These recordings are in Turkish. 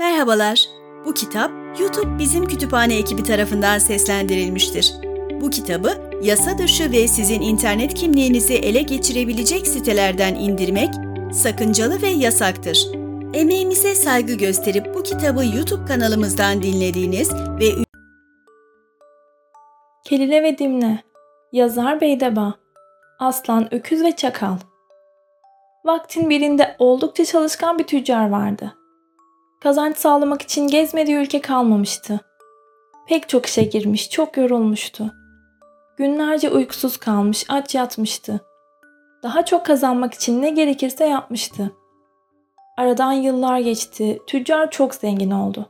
Merhabalar. Bu kitap YouTube Bizim Kütüphane ekibi tarafından seslendirilmiştir. Bu kitabı yasa dışı ve sizin internet kimliğinizi ele geçirebilecek sitelerden indirmek sakıncalı ve yasaktır. Emeğimize saygı gösterip bu kitabı YouTube kanalımızdan dinlediğiniz ve Kelile ve Dimle Yazar Beydeba Aslan, Öküz ve Çakal Vaktin birinde oldukça çalışkan bir tüccar vardı. Kazanç sağlamak için gezmediği ülke kalmamıştı. Pek çok işe girmiş, çok yorulmuştu. Günlerce uykusuz kalmış, aç yatmıştı. Daha çok kazanmak için ne gerekirse yapmıştı. Aradan yıllar geçti, tüccar çok zengin oldu.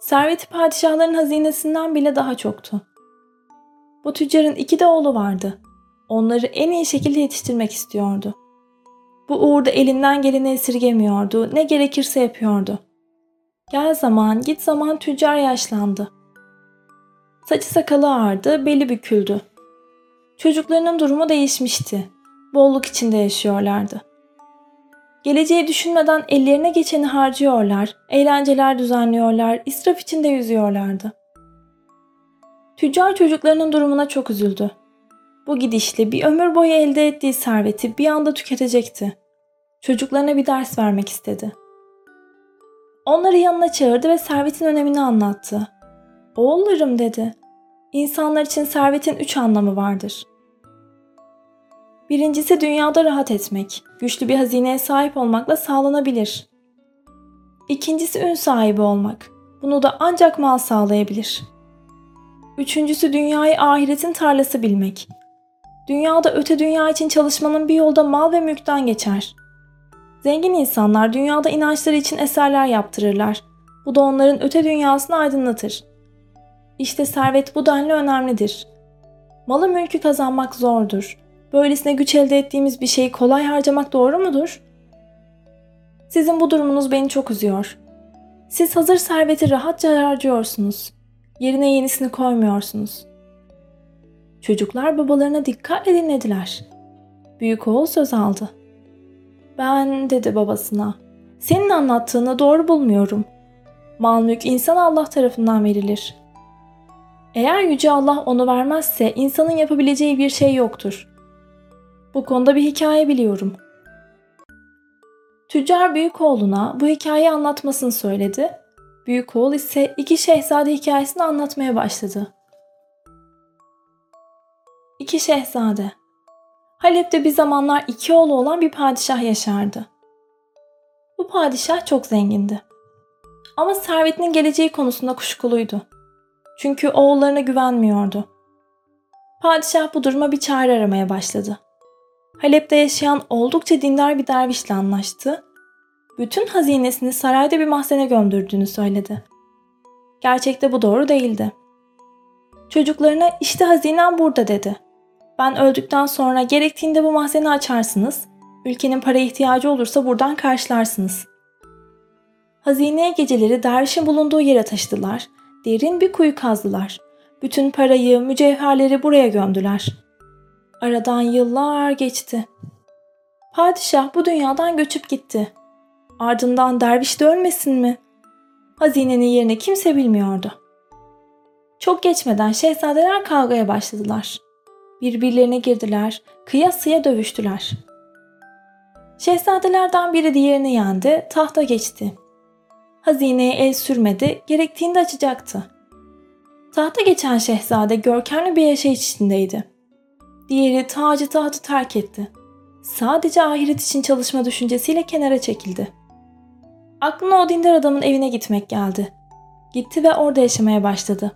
Serveti padişahların hazinesinden bile daha çoktu. Bu tüccarın iki de oğlu vardı. Onları en iyi şekilde yetiştirmek istiyordu. Bu uğurda elinden geleni esirgemiyordu, ne gerekirse yapıyordu. Gel zaman, git zaman tüccar yaşlandı. Saçı sakalı ağardı, beli büküldü. Çocuklarının durumu değişmişti. Bolluk içinde yaşıyorlardı. Geleceği düşünmeden ellerine geçeni harcıyorlar, eğlenceler düzenliyorlar, israf içinde yüzüyorlardı. Tüccar çocuklarının durumuna çok üzüldü. Bu gidişle bir ömür boyu elde ettiği serveti bir anda tüketecekti. Çocuklarına bir ders vermek istedi. Onları yanına çağırdı ve servetin önemini anlattı. Oğullarım dedi. İnsanlar için servetin üç anlamı vardır. Birincisi dünyada rahat etmek, güçlü bir hazineye sahip olmakla sağlanabilir. İkincisi ün sahibi olmak. Bunu da ancak mal sağlayabilir. Üçüncüsü dünyayı ahiretin tarlası bilmek. Dünyada öte dünya için çalışmanın bir yolda mal ve mülkten geçer. Zengin insanlar dünyada inançları için eserler yaptırırlar. Bu da onların öte dünyasını aydınlatır. İşte servet bu denli önemlidir. Malı mülkü kazanmak zordur. Böylesine güç elde ettiğimiz bir şeyi kolay harcamak doğru mudur? Sizin bu durumunuz beni çok üzüyor. Siz hazır serveti rahatça harcıyorsunuz. Yerine yenisini koymuyorsunuz. Çocuklar babalarına dikkatle dinlediler. Büyük oğul söz aldı. Ben dedi babasına. Senin anlattığını doğru bulmuyorum. Mal mülk insan Allah tarafından verilir. Eğer Yüce Allah onu vermezse insanın yapabileceği bir şey yoktur. Bu konuda bir hikaye biliyorum. Tüccar büyük oğluna bu hikayeyi anlatmasını söyledi. Büyük oğul ise iki şehzade hikayesini anlatmaya başladı. İki şehzade Halep'te bir zamanlar iki oğlu olan bir padişah yaşardı. Bu padişah çok zengindi. Ama servetinin geleceği konusunda kuşkuluydu. Çünkü oğullarına güvenmiyordu. Padişah bu duruma bir çare aramaya başladı. Halep'te yaşayan oldukça dindar bir dervişle anlaştı. Bütün hazinesini sarayda bir mahzene gömdürdüğünü söyledi. Gerçekte bu doğru değildi. Çocuklarına işte hazinem burada dedi. Ben öldükten sonra gerektiğinde bu mahzeni açarsınız. Ülkenin para ihtiyacı olursa buradan karşılarsınız. Hazineye geceleri dervişin bulunduğu yere taşıdılar. Derin bir kuyu kazdılar. Bütün parayı, mücevherleri buraya gömdüler. Aradan yıllar geçti. Padişah bu dünyadan göçüp gitti. Ardından derviş de ölmesin mi? Hazinenin yerini kimse bilmiyordu. Çok geçmeden şehzadeler kavgaya başladılar. Birbirlerine girdiler, kıyasıya dövüştüler. Şehzadelerden biri diğerini yendi, tahta geçti. Hazineye el sürmedi, gerektiğinde açacaktı. Tahta geçen şehzade görkemli bir yaşayış içindeydi. Diğeri tacı tahtı terk etti. Sadece ahiret için çalışma düşüncesiyle kenara çekildi. Aklına o dindar adamın evine gitmek geldi. Gitti ve orada yaşamaya başladı.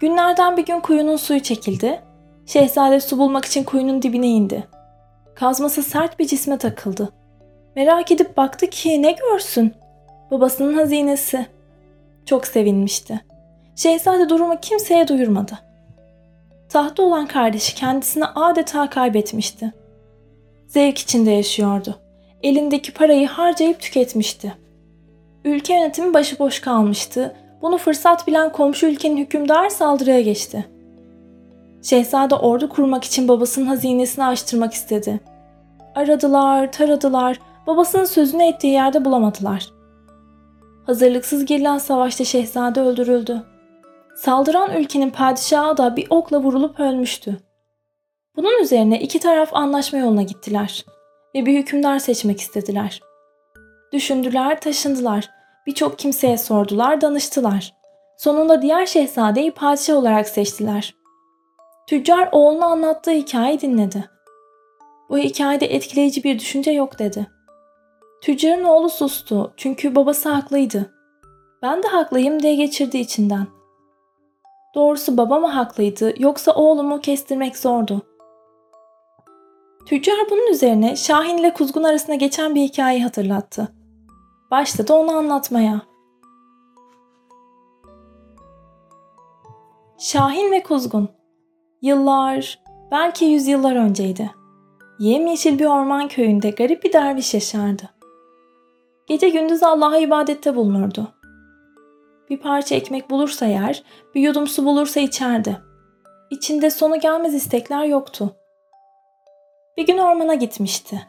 Günlerden bir gün kuyunun suyu çekildi. Şehzade su bulmak için kuyunun dibine indi. Kazması sert bir cisme takıldı. Merak edip baktı ki ne görsün? Babasının hazinesi. Çok sevinmişti. Şehzade durumu kimseye duyurmadı. Tahta olan kardeşi kendisini adeta kaybetmişti. Zevk içinde yaşıyordu. Elindeki parayı harcayıp tüketmişti. Ülke yönetimi başıboş kalmıştı. Bunu fırsat bilen komşu ülkenin hükümdarı saldırıya geçti. Şehzade ordu kurmak için babasının hazinesini açtırmak istedi. Aradılar, taradılar, babasının sözünü ettiği yerde bulamadılar. Hazırlıksız girilen savaşta şehzade öldürüldü. Saldıran ülkenin padişahı da bir okla vurulup ölmüştü. Bunun üzerine iki taraf anlaşma yoluna gittiler ve bir hükümdar seçmek istediler. Düşündüler, taşındılar. Birçok kimseye sordular, danıştılar. Sonunda diğer şehzadeyi padişah olarak seçtiler. Tüccar oğluna anlattığı hikayeyi dinledi. Bu hikayede etkileyici bir düşünce yok dedi. Tüccarın oğlu sustu çünkü babası haklıydı. Ben de haklıyım diye geçirdi içinden. Doğrusu baba mı haklıydı yoksa oğlumu kestirmek zordu. Tüccar bunun üzerine Şahin ile Kuzgun arasında geçen bir hikayeyi hatırlattı. Başladı onu anlatmaya. Şahin ve Kuzgun Yıllar, belki yüzyıllar önceydi. Yemyeşil bir orman köyünde garip bir derviş yaşardı. Gece gündüz Allah'a ibadette bulunurdu. Bir parça ekmek bulursa yer, bir yudum su bulursa içerdi. İçinde sonu gelmez istekler yoktu. Bir gün ormana gitmişti.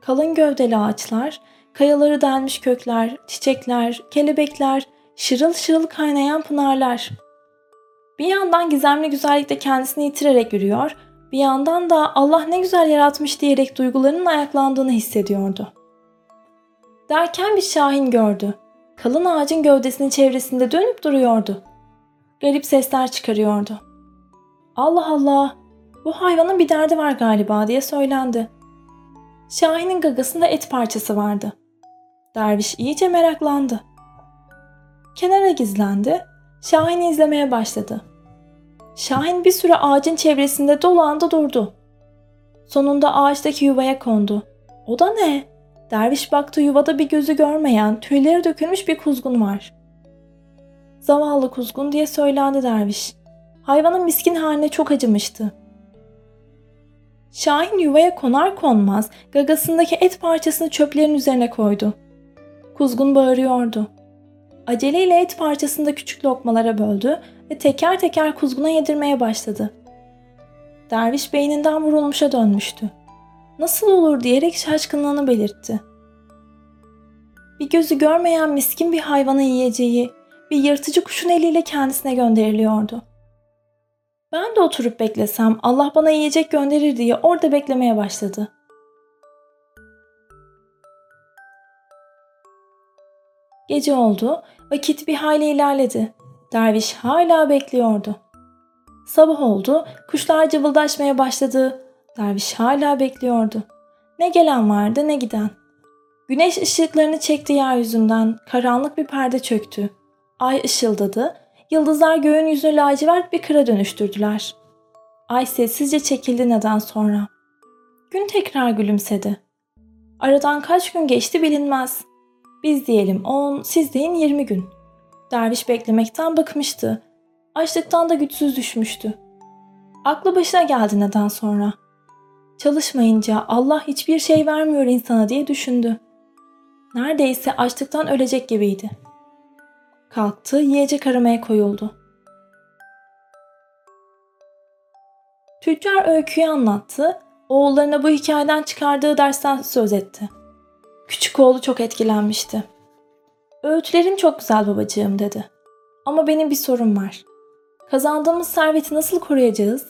Kalın gövdeli ağaçlar, kayaları delmiş kökler, çiçekler, kelebekler, şırıl şırıl kaynayan pınarlar. Bir yandan gizemli güzellikte kendisini yitirerek yürüyor, bir yandan da Allah ne güzel yaratmış diyerek duygularının ayaklandığını hissediyordu. Derken bir şahin gördü. Kalın ağacın gövdesinin çevresinde dönüp duruyordu. Garip sesler çıkarıyordu. Allah Allah, bu hayvanın bir derdi var galiba diye söylendi. Şahin'in gagasında et parçası vardı. Derviş iyice meraklandı. Kenara gizlendi, Şahin'i izlemeye başladı. Şahin bir süre ağacın çevresinde dolandı durdu. Sonunda ağaçtaki yuvaya kondu. O da ne? Derviş baktı yuvada bir gözü görmeyen, tüyleri dökülmüş bir kuzgun var. Zavallı kuzgun diye söylendi derviş. Hayvanın miskin haline çok acımıştı. Şahin yuvaya konar konmaz gagasındaki et parçasını çöplerin üzerine koydu. Kuzgun bağırıyordu. Aceleyle et parçasını da küçük lokmalara böldü ve teker teker kuzguna yedirmeye başladı. Derviş beyninden vurulmuşa dönmüştü. Nasıl olur diyerek şaşkınlığını belirtti. Bir gözü görmeyen miskin bir hayvanı yiyeceği bir yırtıcı kuşun eliyle kendisine gönderiliyordu. Ben de oturup beklesem Allah bana yiyecek gönderir diye orada beklemeye başladı. Gece oldu, vakit bir hayli ilerledi. Derviş hala bekliyordu. Sabah oldu, kuşlar cıvıldaşmaya başladı. Derviş hala bekliyordu. Ne gelen vardı ne giden. Güneş ışıklarını çekti yeryüzünden, karanlık bir perde çöktü. Ay ışıldadı, yıldızlar göğün yüzünü lacivert bir kıra dönüştürdüler. Ay sessizce çekildi neden sonra. Gün tekrar gülümsedi. Aradan kaç gün geçti bilinmez. Biz diyelim 10, siz deyin 20 gün. Derviş beklemekten bıkmıştı. Açlıktan da güçsüz düşmüştü. Aklı başına geldi neden sonra. Çalışmayınca Allah hiçbir şey vermiyor insana diye düşündü. Neredeyse açlıktan ölecek gibiydi. Kalktı, yiyecek aramaya koyuldu. Tüccar öyküyü anlattı, oğullarına bu hikayeden çıkardığı dersten söz etti. Küçük oğlu çok etkilenmişti. Öğütlerin çok güzel babacığım dedi. Ama benim bir sorum var. Kazandığımız serveti nasıl koruyacağız?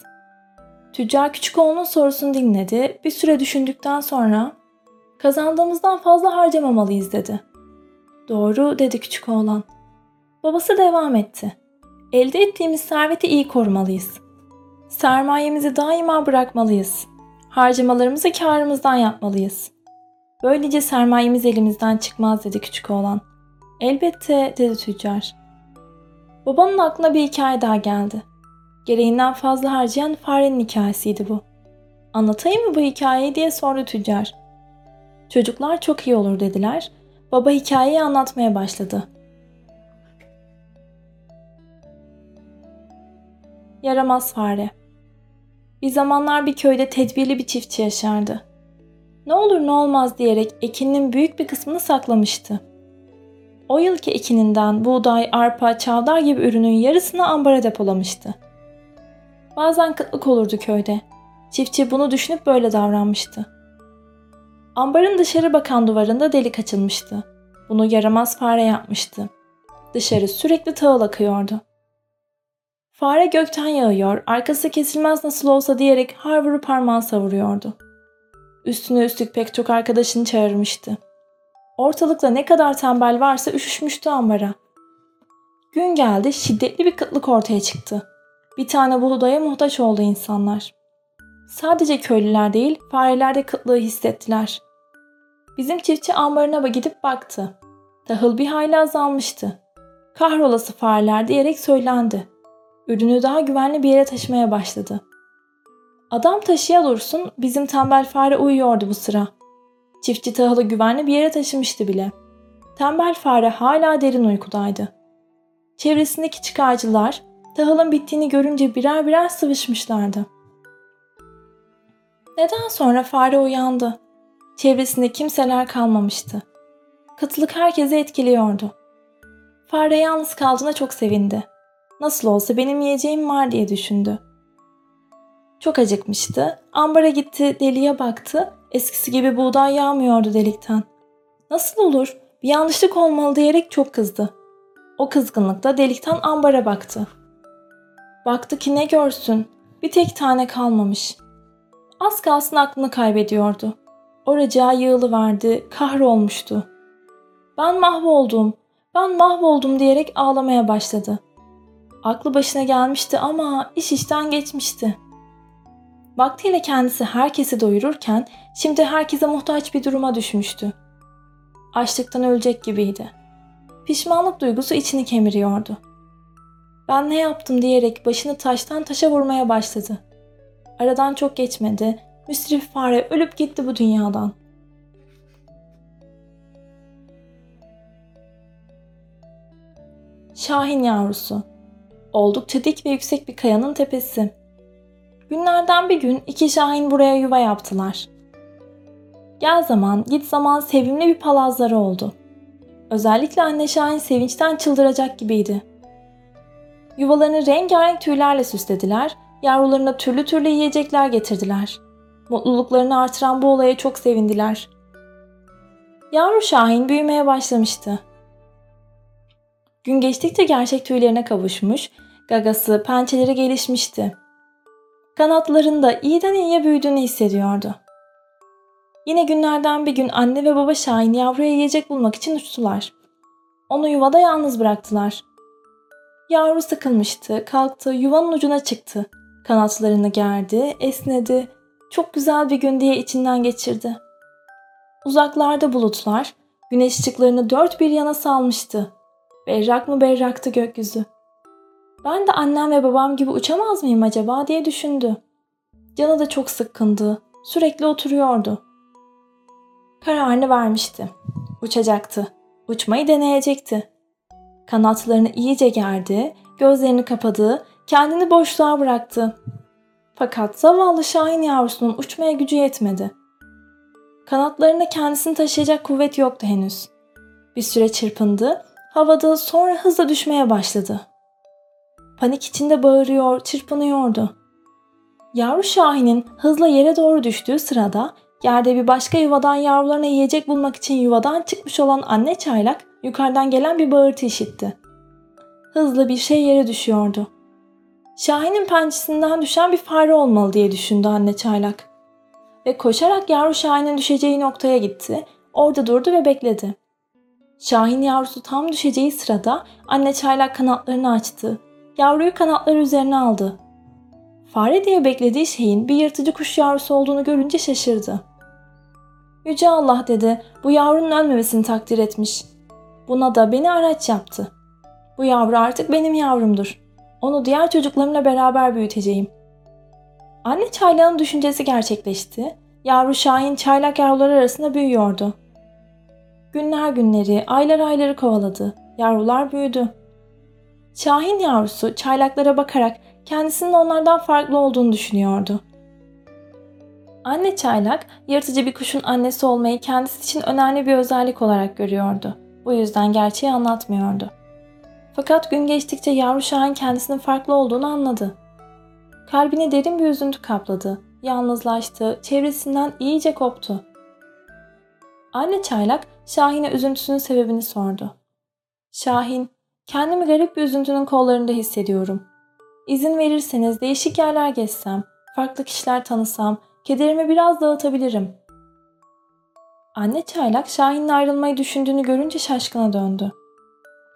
Tüccar küçük oğlunun sorusunu dinledi. Bir süre düşündükten sonra kazandığımızdan fazla harcamamalıyız dedi. Doğru dedi küçük oğlan. Babası devam etti. Elde ettiğimiz serveti iyi korumalıyız. Sermayemizi daima bırakmalıyız. Harcamalarımızı karımızdan yapmalıyız. Böylece sermayemiz elimizden çıkmaz dedi küçük oğlan. Elbette dedi tüccar. Babanın aklına bir hikaye daha geldi. Gereğinden fazla harcayan farenin hikayesiydi bu. Anlatayım mı bu hikayeyi diye sordu tüccar. Çocuklar çok iyi olur dediler. Baba hikayeyi anlatmaya başladı. Yaramaz fare. Bir zamanlar bir köyde tedbirli bir çiftçi yaşardı. Ne olur ne olmaz diyerek ekinin büyük bir kısmını saklamıştı. O yılki ekininden buğday, arpa, çavdar gibi ürünün yarısını ambara depolamıştı. Bazen kıtlık olurdu köyde. Çiftçi bunu düşünüp böyle davranmıştı. Ambarın dışarı bakan duvarında delik açılmıştı. Bunu yaramaz fare yapmıştı. Dışarı sürekli tağıl akıyordu. Fare gökten yağıyor, arkası kesilmez nasıl olsa diyerek har vurup parmağı savuruyordu. Üstüne üstlük pek çok arkadaşını çağırmıştı. Ortalıkta ne kadar tembel varsa üşüşmüştü ambara. Gün geldi, şiddetli bir kıtlık ortaya çıktı. Bir tane buğdaya muhtaç oldu insanlar. Sadece köylüler değil, fareler de kıtlığı hissettiler. Bizim çiftçi ambarına gidip baktı. Tahıl bir hayli azalmıştı. Kahrolası fareler diyerek söylendi. Ürünü daha güvenli bir yere taşımaya başladı. Adam taşıya dursun bizim tembel fare uyuyordu bu sıra. Çiftçi tahılı güvenli bir yere taşımıştı bile. Tembel fare hala derin uykudaydı. Çevresindeki çıkarcılar tahılın bittiğini görünce birer birer sıvışmışlardı. Neden sonra fare uyandı. Çevresinde kimseler kalmamıştı. Kıtlık herkesi etkiliyordu. Fare yalnız kaldığına çok sevindi. Nasıl olsa benim yiyeceğim var diye düşündü. Çok acıkmıştı. Ambara gitti, deliğe baktı. Eskisi gibi buğday yağmıyordu delikten. Nasıl olur? Bir yanlışlık olmalı diyerek çok kızdı. O kızgınlıkta delikten ambara baktı. Baktı ki ne görsün? Bir tek tane kalmamış. Az kalsın aklını kaybediyordu. Oracağı yığılı verdi, kahrolmuştu. Ben mahvoldum, ben mahvoldum diyerek ağlamaya başladı. Aklı başına gelmişti ama iş işten geçmişti. Vaktiyle kendisi herkesi doyururken şimdi herkese muhtaç bir duruma düşmüştü. Açlıktan ölecek gibiydi. Pişmanlık duygusu içini kemiriyordu. Ben ne yaptım diyerek başını taştan taşa vurmaya başladı. Aradan çok geçmedi. Müsrif fare ölüp gitti bu dünyadan. Şahin yavrusu. Oldukça dik ve yüksek bir kayanın tepesi. Günlerden bir gün iki şahin buraya yuva yaptılar. Gel zaman, git zaman sevimli bir palazları oldu. Özellikle anne şahin sevinçten çıldıracak gibiydi. Yuvalarını rengarenk tüylerle süslediler, yavrularına türlü türlü yiyecekler getirdiler. Mutluluklarını artıran bu olaya çok sevindiler. Yavru şahin büyümeye başlamıştı. Gün geçtikçe gerçek tüylerine kavuşmuş, gagası, pençeleri gelişmişti. Kanatlarında iyiden iyiye büyüdüğünü hissediyordu. Yine günlerden bir gün anne ve baba Şahin yavruya yiyecek bulmak için uçtular. Onu yuvada yalnız bıraktılar. Yavru sıkılmıştı, kalktı, yuvanın ucuna çıktı. Kanatlarını gerdi, esnedi. Çok güzel bir gün diye içinden geçirdi. Uzaklarda bulutlar, güneş ışıklarını dört bir yana salmıştı. Berrak mı berraktı gökyüzü. Ben de annem ve babam gibi uçamaz mıyım acaba diye düşündü. Canı da çok sıkkındı. Sürekli oturuyordu. Kararını vermişti. Uçacaktı. Uçmayı deneyecekti. Kanatlarını iyice gerdi, gözlerini kapadı, kendini boşluğa bıraktı. Fakat zavallı şahin yavrusunun uçmaya gücü yetmedi. Kanatlarında kendisini taşıyacak kuvvet yoktu henüz. Bir süre çırpındı, havada sonra hızla düşmeye başladı. Panik içinde bağırıyor, çırpınıyordu. Yavru Şahin'in hızla yere doğru düştüğü sırada yerde bir başka yuvadan yavrularına yiyecek bulmak için yuvadan çıkmış olan anne çaylak yukarıdan gelen bir bağırtı işitti. Hızlı bir şey yere düşüyordu. Şahin'in pençesinden düşen bir fare olmalı diye düşündü anne çaylak. Ve koşarak yavru Şahin'in düşeceği noktaya gitti. Orada durdu ve bekledi. Şahin yavrusu tam düşeceği sırada anne çaylak kanatlarını açtı yavruyu kanatları üzerine aldı. Fare diye beklediği şeyin bir yırtıcı kuş yavrusu olduğunu görünce şaşırdı. Yüce Allah dedi, bu yavrunun ölmemesini takdir etmiş. Buna da beni araç yaptı. Bu yavru artık benim yavrumdur. Onu diğer çocuklarımla beraber büyüteceğim. Anne çaylağın düşüncesi gerçekleşti. Yavru Şahin çaylak yavruları arasında büyüyordu. Günler günleri, aylar ayları kovaladı. Yavrular büyüdü. Şahin yavrusu çaylaklara bakarak kendisinin onlardan farklı olduğunu düşünüyordu. Anne çaylak, yırtıcı bir kuşun annesi olmayı kendisi için önemli bir özellik olarak görüyordu. Bu yüzden gerçeği anlatmıyordu. Fakat gün geçtikçe yavru şahin kendisinin farklı olduğunu anladı. Kalbini derin bir üzüntü kapladı. Yalnızlaştı, çevresinden iyice koptu. Anne çaylak Şahin'e üzüntüsünün sebebini sordu. Şahin, kendimi garip bir üzüntünün kollarında hissediyorum. İzin verirseniz değişik yerler gezsem, farklı kişiler tanısam, kederimi biraz dağıtabilirim. Anne çaylak Şahin'le ayrılmayı düşündüğünü görünce şaşkına döndü.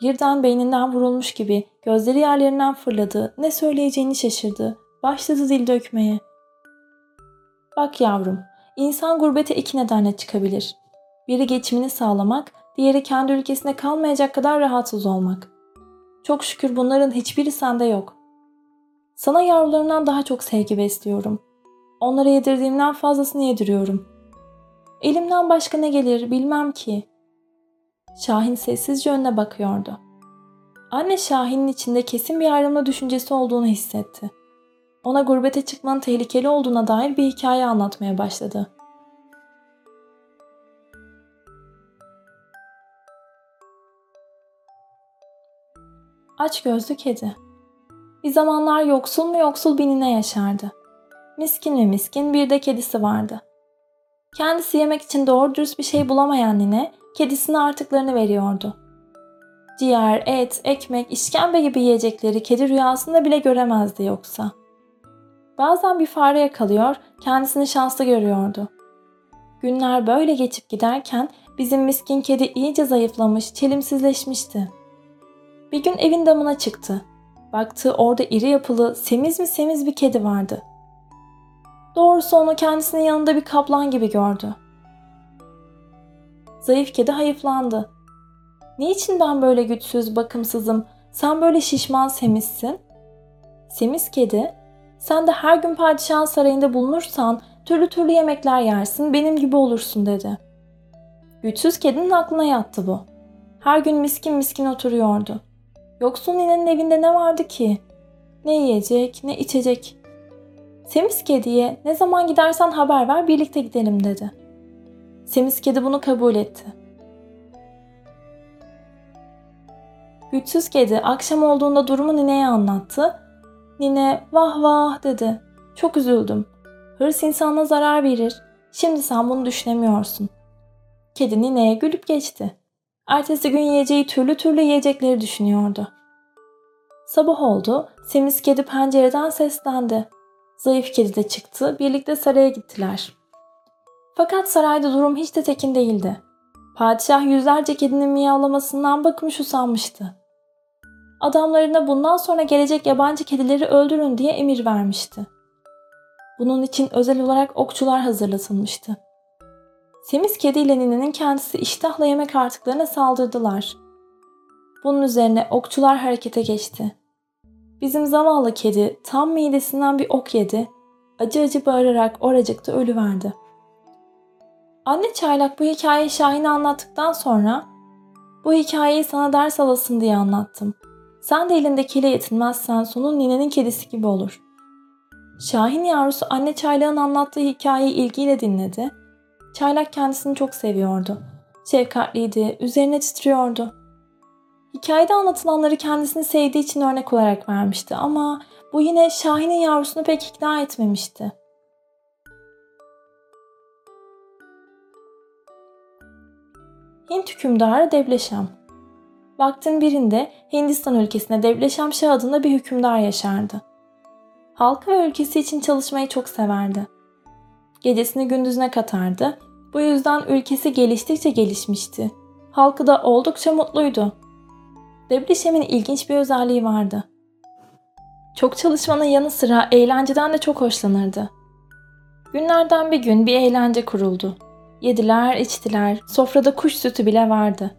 Birden beyninden vurulmuş gibi gözleri yerlerinden fırladı, ne söyleyeceğini şaşırdı, başladı dil dökmeye. Bak yavrum, insan gurbete iki nedenle çıkabilir. Biri geçimini sağlamak, diğeri kendi ülkesinde kalmayacak kadar rahatsız olmak. Çok şükür bunların hiçbiri sende yok. Sana yavrularımdan daha çok sevgi besliyorum. Onlara yedirdiğimden fazlasını yediriyorum. Elimden başka ne gelir bilmem ki. Şahin sessizce önüne bakıyordu. Anne Şahin'in içinde kesin bir ayrılma düşüncesi olduğunu hissetti. Ona gurbete çıkmanın tehlikeli olduğuna dair bir hikaye anlatmaya başladı. Aç gözlü kedi. Bir zamanlar yoksul mu yoksul binine yaşardı. Miskin mi miskin bir de kedisi vardı. Kendisi yemek için doğru dürüst bir şey bulamayan nine kedisine artıklarını veriyordu. Ciğer, et, ekmek, işkembe gibi yiyecekleri kedi rüyasında bile göremezdi yoksa. Bazen bir fare yakalıyor, kendisini şanslı görüyordu. Günler böyle geçip giderken bizim miskin kedi iyice zayıflamış, çelimsizleşmişti. Bir gün evin damına çıktı. Baktı orada iri yapılı, semiz mi semiz bir kedi vardı. Doğrusu onu kendisinin yanında bir kaplan gibi gördü. Zayıf kedi hayıflandı. Niçin ben böyle güçsüz, bakımsızım, sen böyle şişman semizsin? Semiz kedi, sen de her gün padişahın sarayında bulunursan türlü türlü yemekler yersin, benim gibi olursun dedi. Güçsüz kedinin aklına yattı bu. Her gün miskin miskin oturuyordu. Yoksul ninenin evinde ne vardı ki? Ne yiyecek, ne içecek. Semiz kediye ne zaman gidersen haber ver birlikte gidelim dedi. Semiz kedi bunu kabul etti. Güçsüz kedi akşam olduğunda durumu nineye anlattı. Nine vah vah dedi. Çok üzüldüm. Hırs insana zarar verir. Şimdi sen bunu düşünemiyorsun. Kedi nineye gülüp geçti. Ertesi gün yiyeceği türlü türlü yiyecekleri düşünüyordu. Sabah oldu, semiz kedi pencereden seslendi. Zayıf kedi de çıktı, birlikte saraya gittiler. Fakat sarayda durum hiç de tekin değildi. Padişah yüzlerce kedinin miyavlamasından bakmış usanmıştı. Adamlarına bundan sonra gelecek yabancı kedileri öldürün diye emir vermişti. Bunun için özel olarak okçular hazırlatılmıştı. Semiz kedi ile ninenin kendisi iştahla yemek artıklarına saldırdılar. Bunun üzerine okçular harekete geçti. Bizim zavallı kedi tam midesinden bir ok yedi, acı acı bağırarak oracıkta ölüverdi. Anne çaylak bu hikayeyi Şahin'e anlattıktan sonra bu hikayeyi sana ders alasın diye anlattım. Sen de elindekiyle yetinmezsen sonun ninenin kedisi gibi olur. Şahin yavrusu anne çaylağın anlattığı hikayeyi ilgiyle dinledi. Çaylak kendisini çok seviyordu. Şefkatliydi, üzerine titriyordu. Hikayede anlatılanları kendisini sevdiği için örnek olarak vermişti ama bu yine Şahin'in yavrusunu pek ikna etmemişti. Hint hükümdarı Devleşam Vaktin birinde Hindistan ülkesinde Devleşam Şah adında bir hükümdar yaşardı. Halkı ve ülkesi için çalışmayı çok severdi. Gecesini gündüzüne katardı. Bu yüzden ülkesi geliştikçe gelişmişti. Halkı da oldukça mutluydu. Debrişem'in ilginç bir özelliği vardı. Çok çalışmanın yanı sıra eğlenceden de çok hoşlanırdı. Günlerden bir gün bir eğlence kuruldu. Yediler, içtiler, sofrada kuş sütü bile vardı.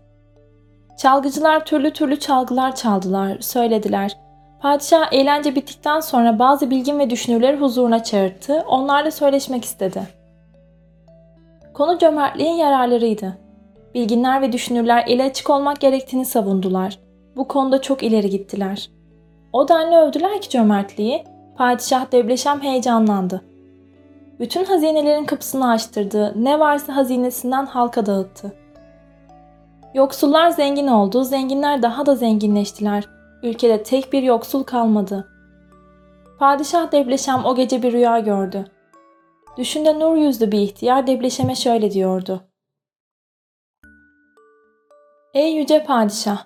Çalgıcılar türlü türlü çalgılar çaldılar, söylediler. Padişah eğlence bittikten sonra bazı bilgin ve düşünürleri huzuruna çağırttı, onlarla söyleşmek istedi. Konu cömertliğin yararlarıydı. Bilginler ve düşünürler eli açık olmak gerektiğini savundular. Bu konuda çok ileri gittiler. O denli övdüler ki cömertliği, padişah Debleşem heyecanlandı. Bütün hazinelerin kapısını açtırdı, ne varsa hazinesinden halka dağıttı. Yoksullar zengin oldu, zenginler daha da zenginleştiler. Ülkede tek bir yoksul kalmadı. Padişah Debleşem o gece bir rüya gördü. Düşünde nur yüzlü bir ihtiyar Debleşem'e şöyle diyordu. Ey yüce padişah!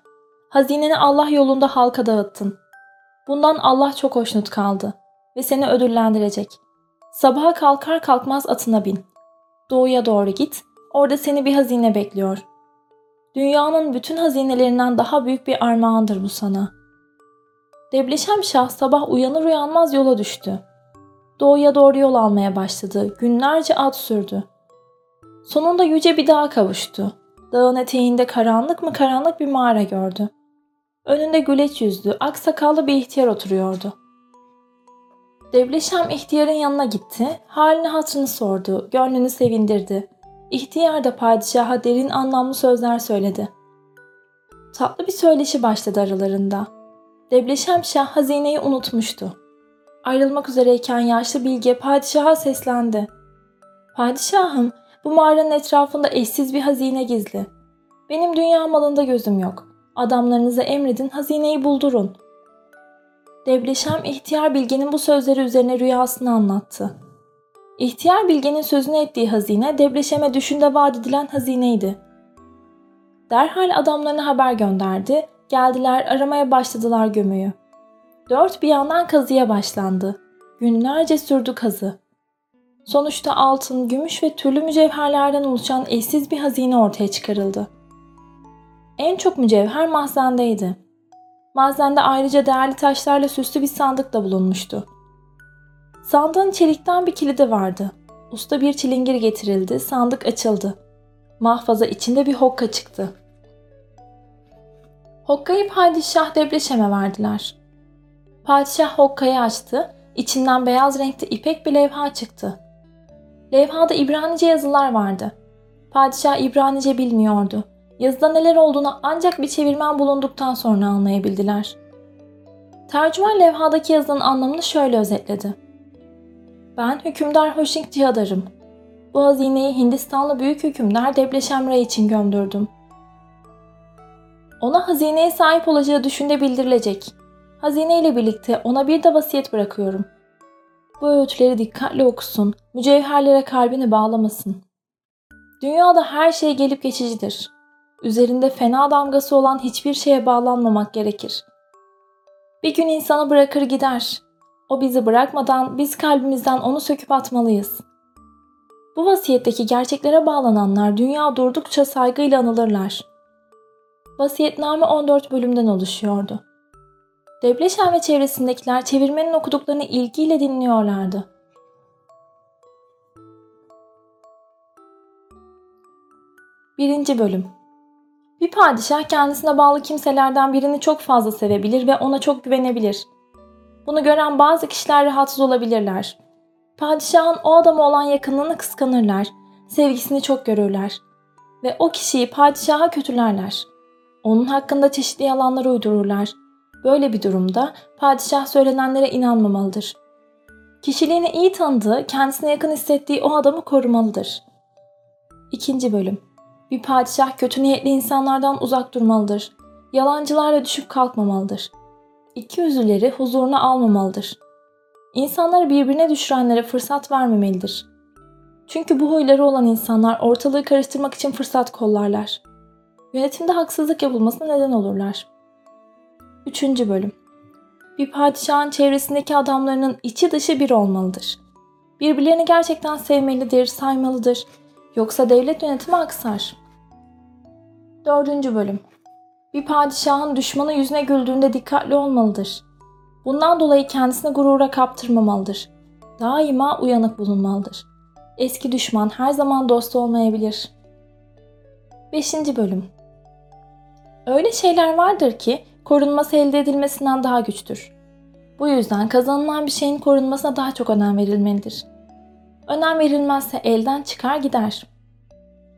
Hazineni Allah yolunda halka dağıttın. Bundan Allah çok hoşnut kaldı ve seni ödüllendirecek. Sabaha kalkar kalkmaz atına bin. Doğuya doğru git, orada seni bir hazine bekliyor. Dünyanın bütün hazinelerinden daha büyük bir armağandır bu sana. Debleşem Şah sabah uyanır uyanmaz yola düştü. Doğuya doğru yol almaya başladı. Günlerce at sürdü. Sonunda yüce bir dağa kavuştu. Dağın eteğinde karanlık mı karanlık bir mağara gördü. Önünde güleç yüzlü, ak sakallı bir ihtiyar oturuyordu. Devleşem ihtiyarın yanına gitti, halini hatırını sordu, gönlünü sevindirdi. İhtiyar da padişaha derin anlamlı sözler söyledi. Tatlı bir söyleşi başladı aralarında. Devleşem Şah hazineyi unutmuştu. Ayrılmak üzereyken yaşlı bilge padişaha seslendi. Padişahım, bu mağaranın etrafında eşsiz bir hazine gizli. Benim dünya malında gözüm yok. Adamlarınıza emredin hazineyi buldurun. Devleşem ihtiyar bilgenin bu sözleri üzerine rüyasını anlattı. İhtiyar bilgenin sözünü ettiği hazine Debleşem'e düşünde vaat edilen hazineydi. Derhal adamlarına haber gönderdi. Geldiler aramaya başladılar gömüyü. Dört bir yandan kazıya başlandı. Günlerce sürdü kazı. Sonuçta altın, gümüş ve türlü mücevherlerden oluşan eşsiz bir hazine ortaya çıkarıldı. En çok mücevher mahzendeydi. Mahzende ayrıca değerli taşlarla süslü bir sandık da bulunmuştu. Sandığın çelikten bir kilidi vardı. Usta bir çilingir getirildi, sandık açıldı. Mahfaza içinde bir hokka çıktı. Hokkayı padişah Debreşem'e verdiler. Padişah hokkayı açtı, içinden beyaz renkte ipek bir levha çıktı. Levhada İbranice yazılar vardı. Padişah İbranice bilmiyordu. Yazıda neler olduğunu ancak bir çevirmen bulunduktan sonra anlayabildiler. Tercüman levhadaki yazının anlamını şöyle özetledi. Ben hükümdar Hoşink Cihadar'ım. Bu hazineyi Hindistanlı büyük hükümdar Debleşemre için gömdürdüm. Ona hazineye sahip olacağı düşünde bildirilecek. Hazine ile birlikte ona bir de vasiyet bırakıyorum. Bu öğütleri dikkatli okusun, mücevherlere kalbini bağlamasın. Dünyada her şey gelip geçicidir. Üzerinde fena damgası olan hiçbir şeye bağlanmamak gerekir. Bir gün insanı bırakır gider. O bizi bırakmadan biz kalbimizden onu söküp atmalıyız. Bu vasiyetteki gerçeklere bağlananlar dünya durdukça saygıyla anılırlar. Vasiyetname 14 bölümden oluşuyordu. Debleşen ve çevresindekiler çevirmenin okuduklarını ilgiyle dinliyorlardı. Birinci Bölüm Bir padişah kendisine bağlı kimselerden birini çok fazla sevebilir ve ona çok güvenebilir. Bunu gören bazı kişiler rahatsız olabilirler. Padişahın o adama olan yakınlığını kıskanırlar, sevgisini çok görürler ve o kişiyi padişaha kötülerler. Onun hakkında çeşitli yalanlar uydururlar Böyle bir durumda padişah söylenenlere inanmamalıdır. Kişiliğini iyi tanıdığı, kendisine yakın hissettiği o adamı korumalıdır. İkinci bölüm Bir padişah kötü niyetli insanlardan uzak durmalıdır. Yalancılarla düşüp kalkmamalıdır. İki yüzlüleri huzuruna almamalıdır. İnsanları birbirine düşürenlere fırsat vermemelidir. Çünkü bu huyları olan insanlar ortalığı karıştırmak için fırsat kollarlar. Yönetimde haksızlık yapılmasına neden olurlar. 3. Bölüm Bir padişahın çevresindeki adamlarının içi dışı bir olmalıdır. Birbirlerini gerçekten sevmelidir, saymalıdır. Yoksa devlet yönetimi aksar. 4. Bölüm Bir padişahın düşmanı yüzüne güldüğünde dikkatli olmalıdır. Bundan dolayı kendisini gurura kaptırmamalıdır. Daima uyanık bulunmalıdır. Eski düşman her zaman dost olmayabilir. 5. Bölüm Öyle şeyler vardır ki korunması elde edilmesinden daha güçtür. Bu yüzden kazanılan bir şeyin korunmasına daha çok önem verilmelidir. Önem verilmezse elden çıkar gider.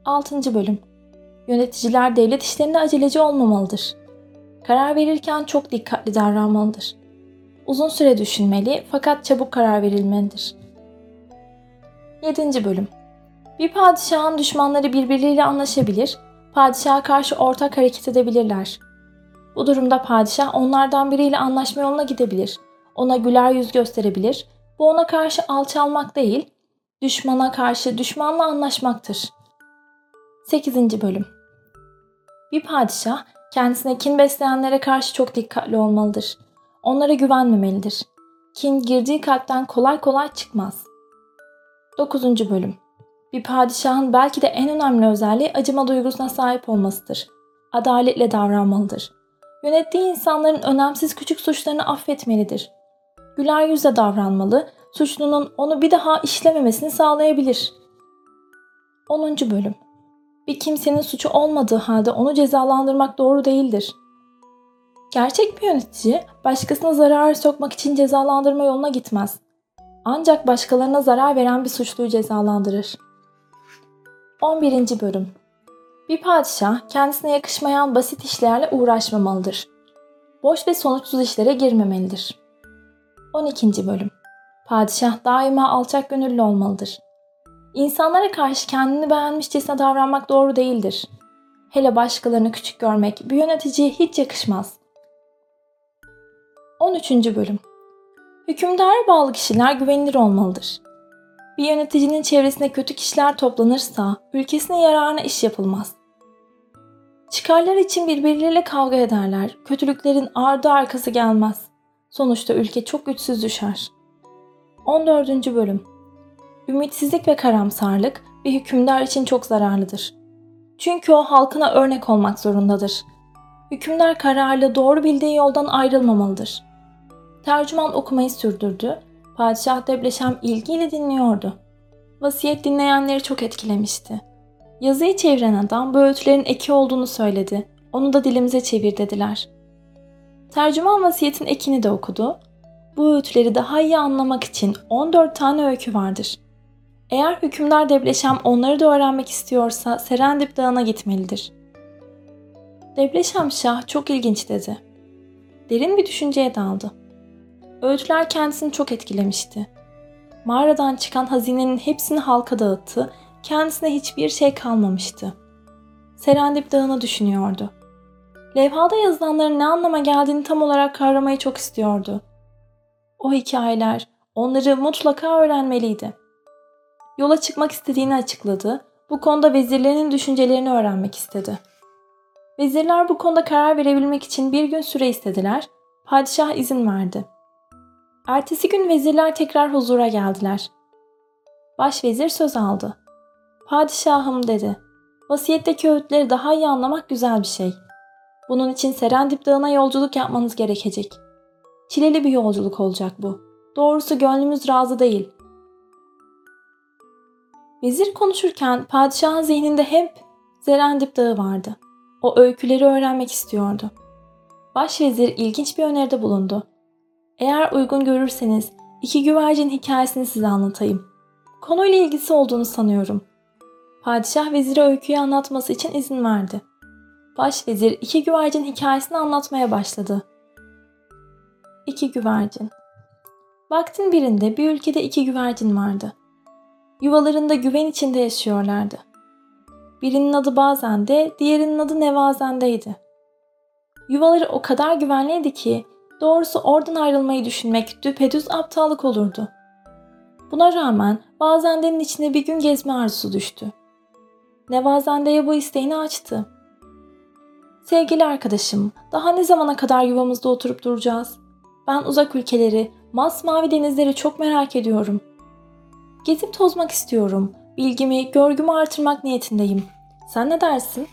6. Bölüm Yöneticiler devlet işlerinde aceleci olmamalıdır. Karar verirken çok dikkatli davranmalıdır. Uzun süre düşünmeli fakat çabuk karar verilmelidir. 7. Bölüm Bir padişahın düşmanları birbirleriyle anlaşabilir, padişaha karşı ortak hareket edebilirler. Bu durumda padişah onlardan biriyle anlaşma yoluna gidebilir. Ona güler yüz gösterebilir. Bu ona karşı alçalmak değil, düşmana karşı düşmanla anlaşmaktır. 8. Bölüm Bir padişah kendisine kin besleyenlere karşı çok dikkatli olmalıdır. Onlara güvenmemelidir. Kin girdiği kalpten kolay kolay çıkmaz. 9. Bölüm Bir padişahın belki de en önemli özelliği acıma duygusuna sahip olmasıdır. Adaletle davranmalıdır. Yönettiği insanların önemsiz küçük suçlarını affetmelidir. Güler yüzle davranmalı, suçlunun onu bir daha işlememesini sağlayabilir. 10. Bölüm Bir kimsenin suçu olmadığı halde onu cezalandırmak doğru değildir. Gerçek bir yönetici başkasına zarar sokmak için cezalandırma yoluna gitmez. Ancak başkalarına zarar veren bir suçluyu cezalandırır. 11. Bölüm Bir padişah kendisine yakışmayan basit işlerle uğraşmamalıdır. Boş ve sonuçsuz işlere girmemelidir. 12. Bölüm Padişah daima alçak gönüllü olmalıdır. İnsanlara karşı kendini beğenmişçesine davranmak doğru değildir. Hele başkalarını küçük görmek bir yöneticiye hiç yakışmaz. 13. Bölüm Hükümdara bağlı kişiler güvenilir olmalıdır. Bir yöneticinin çevresinde kötü kişiler toplanırsa ülkesine yararına iş yapılmaz. Çıkarlar için birbirleriyle kavga ederler. Kötülüklerin ardı arkası gelmez. Sonuçta ülke çok güçsüz düşer. 14. Bölüm Ümitsizlik ve karamsarlık bir hükümdar için çok zararlıdır. Çünkü o halkına örnek olmak zorundadır. Hükümdar kararlı doğru bildiği yoldan ayrılmamalıdır. Tercüman okumayı sürdürdü. Padişah Debleşem ilgiyle dinliyordu. Vasiyet dinleyenleri çok etkilemişti. Yazıyı çeviren adam bu öğütlerin eki olduğunu söyledi. Onu da dilimize çevir dediler. Tercüman vasiyetin ekini de okudu. Bu öğütleri daha iyi anlamak için 14 tane öykü vardır. Eğer hükümdar Debleşem onları da öğrenmek istiyorsa Serendip Dağı'na gitmelidir. Debleşem Şah çok ilginç dedi. Derin bir düşünceye daldı. Öğütler kendisini çok etkilemişti. Mağaradan çıkan hazinenin hepsini halka dağıttı, kendisine hiçbir şey kalmamıştı. Serendip Dağı'nı düşünüyordu. Levhada yazılanların ne anlama geldiğini tam olarak kavramayı çok istiyordu. O hikayeler onları mutlaka öğrenmeliydi. Yola çıkmak istediğini açıkladı. Bu konuda vezirlerinin düşüncelerini öğrenmek istedi. Vezirler bu konuda karar verebilmek için bir gün süre istediler. Padişah izin verdi. Ertesi gün vezirler tekrar huzura geldiler. Başvezir söz aldı. Padişahım dedi. Vasiyetteki öğütleri daha iyi anlamak güzel bir şey. Bunun için Serendip Dağı'na yolculuk yapmanız gerekecek. Çileli bir yolculuk olacak bu. Doğrusu gönlümüz razı değil. Vezir konuşurken padişahın zihninde hep Serendip Dağı vardı. O öyküleri öğrenmek istiyordu. Başvezir ilginç bir öneride bulundu. Eğer uygun görürseniz iki güvercin hikayesini size anlatayım. Konuyla ilgisi olduğunu sanıyorum. Padişah vezire öyküyü anlatması için izin verdi. Başvezir iki güvercin hikayesini anlatmaya başladı. İki güvercin. Vaktin birinde bir ülkede iki güvercin vardı. Yuvalarında güven içinde yaşıyorlardı. Birinin adı Bazen'de, diğerinin adı Nevazen'deydi. Yuvaları o kadar güvenliydi ki doğrusu oradan ayrılmayı düşünmek düpedüz aptallık olurdu. Buna rağmen Bazende'nin içine bir gün gezme arzusu düştü. Nevazende'ye bu isteğini açtı. Sevgili arkadaşım, daha ne zamana kadar yuvamızda oturup duracağız? Ben uzak ülkeleri, masmavi denizleri çok merak ediyorum. Gezip tozmak istiyorum. Bilgimi, görgümü artırmak niyetindeyim. Sen ne dersin?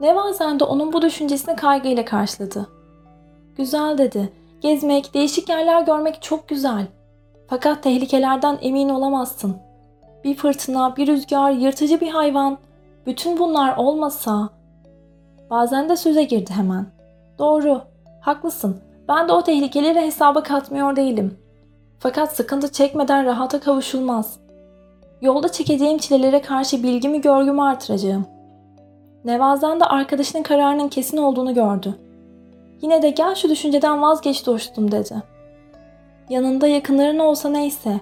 Nevazen de onun bu düşüncesini kaygıyla karşıladı. Güzel dedi. Gezmek, değişik yerler görmek çok güzel. Fakat tehlikelerden emin olamazsın. Bir fırtına, bir rüzgar, yırtıcı bir hayvan. Bütün bunlar olmasa... Bazen de söze girdi hemen. Doğru, haklısın. Ben de o tehlikeleri hesaba katmıyor değilim. Fakat sıkıntı çekmeden rahata kavuşulmaz. Yolda çekeceğim çilelere karşı bilgimi görgümü artıracağım. Nevazen de arkadaşının kararının kesin olduğunu gördü. Yine de gel şu düşünceden vazgeç dostum dedi. Yanında yakınların olsa neyse.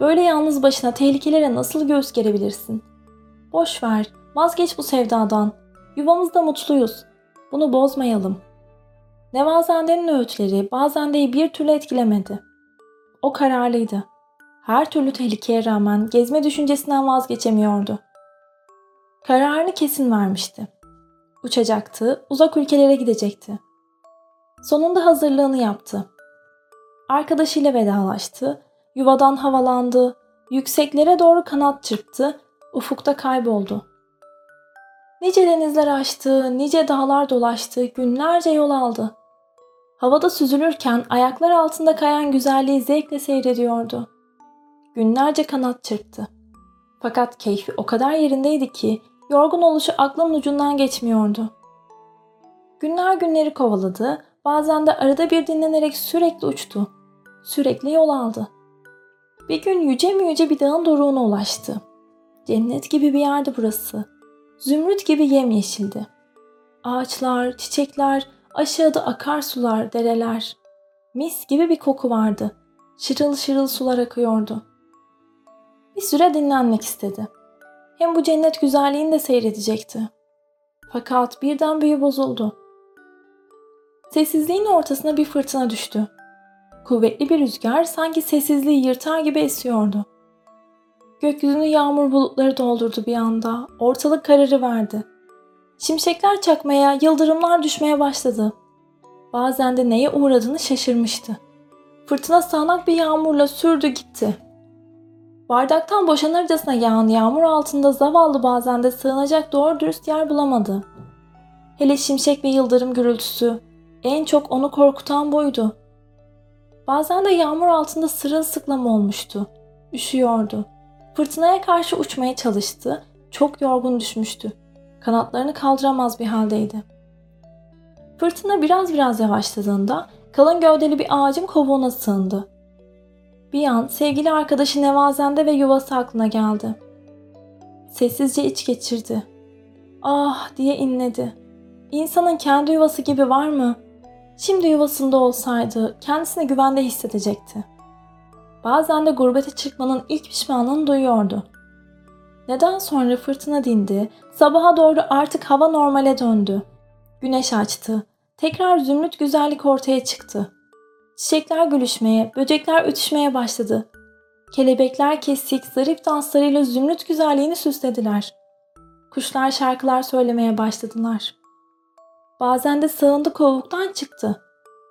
Böyle yalnız başına tehlikelere nasıl göğüs gerebilirsin? Boş ver, vazgeç bu sevdadan. Yuvamızda mutluyuz. Bunu bozmayalım. Nevazende'nin öğütleri bazen de bir türlü etkilemedi. O kararlıydı. Her türlü tehlikeye rağmen gezme düşüncesinden vazgeçemiyordu. Kararını kesin vermişti. Uçacaktı, uzak ülkelere gidecekti. Sonunda hazırlığını yaptı. Arkadaşıyla vedalaştı, yuvadan havalandı, yükseklere doğru kanat çırptı, ufukta kayboldu. Nice denizler aştı, nice dağlar dolaştı, günlerce yol aldı. Havada süzülürken ayaklar altında kayan güzelliği zevkle seyrediyordu. Günlerce kanat çırptı. Fakat keyfi o kadar yerindeydi ki yorgun oluşu aklın ucundan geçmiyordu. Günler günleri kovaladı, bazen de arada bir dinlenerek sürekli uçtu. Sürekli yol aldı. Bir gün yüce mi yüce bir dağın doruğuna ulaştı. Cennet gibi bir yerdi burası. Zümrüt gibi yemyeşildi. Ağaçlar, çiçekler, aşağıda akarsular, dereler. Mis gibi bir koku vardı. Şırıl şırıl sular akıyordu. Bir süre dinlenmek istedi. Hem bu cennet güzelliğini de seyredecekti. Fakat birden büyü bozuldu. Sessizliğin ortasına bir fırtına düştü. Kuvvetli bir rüzgar sanki sessizliği yırtar gibi esiyordu. Gökyüzünü yağmur bulutları doldurdu bir anda. Ortalık kararı verdi. Şimşekler çakmaya, yıldırımlar düşmeye başladı. Bazen de neye uğradığını şaşırmıştı. Fırtına sağanak bir yağmurla sürdü gitti. Bardaktan boşanırcasına yağan yağmur altında zavallı bazen de sığınacak doğru dürüst yer bulamadı. Hele şimşek ve yıldırım gürültüsü en çok onu korkutan buydu. Bazen de yağmur altında sırılsıklam olmuştu. Üşüyordu. Fırtınaya karşı uçmaya çalıştı. Çok yorgun düşmüştü. Kanatlarını kaldıramaz bir haldeydi. Fırtına biraz biraz yavaşladığında kalın gövdeli bir ağacın kovuğuna sığındı. Bir an sevgili arkadaşı Nevazen'de ve yuvası aklına geldi. Sessizce iç geçirdi. Ah diye inledi. İnsanın kendi yuvası gibi var mı? Şimdi yuvasında olsaydı kendisini güvende hissedecekti. Bazen de gurbete çıkmanın ilk pişmanlığını duyuyordu. Neden sonra fırtına dindi, sabaha doğru artık hava normale döndü. Güneş açtı, tekrar zümrüt güzellik ortaya çıktı. Çiçekler gülüşmeye, böcekler ötüşmeye başladı. Kelebekler kesik, zarif danslarıyla zümrüt güzelliğini süslediler. Kuşlar şarkılar söylemeye başladılar. Bazen de sağında kovuktan çıktı.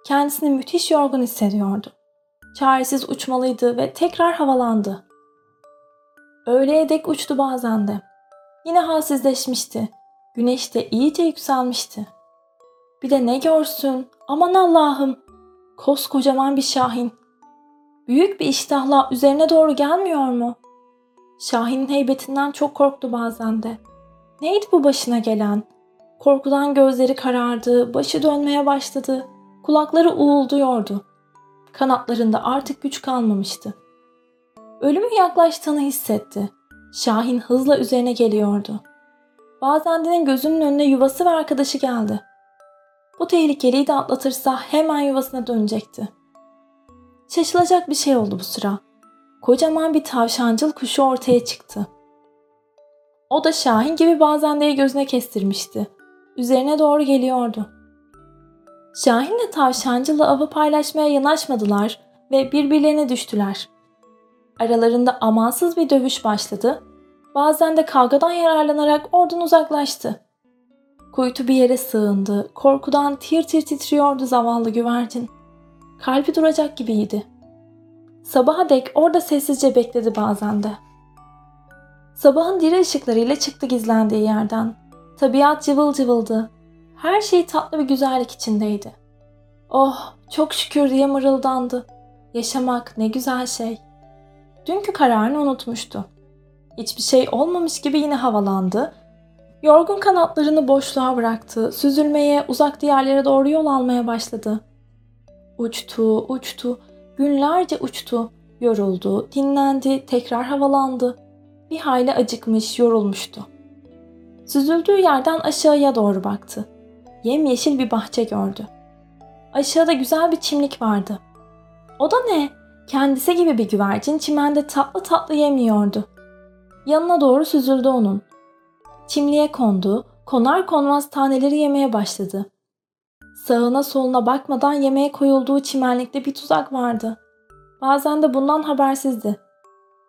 Kendisini müthiş yorgun hissediyordu. Çaresiz uçmalıydı ve tekrar havalandı. Öğleye dek uçtu bazen de. Yine halsizleşmişti. Güneş de iyice yükselmişti. Bir de ne görsün? Aman Allah'ım! Koskocaman bir şahin. Büyük bir iştahla üzerine doğru gelmiyor mu? Şahin'in heybetinden çok korktu bazen de. Neydi bu başına gelen? Korkudan gözleri karardı, başı dönmeye başladı. Kulakları uğulduyordu. Kanatlarında artık güç kalmamıştı. Ölümün yaklaştığını hissetti. Şahin hızla üzerine geliyordu. Bazende'nin gözünün önüne yuvası ve arkadaşı geldi. Bu tehlikeliyi de atlatırsa hemen yuvasına dönecekti. Şaşılacak bir şey oldu bu sıra. Kocaman bir tavşancıl kuşu ortaya çıktı. O da Şahin gibi Bazende'yi gözüne kestirmişti. Üzerine doğru geliyordu. Şahinle tavşancılı avı paylaşmaya yanaşmadılar ve birbirlerine düştüler. Aralarında amansız bir dövüş başladı. Bazen de kavgadan yararlanarak oradan uzaklaştı. Kuytu bir yere sığındı. Korkudan tir tir titriyordu zavallı güvercin. Kalbi duracak gibiydi. Sabaha dek orada sessizce bekledi bazen de. Sabahın diri ışıklarıyla çıktı gizlendiği yerden. Tabiat cıvıl cıvıldı. Her şey tatlı bir güzellik içindeydi. Oh, çok şükür diye mırıldandı. Yaşamak ne güzel şey. Dünkü kararını unutmuştu. Hiçbir şey olmamış gibi yine havalandı. Yorgun kanatlarını boşluğa bıraktı. Süzülmeye, uzak diyarlara doğru yol almaya başladı. Uçtu, uçtu. Günlerce uçtu. Yoruldu, dinlendi, tekrar havalandı. Bir hayli acıkmış, yorulmuştu. Süzüldüğü yerden aşağıya doğru baktı. Yemyeşil bir bahçe gördü. Aşağıda güzel bir çimlik vardı. O da ne? Kendisi gibi bir güvercin çimende tatlı tatlı yemiyordu. Yanına doğru süzüldü onun. Çimliğe kondu, konar konmaz taneleri yemeye başladı. Sağına soluna bakmadan yemeğe koyulduğu çimenlikte bir tuzak vardı. Bazen de bundan habersizdi.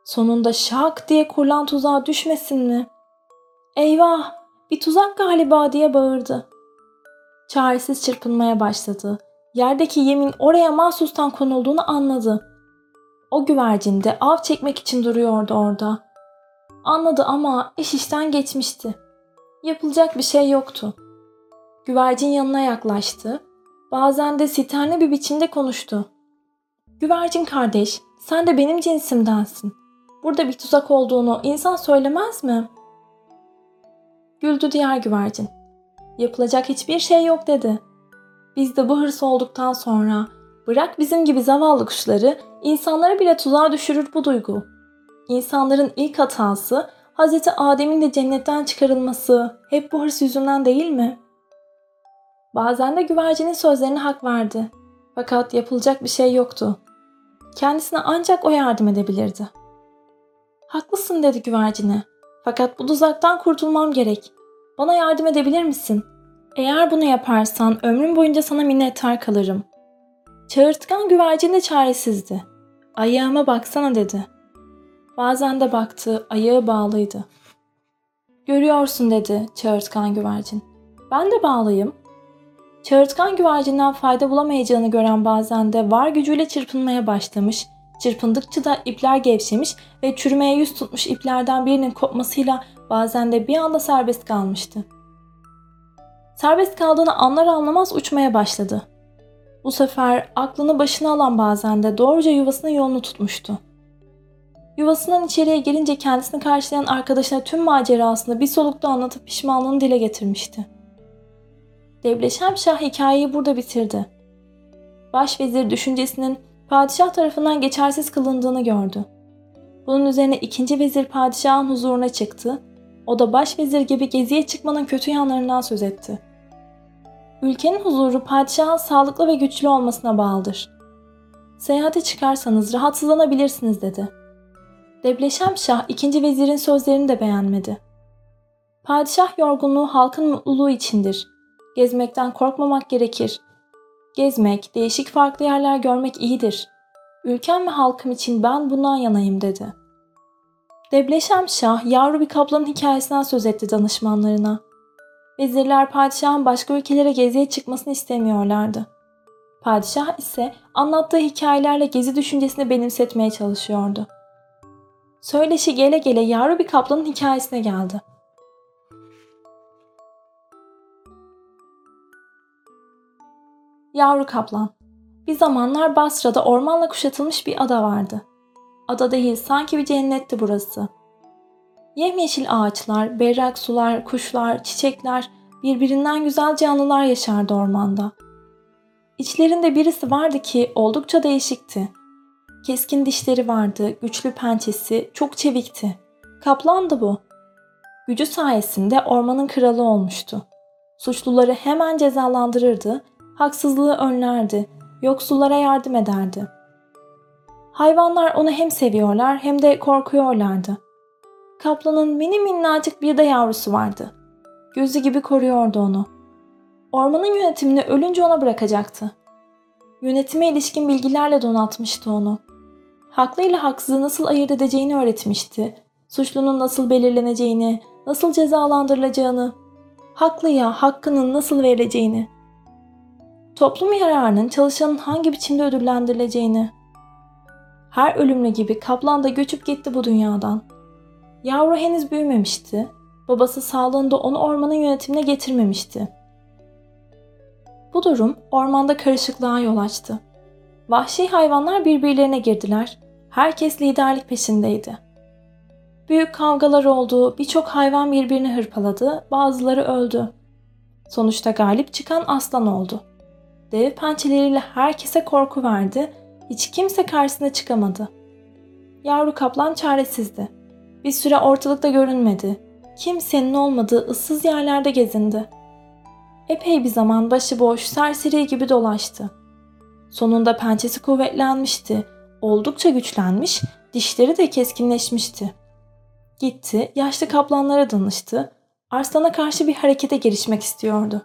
Sonunda şak diye kurulan tuzağa düşmesin mi? Eyvah! Bir tuzak galiba diye bağırdı. Çaresiz çırpınmaya başladı. Yerdeki yemin oraya mahsustan konulduğunu anladı. O güvercin de av çekmek için duruyordu orada. Anladı ama iş işten geçmişti. Yapılacak bir şey yoktu. Güvercin yanına yaklaştı. Bazen de sitemli bir biçimde konuştu. Güvercin kardeş, sen de benim cinsimdensin. Burada bir tuzak olduğunu insan söylemez mi? Güldü diğer güvercin. Yapılacak hiçbir şey yok dedi. Biz de bu hırs olduktan sonra bırak bizim gibi zavallı kuşları insanlara bile tuzağa düşürür bu duygu. İnsanların ilk hatası Hz. Adem'in de cennetten çıkarılması hep bu hırs yüzünden değil mi? Bazen de güvercinin sözlerine hak verdi. Fakat yapılacak bir şey yoktu. Kendisine ancak o yardım edebilirdi. Haklısın dedi güvercine. Fakat bu tuzaktan kurtulmam gerek. Bana yardım edebilir misin? Eğer bunu yaparsan ömrüm boyunca sana minnettar kalırım. Çağırtkan güvercin de çaresizdi. Ayağıma baksana dedi. Bazen de baktı, ayağı bağlıydı. Görüyorsun dedi çağırtkan güvercin. Ben de bağlıyım. Çağırtkan güvercinden fayda bulamayacağını gören bazen de var gücüyle çırpınmaya başlamış. Çırpındıkça da ipler gevşemiş ve çürümeye yüz tutmuş iplerden birinin kopmasıyla bazen de bir anda serbest kalmıştı. Serbest kaldığını anlar anlamaz uçmaya başladı. Bu sefer aklını başına alan bazen de doğruca yuvasının yolunu tutmuştu. Yuvasından içeriye girince kendisini karşılayan arkadaşına tüm macerasını bir solukta anlatıp pişmanlığını dile getirmişti. Devleşem Şah hikayeyi burada bitirdi. Başvezir düşüncesinin padişah tarafından geçersiz kılındığını gördü. Bunun üzerine ikinci vezir padişahın huzuruna çıktı. O da başvezir gibi geziye çıkmanın kötü yanlarından söz etti. Ülkenin huzuru padişahın sağlıklı ve güçlü olmasına bağlıdır. Seyahate çıkarsanız rahatsızlanabilirsiniz dedi. Debleşem Şah ikinci vezirin sözlerini de beğenmedi. Padişah yorgunluğu halkın mutluluğu içindir. Gezmekten korkmamak gerekir. Gezmek, değişik farklı yerler görmek iyidir. Ülkem ve halkım için ben bundan yanayım dedi. Debleşem Şah yavru bir kaplanın hikayesinden söz etti danışmanlarına. Vezirler padişahın başka ülkelere geziye çıkmasını istemiyorlardı. Padişah ise anlattığı hikayelerle gezi düşüncesini benimsetmeye çalışıyordu. Söyleşi gele gele yavru bir kaplanın hikayesine geldi. Yavru kaplan. Bir zamanlar Basra'da ormanla kuşatılmış bir ada vardı. Ada değil sanki bir cennetti burası. Yemyeşil ağaçlar, berrak sular, kuşlar, çiçekler, birbirinden güzel canlılar yaşardı ormanda. İçlerinde birisi vardı ki oldukça değişikti. Keskin dişleri vardı, güçlü pençesi, çok çevikti. Kaplandı bu. Gücü sayesinde ormanın kralı olmuştu. Suçluları hemen cezalandırırdı, haksızlığı önlerdi, yoksullara yardım ederdi. Hayvanlar onu hem seviyorlar hem de korkuyorlardı. Kaplanın mini minnacık bir de yavrusu vardı. Gözü gibi koruyordu onu. Ormanın yönetimini ölünce ona bırakacaktı. Yönetime ilişkin bilgilerle donatmıştı onu. Haklı ile haksızı nasıl ayırt edeceğini öğretmişti. Suçlunun nasıl belirleneceğini, nasıl cezalandırılacağını, haklıya hakkının nasıl verileceğini, toplum yararının çalışanın hangi biçimde ödüllendirileceğini. Her ölümlü gibi kaplan da göçüp gitti bu dünyadan. Yavru henüz büyümemişti. Babası sağlığında onu ormanın yönetimine getirmemişti. Bu durum ormanda karışıklığa yol açtı. Vahşi hayvanlar birbirlerine girdiler. Herkes liderlik peşindeydi. Büyük kavgalar oldu, birçok hayvan birbirini hırpaladı, bazıları öldü. Sonuçta galip çıkan aslan oldu. Dev pençeleriyle herkese korku verdi, hiç kimse karşısına çıkamadı. Yavru kaplan çaresizdi. Bir süre ortalıkta görünmedi. Kimsenin olmadığı ıssız yerlerde gezindi. Epey bir zaman başıboş, serseri gibi dolaştı. Sonunda pençesi kuvvetlenmişti. Oldukça güçlenmiş, dişleri de keskinleşmişti. Gitti, yaşlı kaplanlara danıştı. Arslana karşı bir harekete girişmek istiyordu.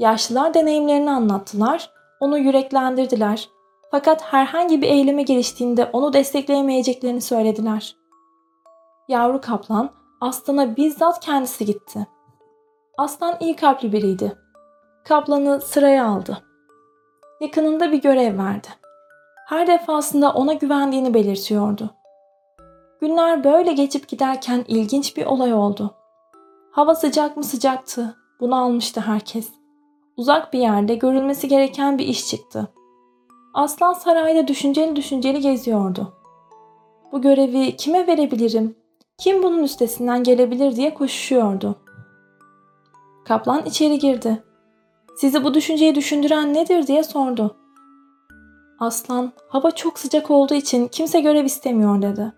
Yaşlılar deneyimlerini anlattılar, onu yüreklendirdiler. Fakat herhangi bir eyleme giriştiğinde onu destekleyemeyeceklerini söylediler. Yavru kaplan aslana bizzat kendisi gitti. Aslan iyi kalpli biriydi. Kaplanı sıraya aldı. Yakınında bir görev verdi. Her defasında ona güvendiğini belirtiyordu. Günler böyle geçip giderken ilginç bir olay oldu. Hava sıcak mı sıcaktı. Bunu almıştı herkes. Uzak bir yerde görülmesi gereken bir iş çıktı. Aslan sarayda düşünceli düşünceli geziyordu. Bu görevi kime verebilirim? Kim bunun üstesinden gelebilir diye koşuşuyordu. Kaplan içeri girdi. Sizi bu düşünceyi düşündüren nedir diye sordu. Aslan, hava çok sıcak olduğu için kimse görev istemiyor dedi.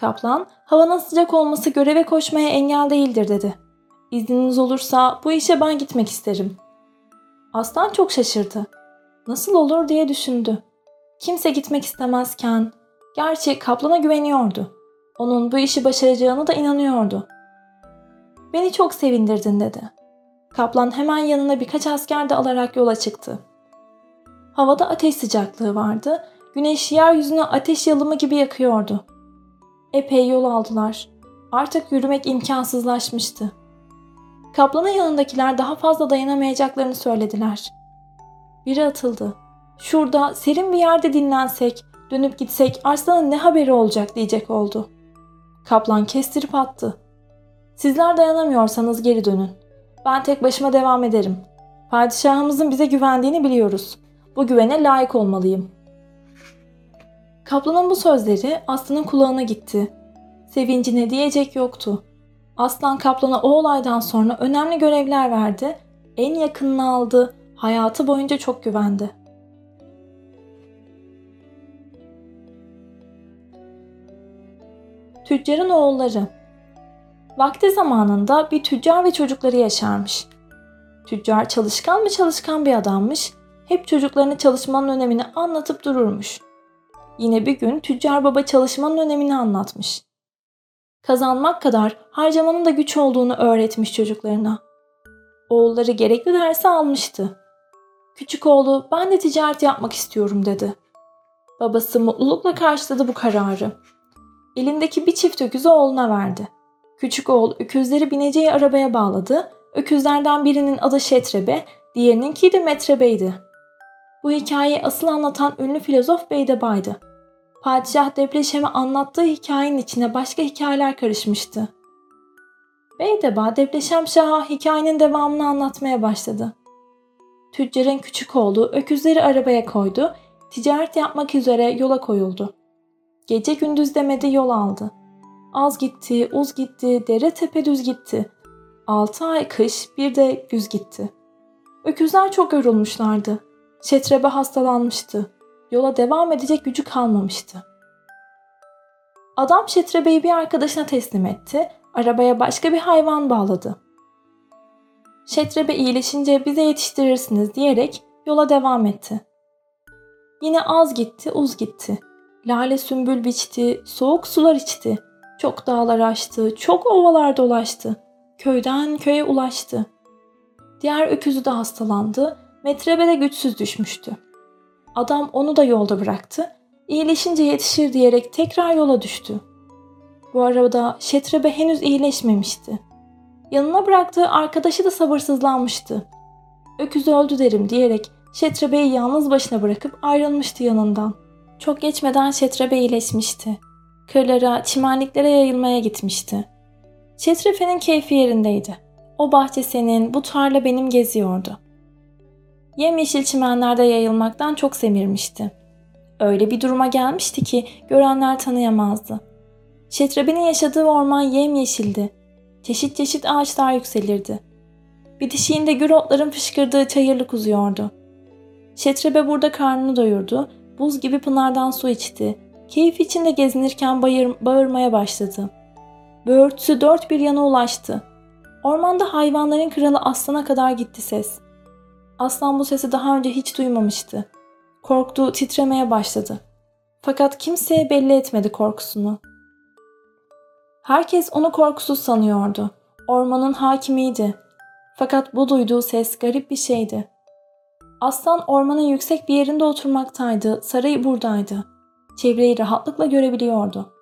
Kaplan, havanın sıcak olması göreve koşmaya engel değildir dedi. İzniniz olursa bu işe ben gitmek isterim. Aslan çok şaşırdı. Nasıl olur diye düşündü. Kimse gitmek istemezken, gerçi kaplana güveniyordu. Onun bu işi başaracağını da inanıyordu. Beni çok sevindirdin dedi. Kaplan hemen yanına birkaç asker de alarak yola çıktı. Havada ateş sıcaklığı vardı. Güneş yeryüzünü ateş yalımı gibi yakıyordu. Epey yol aldılar. Artık yürümek imkansızlaşmıştı. Kaplanın yanındakiler daha fazla dayanamayacaklarını söylediler. Biri atıldı. Şurada serin bir yerde dinlensek, dönüp gitsek Arslan'ın ne haberi olacak diyecek oldu. Kaplan kestirip attı. Sizler dayanamıyorsanız geri dönün. Ben tek başıma devam ederim. Padişahımızın bize güvendiğini biliyoruz. Bu güvene layık olmalıyım. Kaplanın bu sözleri Aslan'ın kulağına gitti. Sevincine diyecek yoktu. Aslan Kaplan'a o olaydan sonra önemli görevler verdi, en yakınını aldı, hayatı boyunca çok güvendi. Tüccarın oğulları Vakti zamanında bir tüccar ve çocukları yaşarmış. Tüccar çalışkan mı çalışkan bir adammış, hep çocuklarına çalışmanın önemini anlatıp dururmuş. Yine bir gün tüccar baba çalışmanın önemini anlatmış. Kazanmak kadar harcamanın da güç olduğunu öğretmiş çocuklarına. Oğulları gerekli dersi almıştı. Küçük oğlu ben de ticaret yapmak istiyorum dedi. Babası mutlulukla karşıladı bu kararı. Elindeki bir çift öküzü oğluna verdi. Küçük oğul öküzleri bineceği arabaya bağladı. Öküzlerden birinin adı Şetrebe, diğerininki de Metrebe'ydi. Bu hikayeyi asıl anlatan ünlü filozof Beydebay'dı. Padişah Depleşem'e anlattığı hikayenin içine başka hikayeler karışmıştı. Beydeba Depleşem Şah'a hikayenin devamını anlatmaya başladı. Tüccarın küçük oğlu öküzleri arabaya koydu, ticaret yapmak üzere yola koyuldu. Gece gündüz demedi yol aldı. Az gitti, uz gitti, dere tepe düz gitti. Altı ay kış, bir de güz gitti. Öküzler çok yorulmuşlardı. Şetrebe hastalanmıştı. Yola devam edecek gücü kalmamıştı. Adam Şetrebe'yi bir arkadaşına teslim etti. Arabaya başka bir hayvan bağladı. Şetrebe iyileşince bize yetiştirirsiniz diyerek yola devam etti. Yine az gitti, uz gitti. Lale sümbül biçti, soğuk sular içti. Çok dağlar aştı, çok ovalar dolaştı. Köyden köye ulaştı. Diğer öküzü de hastalandı, metrebe de güçsüz düşmüştü. Adam onu da yolda bıraktı. İyileşince yetişir diyerek tekrar yola düştü. Bu arada Şetrebe henüz iyileşmemişti. Yanına bıraktığı arkadaşı da sabırsızlanmıştı. Öküz öldü derim diyerek Şetrebe'yi yalnız başına bırakıp ayrılmıştı yanından. Çok geçmeden Şetrebe iyileşmişti. Kırlara, çimenliklere yayılmaya gitmişti. Şetrefe'nin keyfi yerindeydi. O bahçe senin, bu tarla benim geziyordu. Yemyeşil çimenlerde yayılmaktan çok semirmişti. Öyle bir duruma gelmişti ki görenler tanıyamazdı. Şetrebe'nin yaşadığı orman yemyeşildi. Çeşit çeşit ağaçlar yükselirdi. Bitişiğinde gür otların fışkırdığı çayırlık uzuyordu. Şetrebe burada karnını doyurdu, buz gibi pınardan su içti. Keyif içinde gezinirken bayır, bağırmaya başladı. Böğürtüsü dört bir yana ulaştı. Ormanda hayvanların kralı aslana kadar gitti ses. Aslan bu sesi daha önce hiç duymamıştı. Korktu, titremeye başladı. Fakat kimseye belli etmedi korkusunu. Herkes onu korkusuz sanıyordu. Ormanın hakimiydi. Fakat bu duyduğu ses garip bir şeydi. Aslan ormanın yüksek bir yerinde oturmaktaydı, sarayı buradaydı. Çevreyi rahatlıkla görebiliyordu.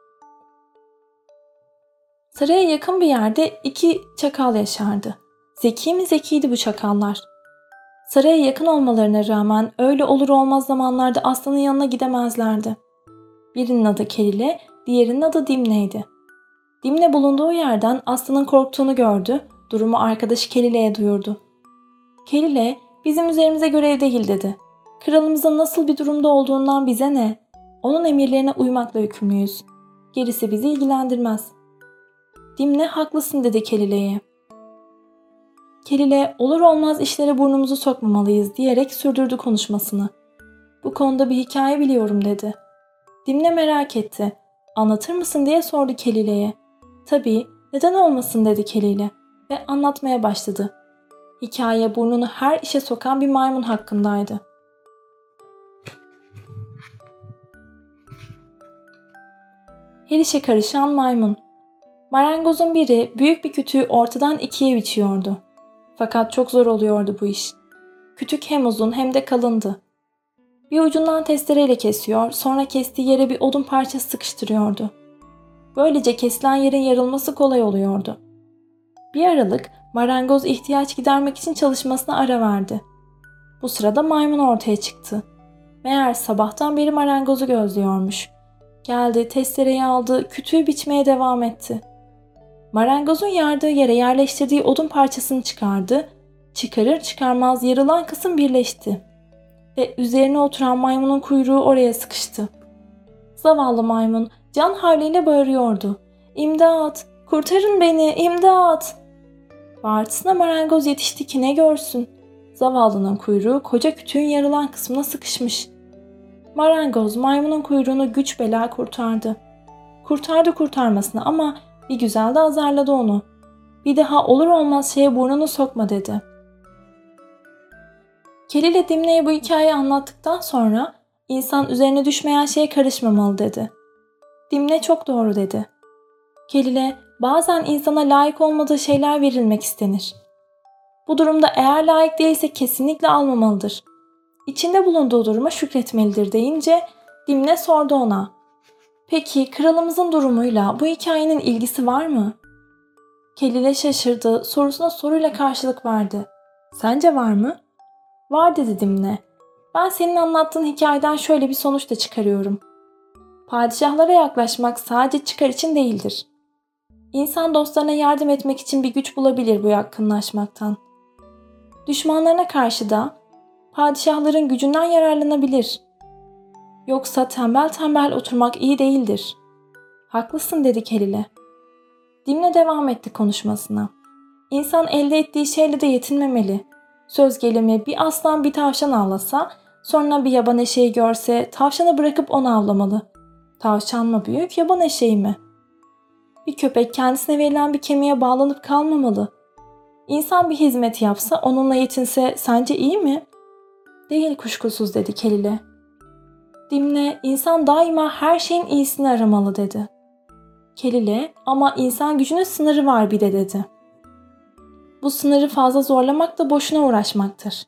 Saraya yakın bir yerde iki çakal yaşardı. Zeki mi zekiydi bu çakallar. Saraya yakın olmalarına rağmen öyle olur olmaz zamanlarda aslanın yanına gidemezlerdi. Birinin adı Kelile, diğerinin adı Dimne'ydi. Dimne bulunduğu yerden aslanın korktuğunu gördü, durumu arkadaşı Kelile'ye duyurdu. Kelile, bizim üzerimize görev değil dedi. Kralımızın nasıl bir durumda olduğundan bize ne? Onun emirlerine uymakla yükümlüyüz. Gerisi bizi ilgilendirmez. Dimne haklısın dedi Kelile'ye. Kelile olur olmaz işlere burnumuzu sokmamalıyız diyerek sürdürdü konuşmasını. Bu konuda bir hikaye biliyorum dedi. Dimne merak etti. Anlatır mısın diye sordu Kelile'ye. Tabii neden olmasın dedi Kelile ve anlatmaya başladı. Hikaye burnunu her işe sokan bir maymun hakkındaydı. Her işe karışan maymun. Marangozun biri büyük bir kütüğü ortadan ikiye biçiyordu. Fakat çok zor oluyordu bu iş. Kütük hem uzun hem de kalındı. Bir ucundan testereyle kesiyor, sonra kestiği yere bir odun parçası sıkıştırıyordu. Böylece kesilen yerin yarılması kolay oluyordu. Bir aralık marangoz ihtiyaç gidermek için çalışmasına ara verdi. Bu sırada maymun ortaya çıktı. Meğer sabahtan beri marangozu gözlüyormuş. Geldi, testereyi aldı, kütüğü biçmeye devam etti. Marangozun yardığı yere yerleştirdiği odun parçasını çıkardı. Çıkarır çıkarmaz yarılan kısım birleşti. Ve üzerine oturan maymunun kuyruğu oraya sıkıştı. Zavallı maymun can havliyle bağırıyordu. İmdat! Kurtarın beni! İmdat! Bağırtısına marangoz yetişti ki ne görsün. Zavallının kuyruğu koca kütüğün yarılan kısmına sıkışmış. Marangoz maymunun kuyruğunu güç bela kurtardı. Kurtardı kurtarmasını ama bir güzel de azarladı onu. Bir daha olur olmaz şeye burnunu sokma dedi. Kelly ile Dimne'ye bu hikayeyi anlattıktan sonra insan üzerine düşmeyen şeye karışmamalı dedi. Dimne çok doğru dedi. Kelile bazen insana layık olmadığı şeyler verilmek istenir. Bu durumda eğer layık değilse kesinlikle almamalıdır. İçinde bulunduğu duruma şükretmelidir deyince Dimne sordu ona. Peki kralımızın durumuyla bu hikayenin ilgisi var mı? Kelile şaşırdı, sorusuna soruyla karşılık verdi. Sence var mı? Var dedi Dimne. Ben senin anlattığın hikayeden şöyle bir sonuç da çıkarıyorum. Padişahlara yaklaşmak sadece çıkar için değildir. İnsan dostlarına yardım etmek için bir güç bulabilir bu yakınlaşmaktan. Düşmanlarına karşı da padişahların gücünden yararlanabilir. Yoksa tembel tembel oturmak iyi değildir. Haklısın dedi Kelile. Dimle devam etti konuşmasına. İnsan elde ettiği şeyle de yetinmemeli. Söz gelimi bir aslan bir tavşan avlasa, sonra bir yaban eşeği görse tavşanı bırakıp onu avlamalı. Tavşan mı büyük, yaban eşeği mi? Bir köpek kendisine verilen bir kemiğe bağlanıp kalmamalı. İnsan bir hizmet yapsa, onunla yetinse sence iyi mi? Değil kuşkusuz dedi Kelile. Dimle insan daima her şeyin iyisini aramalı dedi. Kelile ama insan gücünün sınırı var bir de dedi. Bu sınırı fazla zorlamak da boşuna uğraşmaktır.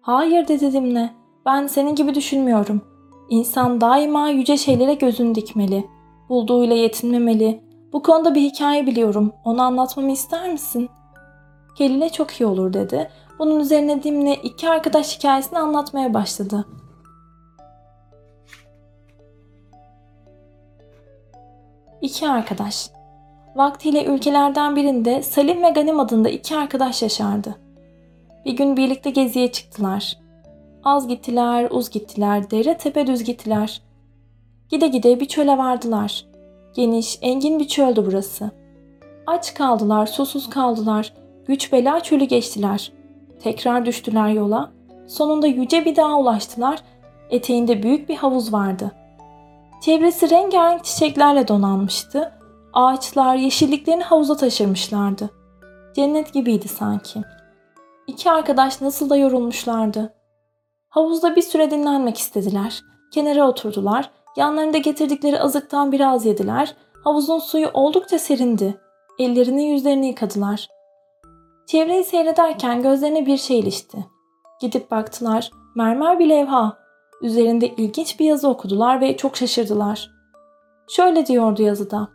Hayır dedi Dimle. Ben senin gibi düşünmüyorum. İnsan daima yüce şeylere gözünü dikmeli. Bulduğuyla yetinmemeli. Bu konuda bir hikaye biliyorum. Onu anlatmamı ister misin? Kelile çok iyi olur dedi. Bunun üzerine Dimle iki arkadaş hikayesini anlatmaya başladı. İki arkadaş. Vaktiyle ülkelerden birinde Salim ve Ganim adında iki arkadaş yaşardı. Bir gün birlikte geziye çıktılar. Az gittiler, uz gittiler, dere tepe düz gittiler. Gide gide bir çöle vardılar. Geniş, engin bir çöldü burası. Aç kaldılar, susuz kaldılar. Güç bela çölü geçtiler. Tekrar düştüler yola. Sonunda yüce bir dağa ulaştılar. Eteğinde büyük bir havuz vardı. Çevresi rengarenk çiçeklerle donanmıştı. Ağaçlar yeşilliklerini havuza taşırmışlardı. Cennet gibiydi sanki. İki arkadaş nasıl da yorulmuşlardı. Havuzda bir süre dinlenmek istediler. Kenara oturdular. Yanlarında getirdikleri azıktan biraz yediler. Havuzun suyu oldukça serindi. Ellerini yüzlerini yıkadılar. Çevreyi seyrederken gözlerine bir şey ilişti. Gidip baktılar. Mermer bir levha. Üzerinde ilginç bir yazı okudular ve çok şaşırdılar. Şöyle diyordu yazıda.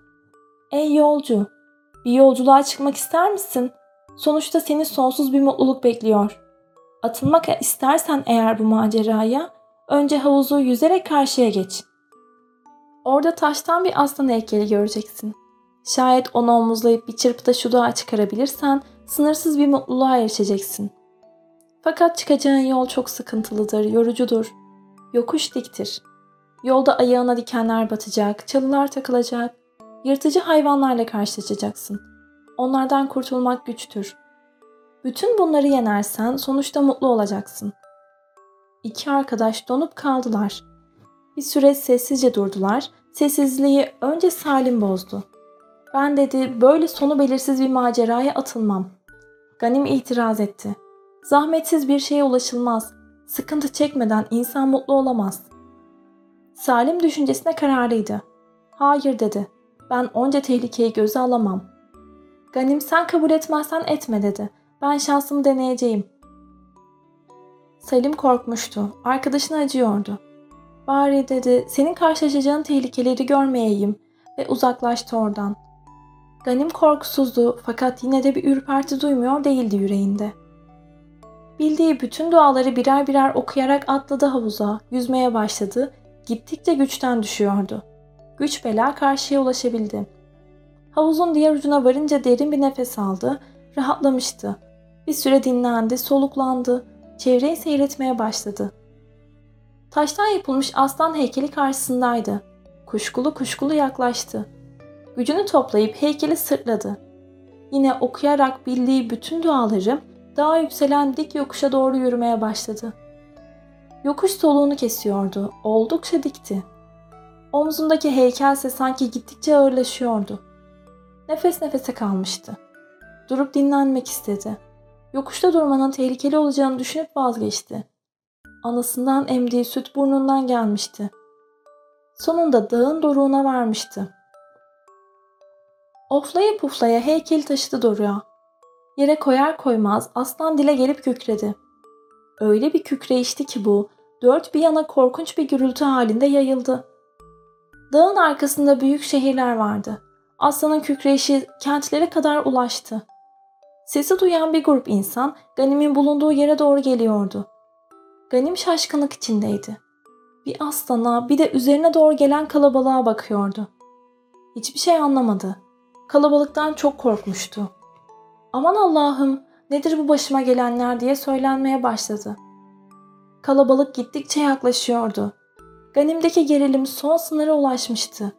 Ey yolcu, bir yolculuğa çıkmak ister misin? Sonuçta seni sonsuz bir mutluluk bekliyor. Atılmak istersen eğer bu maceraya, önce havuzu yüzerek karşıya geç. Orada taştan bir aslan heykeli göreceksin. Şayet onu omuzlayıp bir çırpıda şu dağa çıkarabilirsen sınırsız bir mutluluğa erişeceksin. Fakat çıkacağın yol çok sıkıntılıdır, yorucudur. Yokuş diktir. Yolda ayağına dikenler batacak, çalılar takılacak, yırtıcı hayvanlarla karşılaşacaksın. Onlardan kurtulmak güçtür. Bütün bunları yenersen sonuçta mutlu olacaksın. İki arkadaş donup kaldılar. Bir süre sessizce durdular. Sessizliği önce Salim bozdu. Ben dedi böyle sonu belirsiz bir maceraya atılmam. Ganim itiraz etti. Zahmetsiz bir şeye ulaşılmaz. Sıkıntı çekmeden insan mutlu olamaz. Salim düşüncesine kararlıydı. Hayır dedi. Ben onca tehlikeyi göze alamam. Ganim sen kabul etmezsen etme dedi. Ben şansımı deneyeceğim. Salim korkmuştu. Arkadaşına acıyordu. Bari dedi senin karşılaşacağın tehlikeleri görmeyeyim ve uzaklaştı oradan. Ganim korkusuzdu fakat yine de bir ürperti duymuyor değildi yüreğinde. Bildiği bütün duaları birer birer okuyarak atladı havuza, yüzmeye başladı, gittikçe güçten düşüyordu. Güç bela karşıya ulaşabildi. Havuzun diğer ucuna varınca derin bir nefes aldı, rahatlamıştı. Bir süre dinlendi, soluklandı, çevreyi seyretmeye başladı. Taştan yapılmış aslan heykeli karşısındaydı. Kuşkulu kuşkulu yaklaştı. Gücünü toplayıp heykeli sırtladı. Yine okuyarak bildiği bütün duaları daha yükselen dik yokuşa doğru yürümeye başladı. Yokuş soluğunu kesiyordu. Oldukça dikti. Omzundaki heykelse sanki gittikçe ağırlaşıyordu. Nefes nefese kalmıştı. Durup dinlenmek istedi. Yokuşta durmanın tehlikeli olacağını düşünüp vazgeçti. Anasından emdiği süt burnundan gelmişti. Sonunda dağın doruğuna varmıştı. Oflaya puflaya heykeli taşıdı doruğa. Yere koyar koymaz aslan dile gelip kükredi. Öyle bir kükreyişti ki bu, dört bir yana korkunç bir gürültü halinde yayıldı. Dağın arkasında büyük şehirler vardı. Aslanın kükreyişi kentlere kadar ulaştı. Sesi duyan bir grup insan Ganim'in bulunduğu yere doğru geliyordu. Ganim şaşkınlık içindeydi. Bir aslana bir de üzerine doğru gelen kalabalığa bakıyordu. Hiçbir şey anlamadı. Kalabalıktan çok korkmuştu. Aman Allah'ım nedir bu başıma gelenler diye söylenmeye başladı. Kalabalık gittikçe yaklaşıyordu. Ganim'deki gerilim son sınıra ulaşmıştı.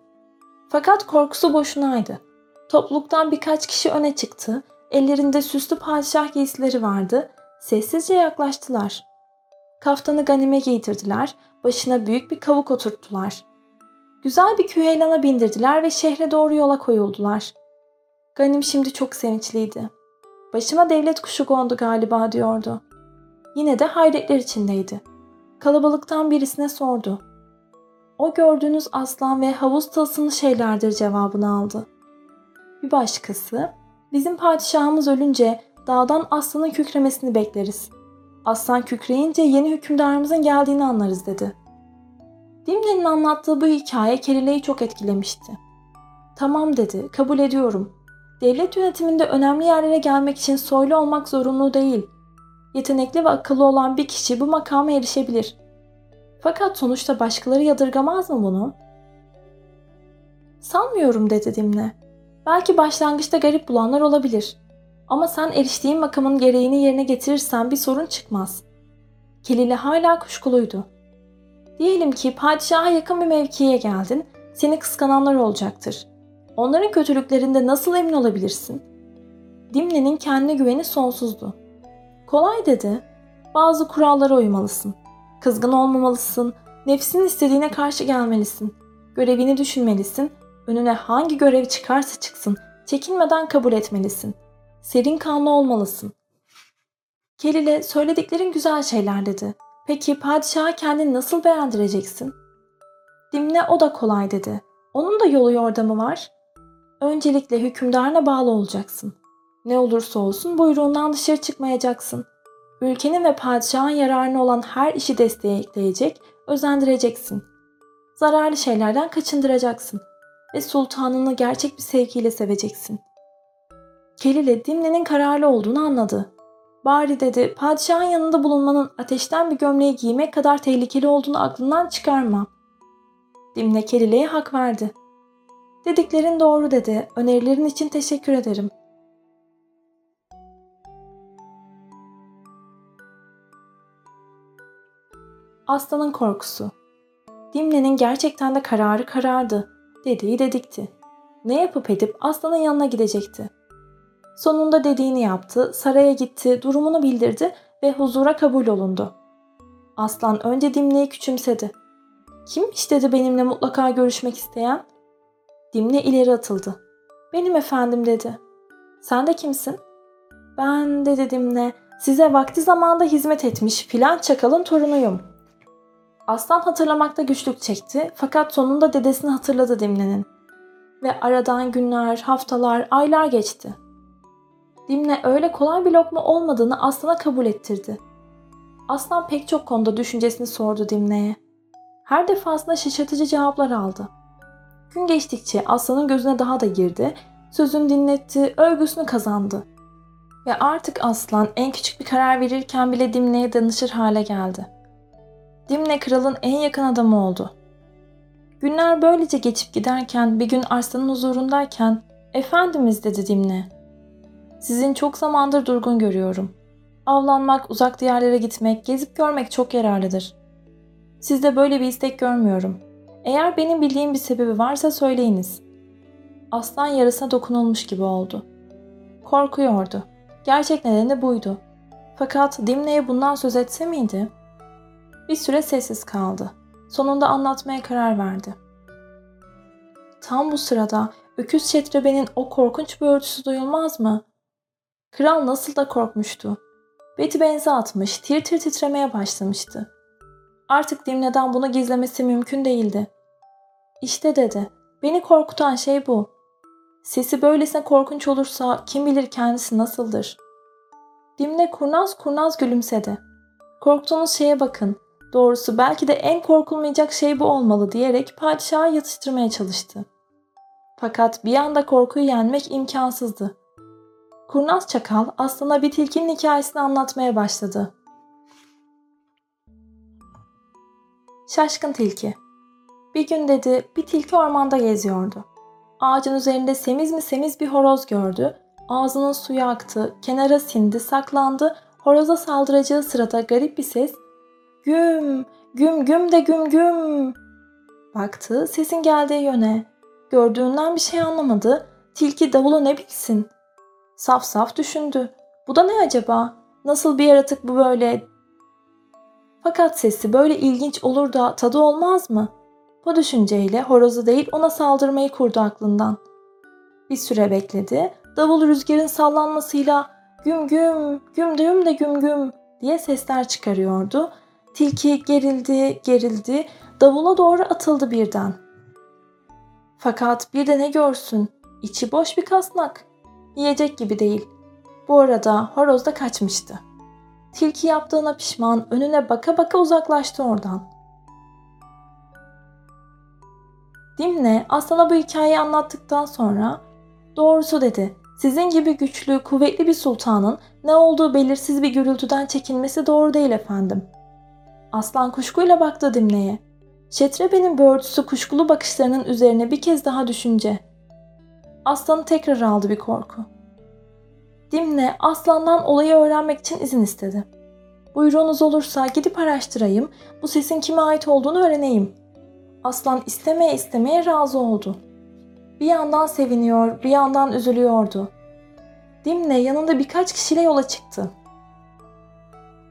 Fakat korkusu boşunaydı. Topluluktan birkaç kişi öne çıktı. Ellerinde süslü padişah giysileri vardı. Sessizce yaklaştılar. Kaftanı Ganim'e giydirdiler. Başına büyük bir kavuk oturttular. Güzel bir küheylana bindirdiler ve şehre doğru yola koyuldular. Ganim şimdi çok sevinçliydi. Başıma devlet kuşu kondu galiba diyordu. Yine de hayretler içindeydi. Kalabalıktan birisine sordu. O gördüğünüz aslan ve havuz tılsımlı şeylerdir cevabını aldı. Bir başkası, bizim padişahımız ölünce dağdan aslanın kükremesini bekleriz. Aslan kükreyince yeni hükümdarımızın geldiğini anlarız dedi. Dimne'nin anlattığı bu hikaye Kerile'yi çok etkilemişti. Tamam dedi, kabul ediyorum. Devlet yönetiminde önemli yerlere gelmek için soylu olmak zorunlu değil. Yetenekli ve akıllı olan bir kişi bu makama erişebilir. Fakat sonuçta başkaları yadırgamaz mı bunu? Sanmıyorum dedi Dimne. Belki başlangıçta garip bulanlar olabilir. Ama sen eriştiğin makamın gereğini yerine getirirsen bir sorun çıkmaz. Kelile hala kuşkuluydu. Diyelim ki padişaha yakın bir mevkiye geldin, seni kıskananlar olacaktır. Onların kötülüklerinde nasıl emin olabilirsin? Dimne'nin kendine güveni sonsuzdu. Kolay dedi. Bazı kurallara uymalısın. Kızgın olmamalısın. Nefsinin istediğine karşı gelmelisin. Görevini düşünmelisin. Önüne hangi görev çıkarsa çıksın. Çekinmeden kabul etmelisin. Serin kanlı olmalısın. Kelile söylediklerin güzel şeyler dedi. Peki padişaha kendini nasıl beğendireceksin? Dimne o da kolay dedi. Onun da yolu yordamı var. Öncelikle hükümdarına bağlı olacaksın. Ne olursa olsun buyruğundan dışarı çıkmayacaksın. Ülkenin ve padişahın yararına olan her işi destekleyecek, özendireceksin. Zararlı şeylerden kaçındıracaksın ve sultanını gerçek bir sevgiyle seveceksin. Kelile Dimne'nin kararlı olduğunu anladı. Bari dedi padişahın yanında bulunmanın ateşten bir gömleği giymek kadar tehlikeli olduğunu aklından çıkarma. Dimne Kelile'ye hak verdi. Dediklerin doğru dedi. Önerilerin için teşekkür ederim. Aslanın korkusu. Dimne'nin gerçekten de kararı karardı. Dediği dedikti. Ne yapıp edip aslanın yanına gidecekti. Sonunda dediğini yaptı, saraya gitti, durumunu bildirdi ve huzura kabul olundu. Aslan önce Dimne'yi küçümsedi. Kimmiş dedi benimle mutlaka görüşmek isteyen? Dimne ileri atıldı. Benim efendim dedi. Sen de kimsin? Ben dedi Dimne size vakti zamanda hizmet etmiş filan çakalın torunuyum. Aslan hatırlamakta güçlük çekti fakat sonunda dedesini hatırladı Dimne'nin. Ve aradan günler, haftalar, aylar geçti. Dimne öyle kolay bir lokma olmadığını Aslan'a kabul ettirdi. Aslan pek çok konuda düşüncesini sordu Dimne'ye. Her defasında şaşırtıcı cevaplar aldı. Gün geçtikçe Aslan'ın gözüne daha da girdi, sözünü dinletti, övgüsünü kazandı. Ve artık Aslan en küçük bir karar verirken bile Dimne'ye danışır hale geldi. Dimne kralın en yakın adamı oldu. Günler böylece geçip giderken bir gün Arslan'ın huzurundayken Efendimiz dedi Dimne. Sizin çok zamandır durgun görüyorum. Avlanmak, uzak diyarlara gitmek, gezip görmek çok yararlıdır. Sizde böyle bir istek görmüyorum. Eğer benim bildiğim bir sebebi varsa söyleyiniz. Aslan yarısına dokunulmuş gibi oldu. Korkuyordu. Gerçek nedeni buydu. Fakat Dimne'ye bundan söz etse miydi? Bir süre sessiz kaldı. Sonunda anlatmaya karar verdi. Tam bu sırada öküz şetrebenin o korkunç böğürtüsü duyulmaz mı? Kral nasıl da korkmuştu. Beti benze atmış, tir tir titremeye başlamıştı. Artık Dimne'den bunu gizlemesi mümkün değildi. İşte dedi, beni korkutan şey bu. Sesi böylesine korkunç olursa kim bilir kendisi nasıldır. Dimne kurnaz kurnaz gülümsedi. Korktuğunuz şeye bakın. Doğrusu belki de en korkulmayacak şey bu olmalı diyerek padişahı yatıştırmaya çalıştı. Fakat bir anda korkuyu yenmek imkansızdı. Kurnaz çakal aslına bir tilkinin hikayesini anlatmaya başladı. Şaşkın tilki. Bir gün dedi bir tilki ormanda geziyordu. Ağacın üzerinde semiz mi semiz bir horoz gördü. Ağzının suyu aktı, kenara sindi, saklandı. Horoza saldıracağı sırada garip bir ses Güm, güm güm de güm güm. Baktı sesin geldiği yöne. Gördüğünden bir şey anlamadı. Tilki davulu ne bilsin. Saf saf düşündü. Bu da ne acaba? Nasıl bir yaratık bu böyle? Fakat sesi böyle ilginç olur da tadı olmaz mı? Bu düşünceyle horozu değil ona saldırmayı kurdu aklından. Bir süre bekledi. Davul rüzgarın sallanmasıyla güm güm, güm düğüm de güm güm diye sesler çıkarıyordu. Tilki gerildi, gerildi, davula doğru atıldı birden. Fakat bir de ne görsün? İçi boş bir kasnak. Yiyecek gibi değil. Bu arada horoz da kaçmıştı. Tilki yaptığına pişman önüne baka baka uzaklaştı oradan. Dimne aslana bu hikayeyi anlattıktan sonra doğrusu dedi. Sizin gibi güçlü, kuvvetli bir sultanın ne olduğu belirsiz bir gürültüden çekinmesi doğru değil efendim. Aslan kuşkuyla baktı Dimne'ye. Şetrebe'nin böğürtüsü kuşkulu bakışlarının üzerine bir kez daha düşünce. Aslanı tekrar aldı bir korku. Dimne aslandan olayı öğrenmek için izin istedi. Buyruğunuz olursa gidip araştırayım, bu sesin kime ait olduğunu öğreneyim. Aslan istemeye istemeye razı oldu. Bir yandan seviniyor, bir yandan üzülüyordu. Dimne yanında birkaç kişiyle yola çıktı.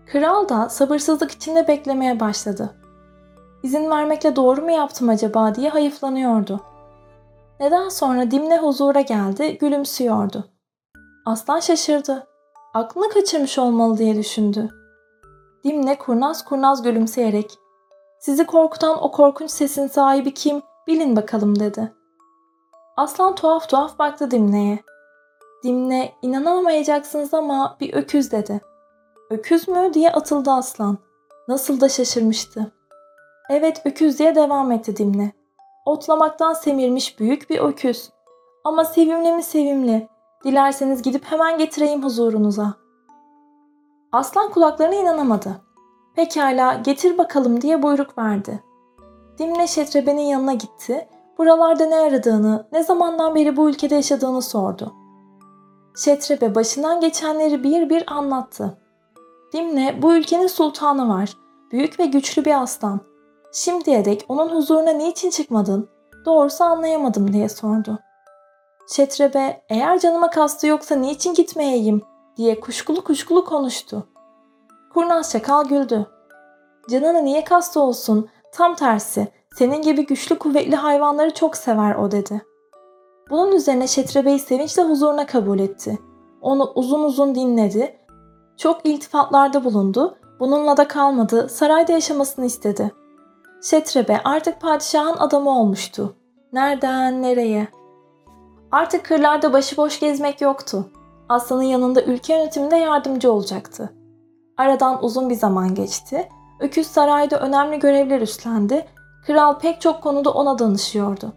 Kral da sabırsızlık içinde beklemeye başladı. İzin vermekle doğru mu yaptım acaba diye hayıflanıyordu. Neden sonra Dimne huzura geldi, gülümsüyordu. Aslan şaşırdı. Aklını kaçırmış olmalı diye düşündü. Dimne kurnaz kurnaz gülümseyerek ''Sizi korkutan o korkunç sesin sahibi kim? Bilin bakalım.'' dedi. Aslan tuhaf tuhaf baktı Dimne'ye. Dimne inanamayacaksınız ama bir öküz dedi. Öküz mü diye atıldı aslan. Nasıl da şaşırmıştı. Evet öküz diye devam etti Dimne. Otlamaktan semirmiş büyük bir öküz. Ama sevimli mi sevimli. Dilerseniz gidip hemen getireyim huzurunuza. Aslan kulaklarına inanamadı. Pekala getir bakalım diye buyruk verdi. Dimle Şetrebe'nin yanına gitti. Buralarda ne aradığını, ne zamandan beri bu ülkede yaşadığını sordu. Şetrebe başından geçenleri bir bir anlattı. Dimle bu ülkenin sultanı var. Büyük ve güçlü bir aslan. Şimdiye dek onun huzuruna niçin çıkmadın? Doğrusu anlayamadım diye sordu. Şetrebe eğer canıma kastı yoksa niçin gitmeyeyim diye kuşkulu kuşkulu konuştu. Kurnaz çakal güldü. Canını niye kastı olsun? Tam tersi. Senin gibi güçlü kuvvetli hayvanları çok sever o dedi. Bunun üzerine Şetrebe'yi sevinçle huzuruna kabul etti. Onu uzun uzun dinledi. Çok iltifatlarda bulundu. Bununla da kalmadı. Sarayda yaşamasını istedi. Şetrebe artık padişahın adamı olmuştu. Nereden nereye? Artık kırlarda başıboş gezmek yoktu. Aslanın yanında ülke yönetiminde yardımcı olacaktı. Aradan uzun bir zaman geçti. Öküz sarayda önemli görevler üstlendi. Kral pek çok konuda ona danışıyordu.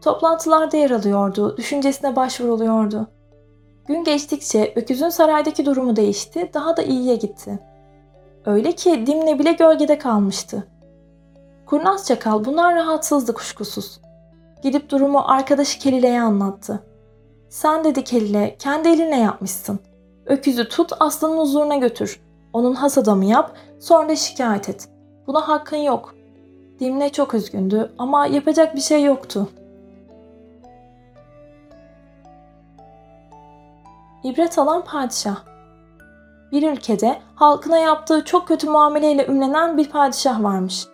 Toplantılarda yer alıyordu, düşüncesine başvuruluyordu. Gün geçtikçe öküzün saraydaki durumu değişti, daha da iyiye gitti. Öyle ki Dimne bile gölgede kalmıştı. Kurnaz çakal bundan rahatsızdı kuşkusuz. Gidip durumu arkadaşı Kelile'ye anlattı. Sen dedi Kelile kendi elinle yapmışsın. Öküzü tut aslanın huzuruna götür. Onun has adamı yap sonra da şikayet et. Buna hakkın yok. Dimle çok üzgündü ama yapacak bir şey yoktu. İbret alan padişah Bir ülkede halkına yaptığı çok kötü muameleyle ünlenen bir padişah varmış.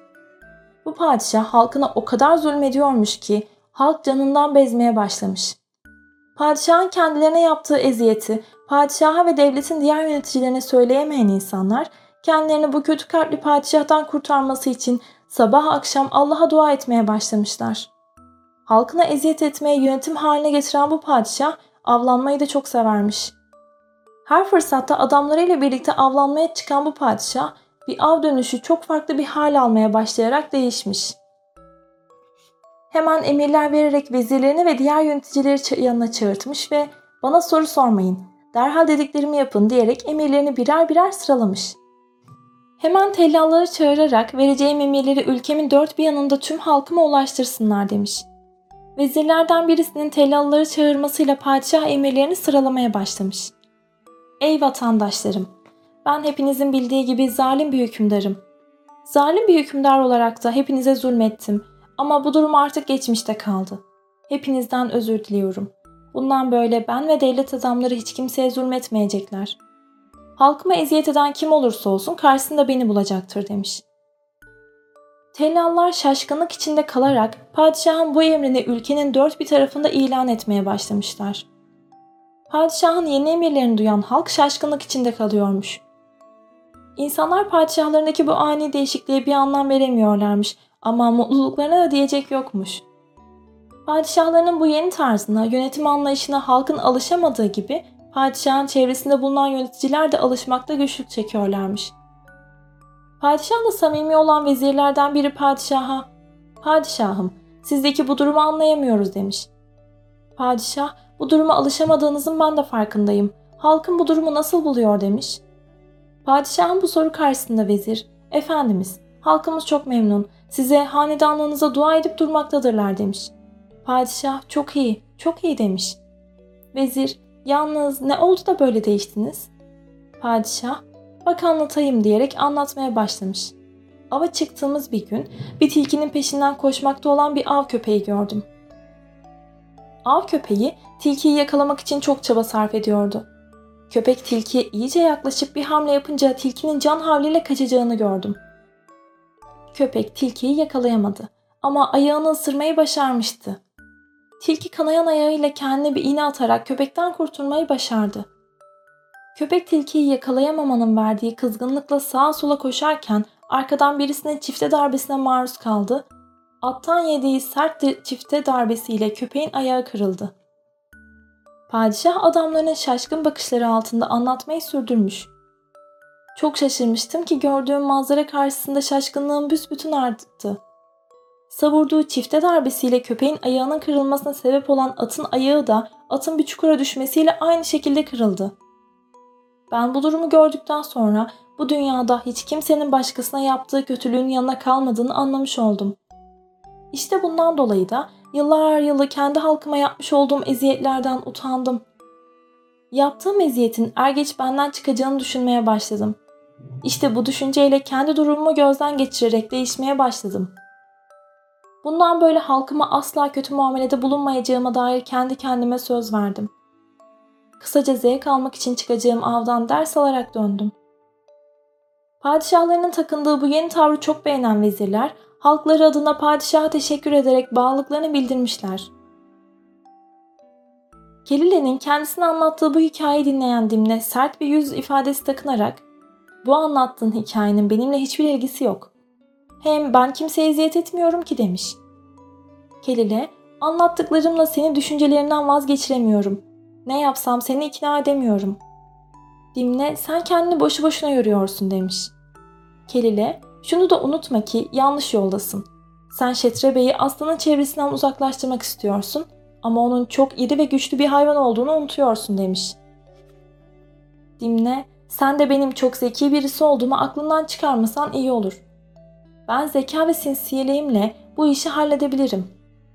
Bu padişah halkına o kadar zulmediyormuş ki halk canından bezmeye başlamış. Padişahın kendilerine yaptığı eziyeti padişaha ve devletin diğer yöneticilerine söyleyemeyen insanlar kendilerini bu kötü kalpli padişahtan kurtarması için sabah akşam Allah'a dua etmeye başlamışlar. Halkına eziyet etmeye yönetim haline getiren bu padişah avlanmayı da çok severmiş. Her fırsatta adamlarıyla birlikte avlanmaya çıkan bu padişah bir av dönüşü çok farklı bir hal almaya başlayarak değişmiş. Hemen emirler vererek vezirlerini ve diğer yöneticileri yanına çağırtmış ve bana soru sormayın, derhal dediklerimi yapın diyerek emirlerini birer birer sıralamış. Hemen tellalları çağırarak vereceğim emirleri ülkemin dört bir yanında tüm halkıma ulaştırsınlar demiş. Vezirlerden birisinin tellalları çağırmasıyla padişah emirlerini sıralamaya başlamış. Ey vatandaşlarım! Ben hepinizin bildiği gibi zalim bir hükümdarım. Zalim bir hükümdar olarak da hepinize zulmettim ama bu durum artık geçmişte kaldı. Hepinizden özür diliyorum. Bundan böyle ben ve devlet adamları hiç kimseye zulmetmeyecekler. Halkıma eziyet eden kim olursa olsun karşısında beni bulacaktır demiş. Tellallar şaşkınlık içinde kalarak padişahın bu emrini ülkenin dört bir tarafında ilan etmeye başlamışlar. Padişahın yeni emirlerini duyan halk şaşkınlık içinde kalıyormuş. İnsanlar padişahlarındaki bu ani değişikliğe bir anlam veremiyorlarmış ama mutluluklarına da diyecek yokmuş. Padişahlarının bu yeni tarzına, yönetim anlayışına halkın alışamadığı gibi padişahın çevresinde bulunan yöneticiler de alışmakta güçlük çekiyorlarmış. Padişahla samimi olan vezirlerden biri padişaha, ''Padişahım, sizdeki bu durumu anlayamıyoruz.'' demiş. Padişah, ''Bu duruma alışamadığınızın ben de farkındayım. Halkın bu durumu nasıl buluyor?'' demiş. Padişahın bu soru karşısında vezir, ''Efendimiz, halkımız çok memnun. Size hanedanlığınıza dua edip durmaktadırlar.'' demiş. Padişah, ''Çok iyi, çok iyi.'' demiş. Vezir, ''Yalnız ne oldu da böyle değiştiniz?'' Padişah, bak anlatayım diyerek anlatmaya başlamış. Ava çıktığımız bir gün bir tilkinin peşinden koşmakta olan bir av köpeği gördüm. Av köpeği tilkiyi yakalamak için çok çaba sarf ediyordu. Köpek tilkiye iyice yaklaşıp bir hamle yapınca tilkinin can havliyle kaçacağını gördüm. Köpek tilkiyi yakalayamadı ama ayağını ısırmayı başarmıştı. Tilki kanayan ayağıyla kendine bir iğne atarak köpekten kurtulmayı başardı. Köpek tilkiyi yakalayamamanın verdiği kızgınlıkla sağa sola koşarken arkadan birisinin çifte darbesine maruz kaldı. Attan yediği sert çifte darbesiyle köpeğin ayağı kırıldı. Padişah adamlarının şaşkın bakışları altında anlatmayı sürdürmüş. Çok şaşırmıştım ki gördüğüm manzara karşısında şaşkınlığım büsbütün arttı. Savurduğu çifte darbesiyle köpeğin ayağının kırılmasına sebep olan atın ayağı da atın bir çukura düşmesiyle aynı şekilde kırıldı. Ben bu durumu gördükten sonra bu dünyada hiç kimsenin başkasına yaptığı kötülüğün yanına kalmadığını anlamış oldum. İşte bundan dolayı da yıllar yılı kendi halkıma yapmış olduğum eziyetlerden utandım. Yaptığım eziyetin er geç benden çıkacağını düşünmeye başladım. İşte bu düşünceyle kendi durumumu gözden geçirerek değişmeye başladım. Bundan böyle halkıma asla kötü muamelede bulunmayacağıma dair kendi kendime söz verdim. Kısaca zevk almak için çıkacağım avdan ders alarak döndüm. Padişahlarının takındığı bu yeni tavrı çok beğenen vezirler, halkları adına padişaha teşekkür ederek bağlılıklarını bildirmişler. Kelile'nin kendisine anlattığı bu hikayeyi dinleyen Dimne sert bir yüz ifadesi takınarak ''Bu anlattığın hikayenin benimle hiçbir ilgisi yok. Hem ben kimseye eziyet etmiyorum ki.'' demiş. Kelile ''Anlattıklarımla seni düşüncelerinden vazgeçiremiyorum. Ne yapsam seni ikna edemiyorum.'' Dimne sen kendini boşu boşuna yoruyorsun demiş. Kelile şunu da unutma ki yanlış yoldasın. Sen Şetrebe'yi aslanın çevresinden uzaklaştırmak istiyorsun ama onun çok iri ve güçlü bir hayvan olduğunu unutuyorsun demiş. Dimne sen de benim çok zeki birisi olduğumu aklından çıkarmasan iyi olur. Ben zeka ve sinsiyeliğimle bu işi halledebilirim.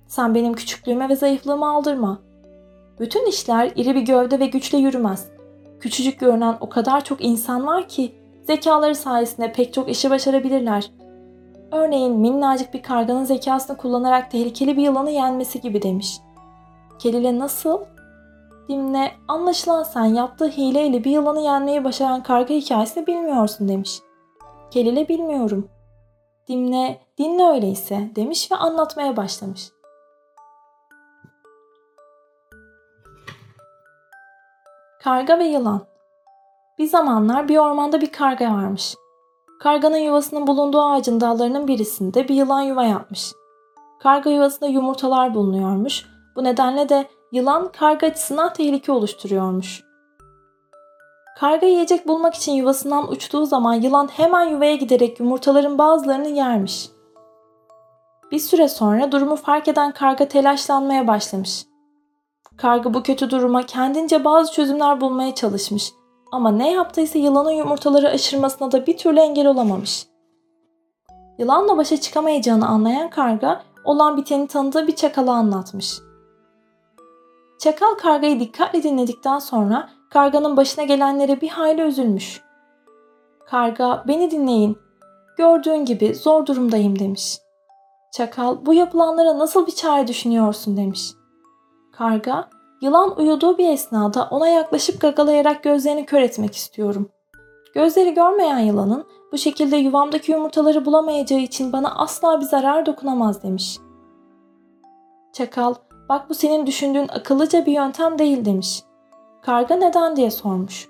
Sen benim küçüklüğüme ve zayıflığıma aldırma. Bütün işler iri bir gövde ve güçle yürümez. Küçücük görünen o kadar çok insan var ki zekaları sayesinde pek çok işi başarabilirler. Örneğin minnacık bir karganın zekasını kullanarak tehlikeli bir yılanı yenmesi gibi demiş. Kelile nasıl? Dimne anlaşılan sen yaptığı hileyle bir yılanı yenmeyi başaran karga hikayesini bilmiyorsun demiş. Kelile bilmiyorum. Dimne dinle öyleyse demiş ve anlatmaya başlamış. Karga ve yılan Bir zamanlar bir ormanda bir karga varmış. Karganın yuvasının bulunduğu ağacın dallarının birisinde bir yılan yuva yapmış. Karga yuvasında yumurtalar bulunuyormuş. Bu nedenle de yılan karga açısından tehlike oluşturuyormuş. Karga yiyecek bulmak için yuvasından uçtuğu zaman yılan hemen yuvaya giderek yumurtaların bazılarını yermiş. Bir süre sonra durumu fark eden karga telaşlanmaya başlamış. Karga bu kötü duruma kendince bazı çözümler bulmaya çalışmış ama ne yaptıysa yılanın yumurtaları aşırmasına da bir türlü engel olamamış. Yılanla başa çıkamayacağını anlayan karga olan biteni tanıdığı bir çakala anlatmış. Çakal kargayı dikkatle dinledikten sonra karganın başına gelenlere bir hayli üzülmüş. Karga beni dinleyin. Gördüğün gibi zor durumdayım demiş. Çakal bu yapılanlara nasıl bir çare düşünüyorsun demiş. Karga yılan uyuduğu bir esnada ona yaklaşıp gagalayarak gözlerini kör etmek istiyorum. Gözleri görmeyen yılanın bu şekilde yuvamdaki yumurtaları bulamayacağı için bana asla bir zarar dokunamaz demiş. Çakal bak bu senin düşündüğün akıllıca bir yöntem değil demiş. Karga neden diye sormuş.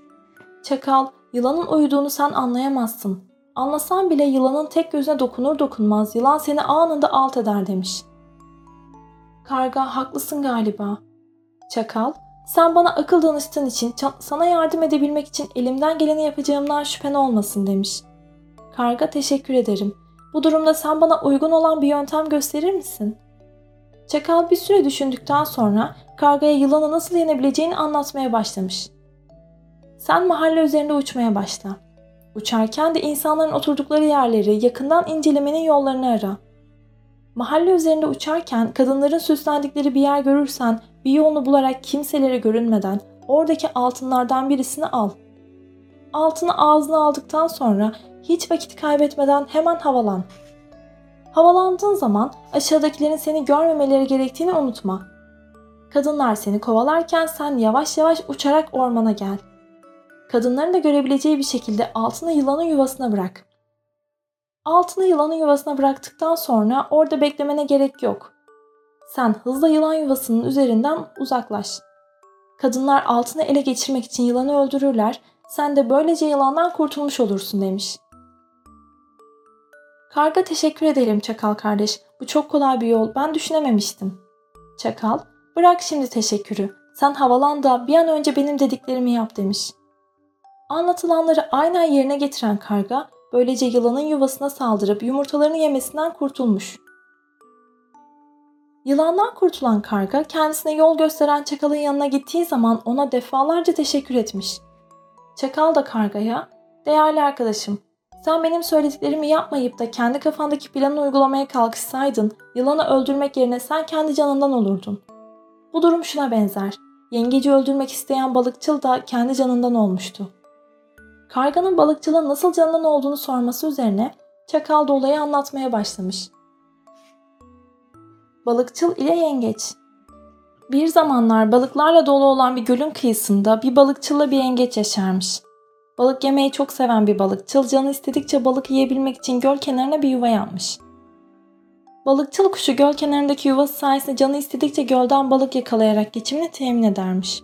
Çakal, yılanın uyuduğunu sen anlayamazsın. Anlasan bile yılanın tek gözüne dokunur dokunmaz yılan seni anında alt eder demiş. Karga, haklısın galiba. Çakal, sen bana akıl danıştığın için sana yardım edebilmek için elimden geleni yapacağımdan şüphen olmasın demiş. Karga teşekkür ederim. Bu durumda sen bana uygun olan bir yöntem gösterir misin? Çakal bir süre düşündükten sonra kargaya yılanı nasıl yenebileceğini anlatmaya başlamış. Sen mahalle üzerinde uçmaya başla. Uçarken de insanların oturdukları yerleri yakından incelemenin yollarını ara. Mahalle üzerinde uçarken kadınların süslendikleri bir yer görürsen bir yolunu bularak kimselere görünmeden oradaki altınlardan birisini al. Altını ağzına aldıktan sonra hiç vakit kaybetmeden hemen havalan. Havalandığın zaman aşağıdakilerin seni görmemeleri gerektiğini unutma. Kadınlar seni kovalarken sen yavaş yavaş uçarak ormana gel. Kadınların da görebileceği bir şekilde altını yılanın yuvasına bırak. Altını yılanın yuvasına bıraktıktan sonra orada beklemene gerek yok. Sen hızla yılan yuvasının üzerinden uzaklaş. Kadınlar altını ele geçirmek için yılanı öldürürler, sen de böylece yılandan kurtulmuş olursun demiş. Karga teşekkür ederim Çakal kardeş. Bu çok kolay bir yol. Ben düşünememiştim. Çakal, bırak şimdi teşekkürü. Sen havalan da bir an önce benim dediklerimi yap demiş. Anlatılanları aynen yerine getiren karga böylece yılanın yuvasına saldırıp yumurtalarını yemesinden kurtulmuş. Yılandan kurtulan karga kendisine yol gösteren çakalın yanına gittiği zaman ona defalarca teşekkür etmiş. Çakal da kargaya, değerli arkadaşım sen benim söylediklerimi yapmayıp da kendi kafandaki planı uygulamaya kalkışsaydın, yılanı öldürmek yerine sen kendi canından olurdun. Bu durum şuna benzer. Yengeci öldürmek isteyen balıkçıl da kendi canından olmuştu. Karganın balıkçıla nasıl canından olduğunu sorması üzerine çakal da anlatmaya başlamış. Balıkçıl ile yengeç Bir zamanlar balıklarla dolu olan bir gölün kıyısında bir balıkçılla bir yengeç yaşarmış. Balık yemeyi çok seven bir balıkçıl canı istedikçe balık yiyebilmek için göl kenarına bir yuva yapmış. Balıkçıl kuşu göl kenarındaki yuvası sayesinde canı istedikçe gölden balık yakalayarak geçimini temin edermiş.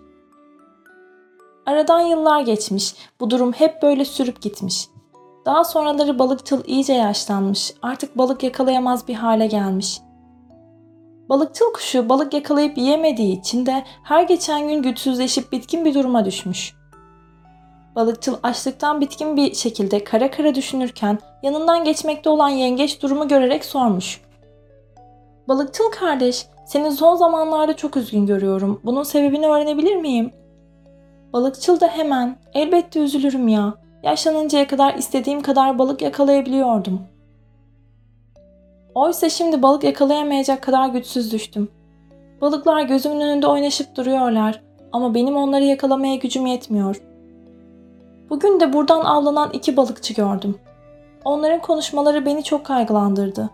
Aradan yıllar geçmiş. Bu durum hep böyle sürüp gitmiş. Daha sonraları balıkçıl iyice yaşlanmış. Artık balık yakalayamaz bir hale gelmiş. Balıkçıl kuşu balık yakalayıp yiyemediği için de her geçen gün güçsüzleşip bitkin bir duruma düşmüş. Balıkçıl açlıktan bitkin bir şekilde kara kara düşünürken yanından geçmekte olan yengeç durumu görerek sormuş. Balıkçıl kardeş, seni son zamanlarda çok üzgün görüyorum. Bunun sebebini öğrenebilir miyim? Balıkçıl da hemen, elbette üzülürüm ya. Yaşlanıncaya kadar istediğim kadar balık yakalayabiliyordum. Oysa şimdi balık yakalayamayacak kadar güçsüz düştüm. Balıklar gözümün önünde oynaşıp duruyorlar ama benim onları yakalamaya gücüm yetmiyor. Bugün de buradan avlanan iki balıkçı gördüm. Onların konuşmaları beni çok kaygılandırdı.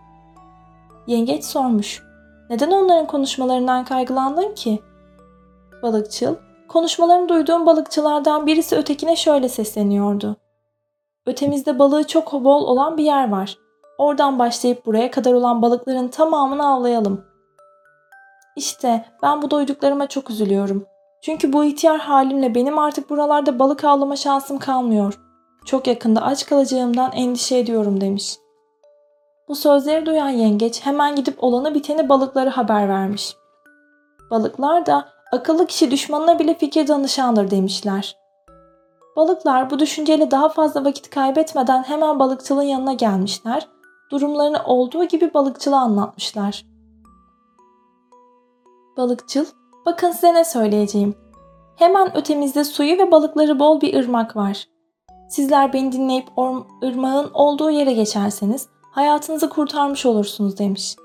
Yengeç sormuş. Neden onların konuşmalarından kaygılandın ki? Balıkçıl, konuşmalarını duyduğum balıkçılardan birisi ötekine şöyle sesleniyordu. Ötemizde balığı çok bol olan bir yer var. Oradan başlayıp buraya kadar olan balıkların tamamını avlayalım. İşte ben bu duyduklarıma çok üzülüyorum. Çünkü bu ihtiyar halimle benim artık buralarda balık avlama şansım kalmıyor. Çok yakında aç kalacağımdan endişe ediyorum demiş. Bu sözleri duyan yengeç hemen gidip olanı biteni balıklara haber vermiş. Balıklar da akıllı kişi düşmanına bile fikir danışandır demişler. Balıklar bu düşünceyle daha fazla vakit kaybetmeden hemen balıkçılın yanına gelmişler, durumlarını olduğu gibi balıkçıla anlatmışlar. Balıkçıl Bakın size ne söyleyeceğim. Hemen ötemizde suyu ve balıkları bol bir ırmak var. Sizler beni dinleyip ırmağın olduğu yere geçerseniz hayatınızı kurtarmış olursunuz demiş.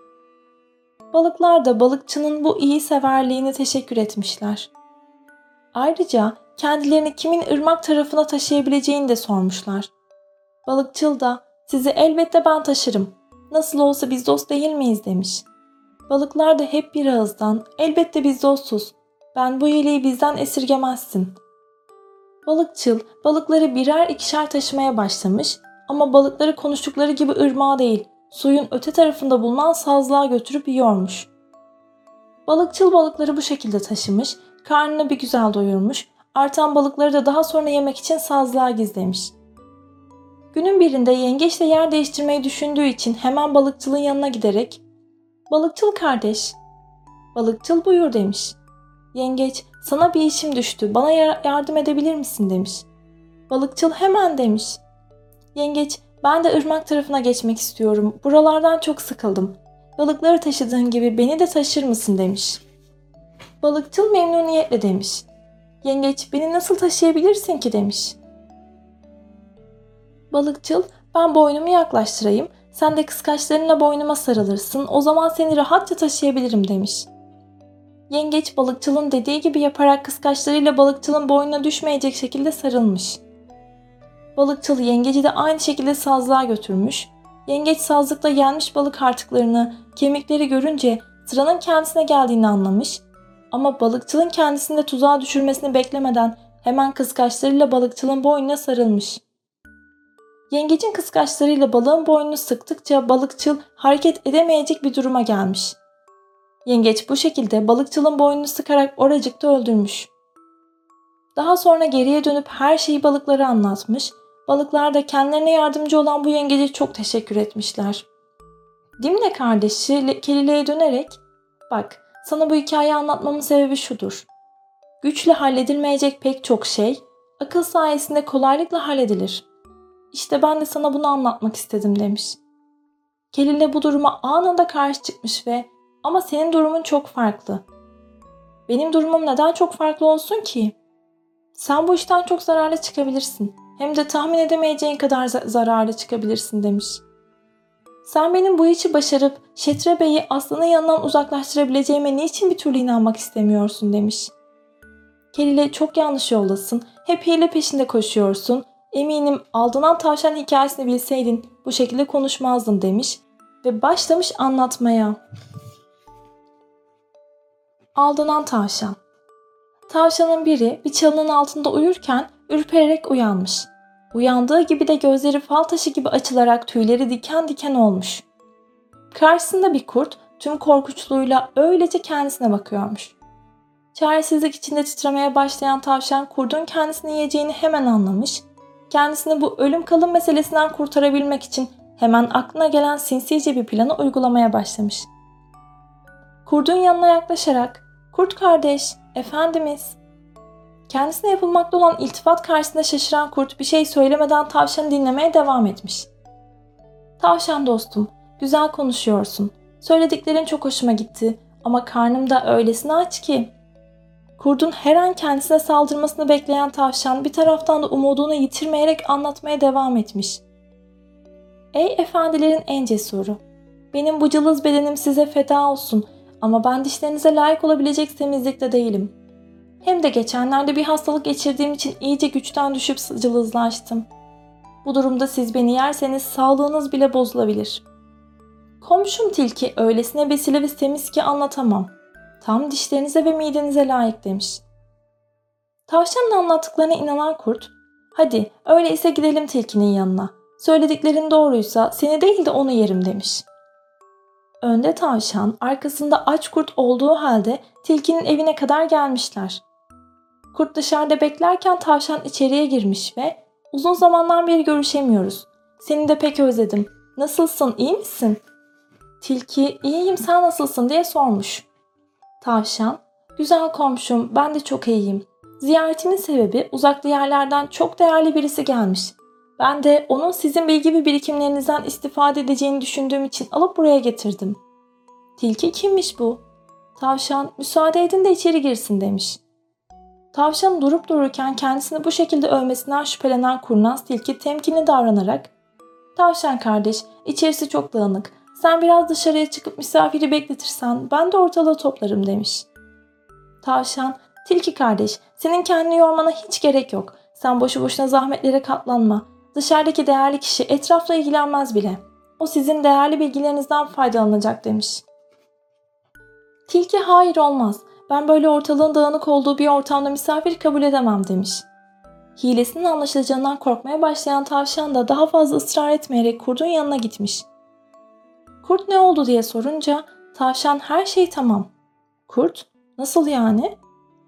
Balıklar da balıkçının bu iyi severliğine teşekkür etmişler. Ayrıca kendilerini kimin ırmak tarafına taşıyabileceğini de sormuşlar. Balıkçıl da sizi elbette ben taşırım. Nasıl olsa biz dost değil miyiz demiş. Balıklar da hep bir ağızdan elbette biz dostuz. Ben bu iyiliği bizden esirgemezsin. Balıkçıl balıkları birer ikişer taşımaya başlamış ama balıkları konuştukları gibi ırmağa değil suyun öte tarafında bulunan sazlığa götürüp yiyormuş. Balıkçıl balıkları bu şekilde taşımış, karnını bir güzel doyurmuş, artan balıkları da daha sonra yemek için sazlığa gizlemiş. Günün birinde yengeçle yer değiştirmeyi düşündüğü için hemen balıkçılın yanına giderek Balıkçıl kardeş. Balıkçıl buyur demiş. Yengeç sana bir işim düştü bana yardım edebilir misin demiş. Balıkçıl hemen demiş. Yengeç ben de ırmak tarafına geçmek istiyorum. Buralardan çok sıkıldım. Balıkları taşıdığın gibi beni de taşır mısın demiş. Balıkçıl memnuniyetle demiş. Yengeç beni nasıl taşıyabilirsin ki demiş. Balıkçıl ben boynumu yaklaştırayım sen de kıskaçlarınla boynuma sarılırsın. O zaman seni rahatça taşıyabilirim demiş. Yengeç balıkçılın dediği gibi yaparak kıskaçlarıyla balıkçılın boynuna düşmeyecek şekilde sarılmış. Balıkçıl yengeci de aynı şekilde sazlığa götürmüş. Yengeç sazlıkta yenmiş balık artıklarını, kemikleri görünce sıranın kendisine geldiğini anlamış. Ama balıkçılın kendisini de tuzağa düşürmesini beklemeden hemen kıskaçlarıyla balıkçılın boynuna sarılmış.'' Yengecin kıskaçlarıyla balığın boynunu sıktıkça balıkçıl hareket edemeyecek bir duruma gelmiş. Yengeç bu şekilde balıkçılın boynunu sıkarak oracıkta öldürmüş. Daha sonra geriye dönüp her şeyi balıklara anlatmış, balıklar da kendilerine yardımcı olan bu yengece çok teşekkür etmişler. Dimle kardeşi Kelile'ye dönerek, bak sana bu hikayeyi anlatmamın sebebi şudur. Güçle halledilmeyecek pek çok şey, akıl sayesinde kolaylıkla halledilir.'' İşte ben de sana bunu anlatmak istedim demiş. Kelile bu duruma anında karşı çıkmış ve Ama senin durumun çok farklı. Benim durumum neden çok farklı olsun ki? Sen bu işten çok zararlı çıkabilirsin. Hem de tahmin edemeyeceğin kadar zararlı çıkabilirsin demiş. Sen benim bu işi başarıp Şetre Bey'i Aslı'nın yanından uzaklaştırabileceğime niçin bir türlü inanmak istemiyorsun demiş. Kelile çok yanlış yoldasın. Hep hile peşinde koşuyorsun. Eminim aldınan tavşan hikayesini bilseydin bu şekilde konuşmazdın demiş ve başlamış anlatmaya. Aldınan tavşan Tavşanın biri bir çalının altında uyurken ürpererek uyanmış. Uyandığı gibi de gözleri fal taşı gibi açılarak tüyleri diken diken olmuş. Karşısında bir kurt tüm korkunçluğuyla öylece kendisine bakıyormuş. Çaresizlik içinde titremeye başlayan tavşan kurdun kendisini yiyeceğini hemen anlamış. Kendisini bu ölüm kalım meselesinden kurtarabilmek için hemen aklına gelen sinsice bir planı uygulamaya başlamış. Kurdun yanına yaklaşarak ''Kurt kardeş, efendimiz'' Kendisine yapılmakta olan iltifat karşısında şaşıran kurt bir şey söylemeden tavşanı dinlemeye devam etmiş. Tavşan dostum, güzel konuşuyorsun. Söylediklerin çok hoşuma gitti ama karnım da öylesine aç ki. Kurdun her an kendisine saldırmasını bekleyen tavşan bir taraftan da umudunu yitirmeyerek anlatmaya devam etmiş. Ey efendilerin en cesuru! Benim bu cılız bedenim size feda olsun ama ben dişlerinize layık olabilecek temizlikte değilim. Hem de geçenlerde bir hastalık geçirdiğim için iyice güçten düşüp cılızlaştım. Bu durumda siz beni yerseniz sağlığınız bile bozulabilir. Komşum tilki öylesine besile ve temiz ki anlatamam. Tam dişlerinize ve midenize layık demiş. Tavşanın anlattıklarına inanan kurt, hadi öyleyse gidelim tilkinin yanına. Söylediklerin doğruysa seni değil de onu yerim demiş. Önde tavşan, arkasında aç kurt olduğu halde tilkinin evine kadar gelmişler. Kurt dışarıda beklerken tavşan içeriye girmiş ve uzun zamandan beri görüşemiyoruz. Seni de pek özledim. Nasılsın, iyi misin? Tilki, iyiyim sen nasılsın diye sormuş. Tavşan, güzel komşum ben de çok iyiyim. Ziyaretimin sebebi uzaklı yerlerden çok değerli birisi gelmiş. Ben de onun sizin bilgi ve birikimlerinizden istifade edeceğini düşündüğüm için alıp buraya getirdim. Tilki kimmiş bu? Tavşan, müsaade edin de içeri girsin demiş. Tavşan durup dururken kendisini bu şekilde övmesinden şüphelenen kurnaz tilki temkinli davranarak ''Tavşan kardeş, içerisi çok dağınık. Sen biraz dışarıya çıkıp misafiri bekletirsen ben de ortalığı toplarım.'' demiş. Tavşan ''Tilki kardeş, senin kendini yormana hiç gerek yok. Sen boşu boşuna zahmetlere katlanma. Dışarıdaki değerli kişi etrafla ilgilenmez bile. O sizin değerli bilgilerinizden faydalanacak.'' demiş. Tilki hayır olmaz. Ben böyle ortalığın dağınık olduğu bir ortamda misafir kabul edemem demiş. Hilesinin anlaşılacağından korkmaya başlayan tavşan da daha fazla ısrar etmeyerek kurdun yanına gitmiş. Kurt ne oldu diye sorunca tavşan her şey tamam. Kurt nasıl yani?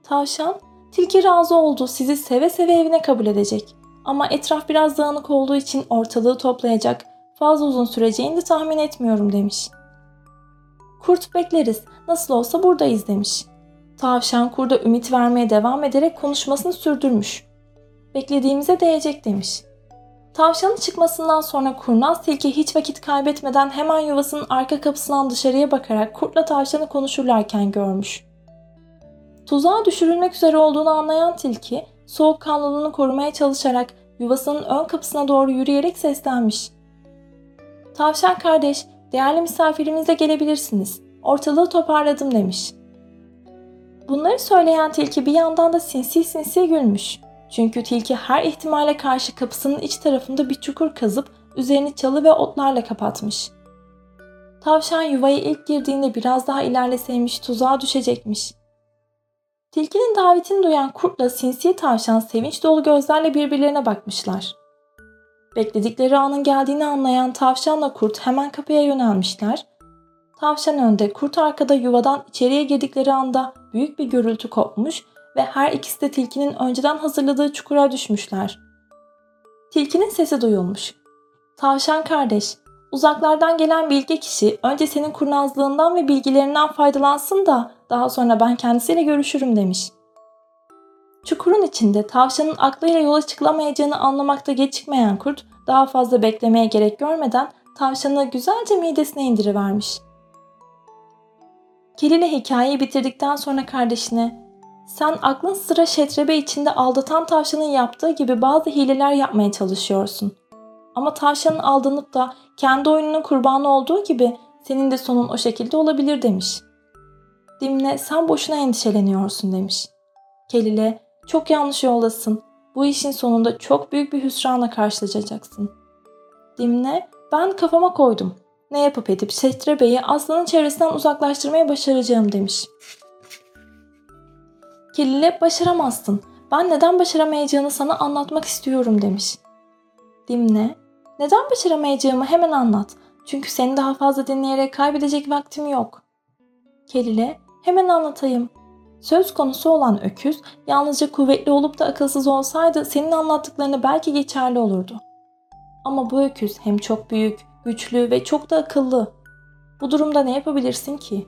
Tavşan tilki razı oldu sizi seve seve evine kabul edecek. Ama etraf biraz dağınık olduğu için ortalığı toplayacak fazla uzun süreceğini de tahmin etmiyorum demiş. Kurt bekleriz nasıl olsa buradayız demiş. Tavşan kurda ümit vermeye devam ederek konuşmasını sürdürmüş. Beklediğimize değecek demiş. Tavşanın çıkmasından sonra kurnaz tilki hiç vakit kaybetmeden hemen yuvasının arka kapısından dışarıya bakarak kurtla tavşanı konuşurlarken görmüş. Tuzağa düşürülmek üzere olduğunu anlayan tilki soğukkanlılığını korumaya çalışarak yuvasının ön kapısına doğru yürüyerek seslenmiş. Tavşan kardeş, değerli misafirimizle gelebilirsiniz. Ortalığı toparladım demiş.'' Bunları söyleyen tilki bir yandan da sinsi sinsi gülmüş. Çünkü tilki her ihtimale karşı kapısının iç tarafında bir çukur kazıp üzerini çalı ve otlarla kapatmış. Tavşan yuvaya ilk girdiğinde biraz daha ilerleseymiş tuzağa düşecekmiş. Tilkinin davetini duyan kurtla sinsi tavşan sevinç dolu gözlerle birbirlerine bakmışlar. Bekledikleri anın geldiğini anlayan tavşanla kurt hemen kapıya yönelmişler Tavşan önde, kurt arkada yuvadan içeriye girdikleri anda büyük bir gürültü kopmuş ve her ikisi de tilkinin önceden hazırladığı çukura düşmüşler. Tilkinin sesi duyulmuş. Tavşan kardeş, uzaklardan gelen bilge kişi önce senin kurnazlığından ve bilgilerinden faydalansın da daha sonra ben kendisiyle görüşürüm demiş. Çukurun içinde tavşanın aklıyla yola çıkılamayacağını anlamakta gecikmeyen kurt daha fazla beklemeye gerek görmeden tavşanı güzelce midesine indirivermiş.'' Kelile hikayeyi bitirdikten sonra kardeşine sen aklın sıra şetrebe içinde aldatan tavşanın yaptığı gibi bazı hileler yapmaya çalışıyorsun. Ama tavşanın aldanıp da kendi oyununun kurbanı olduğu gibi senin de sonun o şekilde olabilir demiş. Dimne sen boşuna endişeleniyorsun demiş. Kelile çok yanlış yoldasın. Bu işin sonunda çok büyük bir hüsranla karşılaşacaksın. Dimne ben kafama koydum. Ne yapıp edip Şetrebe'yi aslanın çevresinden uzaklaştırmaya başaracağım demiş. Kelile başaramazsın. Ben neden başaramayacağını sana anlatmak istiyorum demiş. Dimne, neden başaramayacağımı hemen anlat. Çünkü seni daha fazla dinleyerek kaybedecek vaktim yok. Kelile, hemen anlatayım. Söz konusu olan öküz yalnızca kuvvetli olup da akılsız olsaydı senin anlattıklarını belki geçerli olurdu. Ama bu öküz hem çok büyük, güçlü ve çok da akıllı. Bu durumda ne yapabilirsin ki?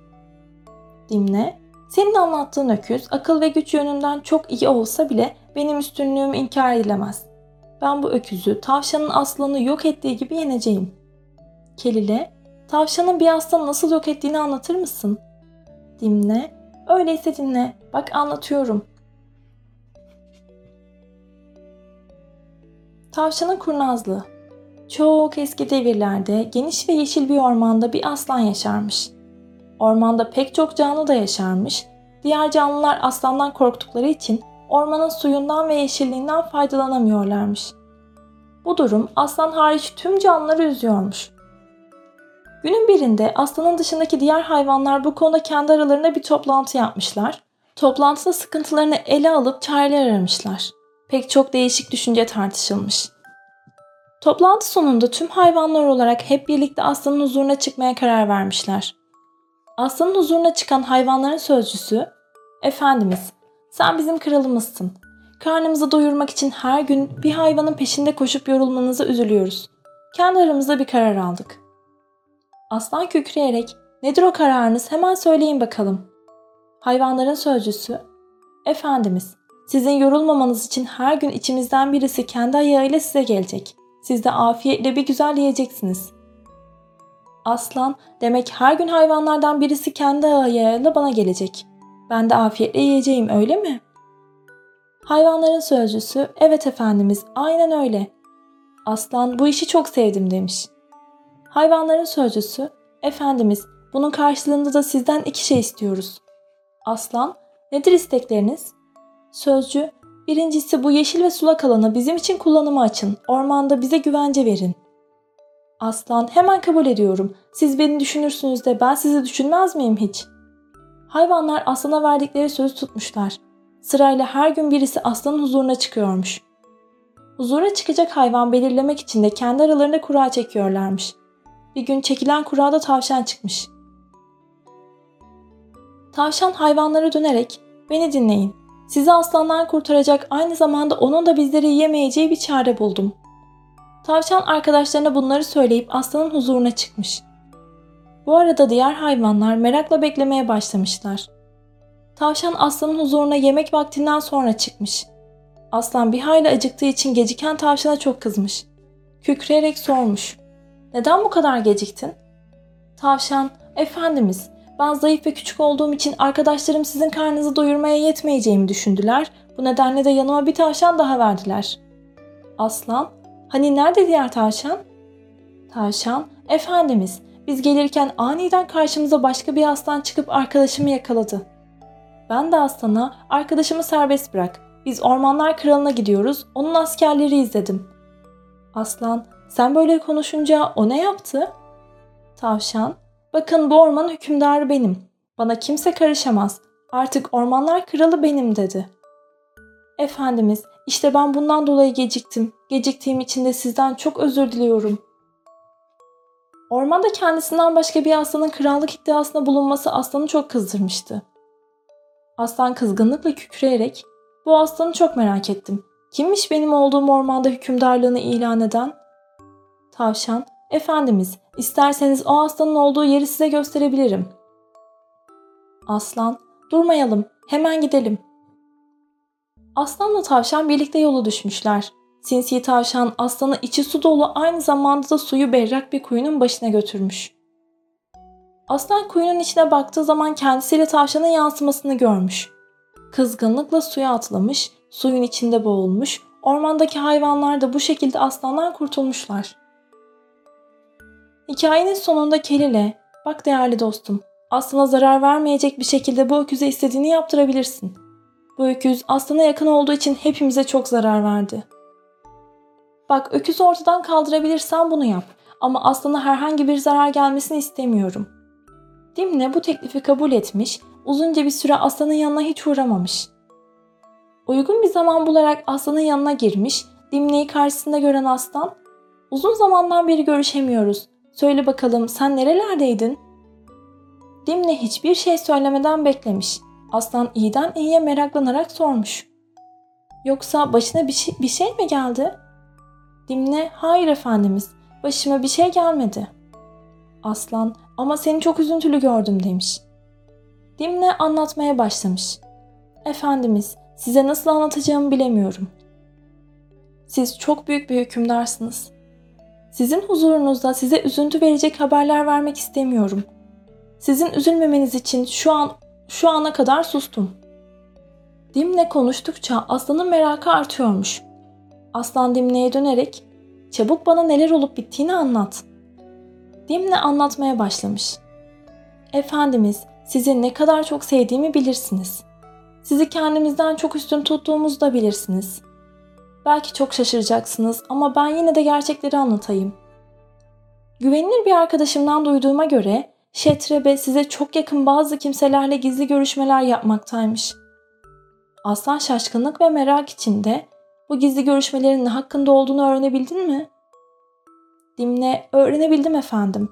Dimne, senin anlattığın öküz akıl ve güç yönünden çok iyi olsa bile benim üstünlüğüm inkar edilemez. Ben bu öküzü tavşanın aslanı yok ettiği gibi yeneceğim. Kelile, tavşanın bir aslanı nasıl yok ettiğini anlatır mısın? Dimne, öyleyse dinle, bak anlatıyorum. Tavşanın kurnazlığı Çok eski devirlerde geniş ve yeşil bir ormanda bir aslan yaşarmış. Ormanda pek çok canlı da yaşarmış. Diğer canlılar aslandan korktukları için ormanın suyundan ve yeşilliğinden faydalanamıyorlarmış. Bu durum aslan hariç tüm canlıları üzüyormuş. Günün birinde aslanın dışındaki diğer hayvanlar bu konuda kendi aralarında bir toplantı yapmışlar. Toplantıda sıkıntılarını ele alıp çareler aramışlar. Pek çok değişik düşünce tartışılmış. Toplantı sonunda tüm hayvanlar olarak hep birlikte aslanın huzuruna çıkmaya karar vermişler. Aslanın huzuruna çıkan hayvanların sözcüsü, Efendimiz, sen bizim kralımızsın. Karnımızı doyurmak için her gün bir hayvanın peşinde koşup yorulmanıza üzülüyoruz. Kendi aramızda bir karar aldık. Aslan kükreyerek, nedir o kararınız hemen söyleyin bakalım. Hayvanların sözcüsü, Efendimiz, sizin yorulmamanız için her gün içimizden birisi kendi ayağıyla size gelecek. Siz de afiyetle bir güzel yiyeceksiniz. Aslan, demek her gün hayvanlardan birisi kendi ayağıyla bana gelecek. Ben de afiyetle yiyeceğim öyle mi? Hayvanların sözcüsü, evet efendimiz aynen öyle. Aslan bu işi çok sevdim demiş. Hayvanların sözcüsü, efendimiz bunun karşılığında da sizden iki şey istiyoruz. Aslan, nedir istekleriniz? Sözcü, birincisi bu yeşil ve sulak alanı bizim için kullanıma açın. Ormanda bize güvence verin. Aslan, hemen kabul ediyorum. Siz beni düşünürsünüz de ben sizi düşünmez miyim hiç? Hayvanlar aslana verdikleri sözü tutmuşlar. Sırayla her gün birisi aslanın huzuruna çıkıyormuş. Huzura çıkacak hayvan belirlemek için de kendi aralarında kura çekiyorlarmış. Bir gün çekilen kurada tavşan çıkmış. Tavşan hayvanlara dönerek "Beni dinleyin. Sizi aslandan kurtaracak aynı zamanda onun da bizleri yiyemeyeceği bir çare buldum. Tavşan arkadaşlarına bunları söyleyip aslanın huzuruna çıkmış. Bu arada diğer hayvanlar merakla beklemeye başlamışlar. Tavşan aslanın huzuruna yemek vaktinden sonra çıkmış. Aslan bir hayli acıktığı için geciken tavşana çok kızmış. Kükreyerek sormuş. Neden bu kadar geciktin? Tavşan, efendimiz ben zayıf ve küçük olduğum için arkadaşlarım sizin karnınızı doyurmaya yetmeyeceğimi düşündüler. Bu nedenle de yanıma bir tavşan daha verdiler. Aslan, hani nerede diğer tavşan? Tavşan, efendimiz biz gelirken aniden karşımıza başka bir aslan çıkıp arkadaşımı yakaladı. Ben de aslana arkadaşımı serbest bırak. Biz ormanlar kralına gidiyoruz. Onun askerleri izledim. Aslan, sen böyle konuşunca o ne yaptı? Tavşan, bakın bu ormanın hükümdarı benim. Bana kimse karışamaz. Artık ormanlar kralı benim dedi. Efendimiz, işte ben bundan dolayı geciktim. Geciktiğim için de sizden çok özür diliyorum. Ormanda kendisinden başka bir aslanın krallık iddiasında bulunması aslanı çok kızdırmıştı. Aslan kızgınlıkla kükreyerek bu aslanı çok merak ettim. Kimmiş benim olduğum ormanda hükümdarlığını ilan eden? Tavşan, efendimiz isterseniz o aslanın olduğu yeri size gösterebilirim. Aslan, durmayalım hemen gidelim. Aslanla tavşan birlikte yolu düşmüşler. Sinsi tavşan aslanı içi su dolu aynı zamanda da suyu berrak bir kuyunun başına götürmüş. Aslan kuyunun içine baktığı zaman kendisiyle tavşanın yansımasını görmüş. Kızgınlıkla suya atlamış, suyun içinde boğulmuş, ormandaki hayvanlar da bu şekilde aslandan kurtulmuşlar. Hikayenin sonunda Kelile, bak değerli dostum, aslına zarar vermeyecek bir şekilde bu öküze istediğini yaptırabilirsin. Bu öküz aslana yakın olduğu için hepimize çok zarar verdi. Bak öküzü ortadan kaldırabilirsen bunu yap ama aslana herhangi bir zarar gelmesini istemiyorum. Dimne bu teklifi kabul etmiş, uzunca bir süre aslanın yanına hiç uğramamış. Uygun bir zaman bularak aslanın yanına girmiş, Dimne'yi karşısında gören aslan, ''Uzun zamandan beri görüşemiyoruz. Söyle bakalım sen nerelerdeydin?'' Dimne hiçbir şey söylemeden beklemiş. Aslan iyiden iyiye meraklanarak sormuş. Yoksa başına bir şey, bir şey mi geldi? Dimne, hayır efendimiz, başıma bir şey gelmedi. Aslan, ama seni çok üzüntülü gördüm demiş. Dimne anlatmaya başlamış. Efendimiz, size nasıl anlatacağımı bilemiyorum. Siz çok büyük bir hükümdarsınız. Sizin huzurunuzda size üzüntü verecek haberler vermek istemiyorum. Sizin üzülmemeniz için şu an şu ana kadar sustum. Dimne konuştukça aslanın merakı artıyormuş. Aslan Dimne'ye dönerek "Çabuk bana neler olup bittiğini anlat." Dimne anlatmaya başlamış. Efendimiz, sizi ne kadar çok sevdiğimi bilirsiniz. Sizi kendimizden çok üstün tuttuğumuzu da bilirsiniz. Belki çok şaşıracaksınız ama ben yine de gerçekleri anlatayım. Güvenilir bir arkadaşımdan duyduğuma göre Şetrebe size çok yakın bazı kimselerle gizli görüşmeler yapmaktaymış. Aslan şaşkınlık ve merak içinde bu gizli görüşmelerin ne hakkında olduğunu öğrenebildin mi? Dimne öğrenebildim efendim.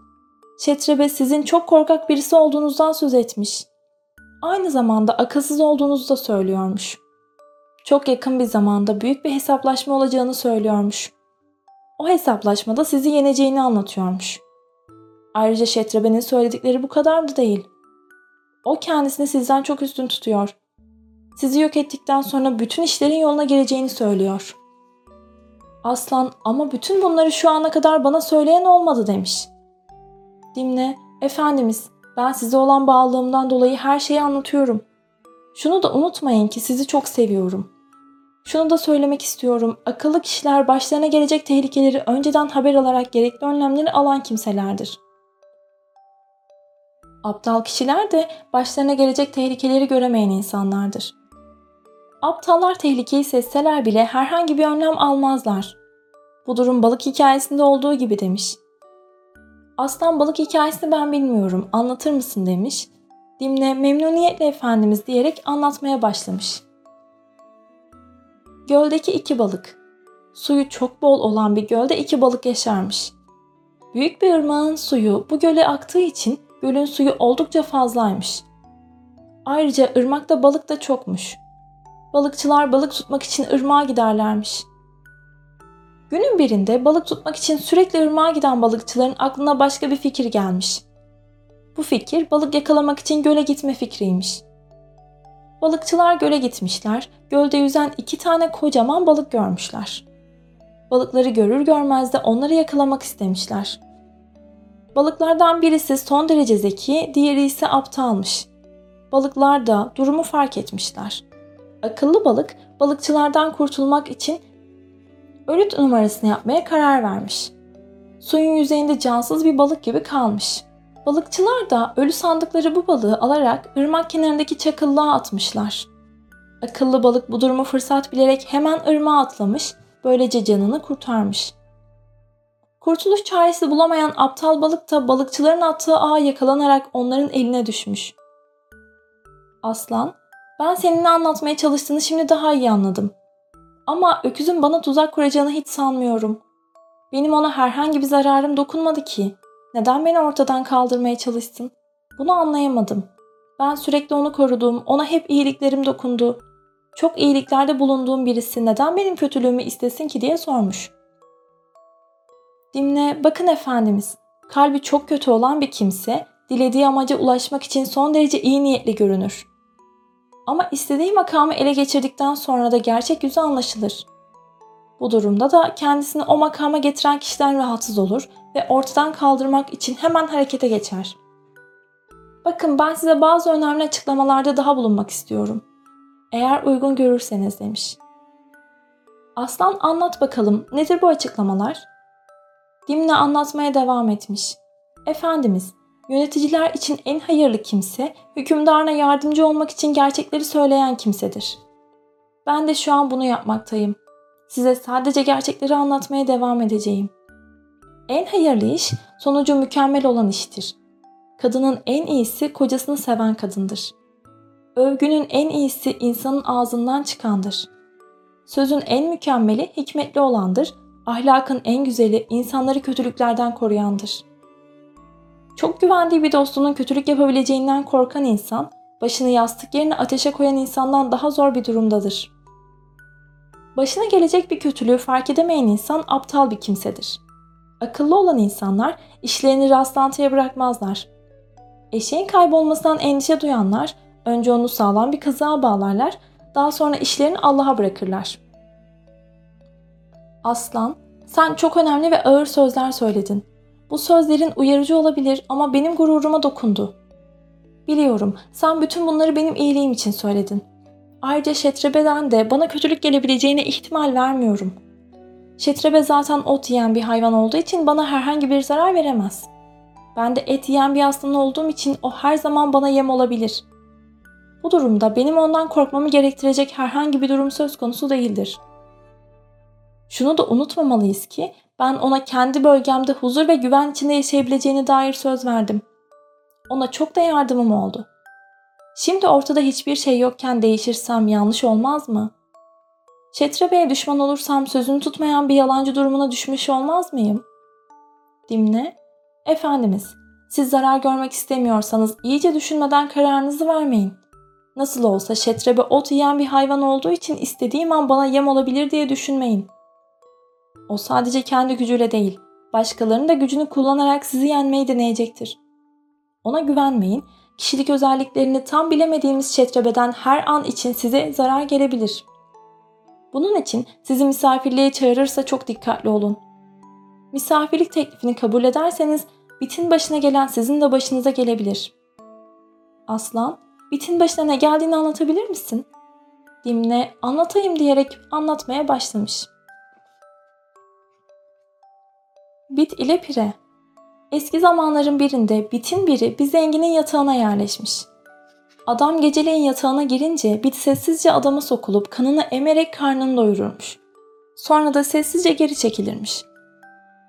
Şetrebe sizin çok korkak birisi olduğunuzdan söz etmiş. Aynı zamanda akılsız olduğunuzu da söylüyormuş. Çok yakın bir zamanda büyük bir hesaplaşma olacağını söylüyormuş. O hesaplaşmada sizi yeneceğini anlatıyormuş. Ayrıca Şetrebe'nin söyledikleri bu kadar da değil. O kendisini sizden çok üstün tutuyor. Sizi yok ettikten sonra bütün işlerin yoluna gireceğini söylüyor. Aslan ama bütün bunları şu ana kadar bana söyleyen olmadı demiş. Dimne, efendimiz ben size olan bağlılığımdan dolayı her şeyi anlatıyorum. Şunu da unutmayın ki sizi çok seviyorum. Şunu da söylemek istiyorum. Akıllı kişiler başlarına gelecek tehlikeleri önceden haber alarak gerekli önlemleri alan kimselerdir. Aptal kişiler de başlarına gelecek tehlikeleri göremeyen insanlardır. Aptallar tehlikeyi sezseler bile herhangi bir önlem almazlar. Bu durum balık hikayesinde olduğu gibi demiş. Aslan balık hikayesini ben bilmiyorum, anlatır mısın demiş. Dimle memnuniyetle efendimiz diyerek anlatmaya başlamış. Göldeki iki balık. Suyu çok bol olan bir gölde iki balık yaşarmış. Büyük bir ırmağın suyu bu göle aktığı için gölün suyu oldukça fazlaymış. Ayrıca ırmakta balık da çokmuş. Balıkçılar balık tutmak için ırmağa giderlermiş. Günün birinde balık tutmak için sürekli ırmağa giden balıkçıların aklına başka bir fikir gelmiş. Bu fikir balık yakalamak için göle gitme fikriymiş. Balıkçılar göle gitmişler, gölde yüzen iki tane kocaman balık görmüşler. Balıkları görür görmez de onları yakalamak istemişler. Balıklardan birisi son derece zeki, diğeri ise aptalmış. Balıklar da durumu fark etmişler. Akıllı balık balıkçılardan kurtulmak için ölüt numarasını yapmaya karar vermiş. Suyun yüzeyinde cansız bir balık gibi kalmış. Balıkçılar da ölü sandıkları bu balığı alarak ırmak kenarındaki çakıllığa atmışlar. Akıllı balık bu durumu fırsat bilerek hemen ırmağa atlamış, böylece canını kurtarmış. Kurtuluş çaresi bulamayan aptal balık da balıkçıların attığı ağa yakalanarak onların eline düşmüş. Aslan, ben seninle anlatmaya çalıştığını şimdi daha iyi anladım. Ama öküzün bana tuzak kuracağını hiç sanmıyorum. Benim ona herhangi bir zararım dokunmadı ki. Neden beni ortadan kaldırmaya çalıştın? Bunu anlayamadım. Ben sürekli onu korudum, ona hep iyiliklerim dokundu. Çok iyiliklerde bulunduğum birisi neden benim kötülüğümü istesin ki diye sormuş. Dimne, bakın efendimiz, kalbi çok kötü olan bir kimse, dilediği amaca ulaşmak için son derece iyi niyetli görünür. Ama istediği makamı ele geçirdikten sonra da gerçek yüzü anlaşılır. Bu durumda da kendisini o makama getiren kişiden rahatsız olur ve ortadan kaldırmak için hemen harekete geçer. Bakın ben size bazı önemli açıklamalarda daha bulunmak istiyorum. Eğer uygun görürseniz demiş. Aslan anlat bakalım nedir bu açıklamalar? Dimne anlatmaya devam etmiş. Efendimiz, yöneticiler için en hayırlı kimse, hükümdarına yardımcı olmak için gerçekleri söyleyen kimsedir. Ben de şu an bunu yapmaktayım. Size sadece gerçekleri anlatmaya devam edeceğim. En hayırlı iş, sonucu mükemmel olan iştir. Kadının en iyisi kocasını seven kadındır. Övgünün en iyisi insanın ağzından çıkandır. Sözün en mükemmeli hikmetli olandır. Ahlakın en güzeli insanları kötülüklerden koruyandır. Çok güvendiği bir dostunun kötülük yapabileceğinden korkan insan, başını yastık yerine ateşe koyan insandan daha zor bir durumdadır. Başına gelecek bir kötülüğü fark edemeyen insan aptal bir kimsedir. Akıllı olan insanlar işlerini rastlantıya bırakmazlar. Eşeğin kaybolmasından endişe duyanlar önce onu sağlam bir kazığa bağlarlar, daha sonra işlerini Allah'a bırakırlar. Aslan, sen çok önemli ve ağır sözler söyledin. Bu sözlerin uyarıcı olabilir ama benim gururuma dokundu. Biliyorum, sen bütün bunları benim iyiliğim için söyledin. Ayrıca Şetrebe'den de bana kötülük gelebileceğine ihtimal vermiyorum. Şetrebe zaten ot yiyen bir hayvan olduğu için bana herhangi bir zarar veremez. Ben de et yiyen bir aslan olduğum için o her zaman bana yem olabilir. Bu durumda benim ondan korkmamı gerektirecek herhangi bir durum söz konusu değildir. Şunu da unutmamalıyız ki ben ona kendi bölgemde huzur ve güven içinde yaşayabileceğine dair söz verdim. Ona çok da yardımım oldu. Şimdi ortada hiçbir şey yokken değişirsem yanlış olmaz mı? Şetrebe'ye düşman olursam sözünü tutmayan bir yalancı durumuna düşmüş olmaz mıyım? Dimne, Efendimiz, siz zarar görmek istemiyorsanız iyice düşünmeden kararınızı vermeyin. Nasıl olsa şetrebe ot yiyen bir hayvan olduğu için istediğim an bana yem olabilir diye düşünmeyin. O sadece kendi gücüyle değil, başkalarının da gücünü kullanarak sizi yenmeyi deneyecektir. Ona güvenmeyin, kişilik özelliklerini tam bilemediğimiz şetrebeden her an için size zarar gelebilir. Bunun için sizi misafirliğe çağırırsa çok dikkatli olun. Misafirlik teklifini kabul ederseniz bitin başına gelen sizin de başınıza gelebilir. Aslan, bitin başına ne geldiğini anlatabilir misin? Dimne anlatayım diyerek anlatmaya başlamış. Bit ile pire. Eski zamanların birinde bitin biri bir zenginin yatağına yerleşmiş. Adam geceleyin yatağına girince bit sessizce adama sokulup kanını emerek karnını doyururmuş. Sonra da sessizce geri çekilirmiş.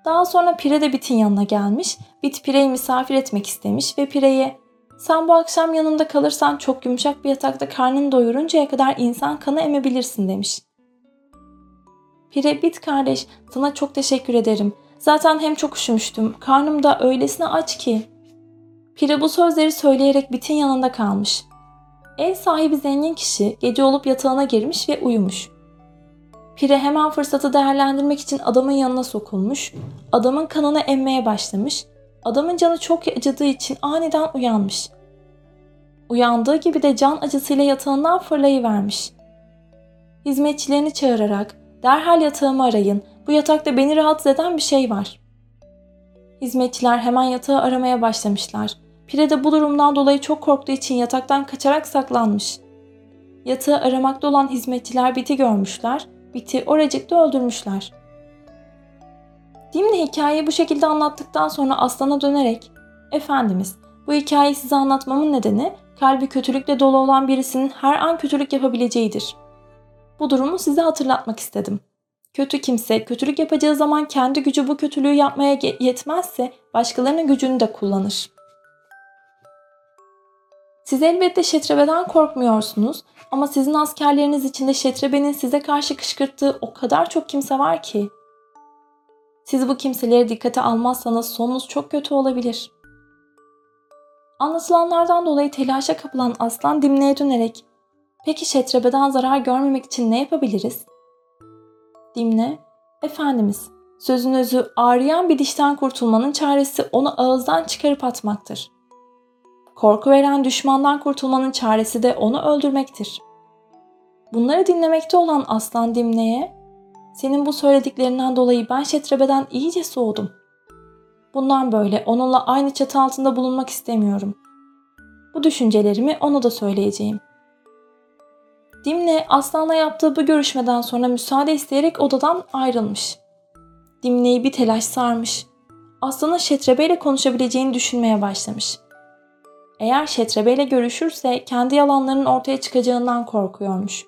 Daha sonra pire de bitin yanına gelmiş, bit pireyi misafir etmek istemiş ve pireye sen bu akşam yanımda kalırsan çok yumuşak bir yatakta karnını doyuruncaya kadar insan kanı emebilirsin demiş. Pire bit kardeş sana çok teşekkür ederim. Zaten hem çok üşümüştüm. Karnım da öylesine aç ki. Pire bu sözleri söyleyerek bitin yanında kalmış. Ev sahibi zengin kişi gece olup yatağına girmiş ve uyumuş. Pire hemen fırsatı değerlendirmek için adamın yanına sokulmuş. Adamın kanını emmeye başlamış. Adamın canı çok acıdığı için aniden uyanmış. Uyandığı gibi de can acısıyla yatağından fırlayıvermiş. Hizmetçilerini çağırarak derhal yatağımı arayın, bu yatakta beni rahatsız eden bir şey var. Hizmetçiler hemen yatağı aramaya başlamışlar. Pire de bu durumdan dolayı çok korktuğu için yataktan kaçarak saklanmış. Yatağı aramakta olan hizmetçiler Biti görmüşler, Biti oracıkta öldürmüşler. Dimni hikayeyi bu şekilde anlattıktan sonra aslana dönerek Efendimiz bu hikayeyi size anlatmamın nedeni kalbi kötülükle dolu olan birisinin her an kötülük yapabileceğidir. Bu durumu size hatırlatmak istedim. Kötü kimse kötülük yapacağı zaman kendi gücü bu kötülüğü yapmaya yetmezse başkalarının gücünü de kullanır. Siz elbette şetrebeden korkmuyorsunuz ama sizin askerleriniz içinde şetrebenin size karşı kışkırttığı o kadar çok kimse var ki. Siz bu kimseleri dikkate almazsanız sonunuz çok kötü olabilir. Anlatılanlardan dolayı telaşa kapılan aslan dimneye dönerek Peki şetrebeden zarar görmemek için ne yapabiliriz? Dimne, Efendimiz, sözün özü ağrıyan bir dişten kurtulmanın çaresi onu ağızdan çıkarıp atmaktır. Korku veren düşmandan kurtulmanın çaresi de onu öldürmektir. Bunları dinlemekte olan aslan Dimne'ye, senin bu söylediklerinden dolayı ben Şetrebe'den iyice soğudum. Bundan böyle onunla aynı çatı altında bulunmak istemiyorum. Bu düşüncelerimi ona da söyleyeceğim. Dimne Aslan'la yaptığı bu görüşmeden sonra müsaade isteyerek odadan ayrılmış. Dimne'yi bir telaş sarmış. Aslan'ın Şetrebe ile konuşabileceğini düşünmeye başlamış. Eğer Şetrebe ile görüşürse kendi yalanlarının ortaya çıkacağından korkuyormuş.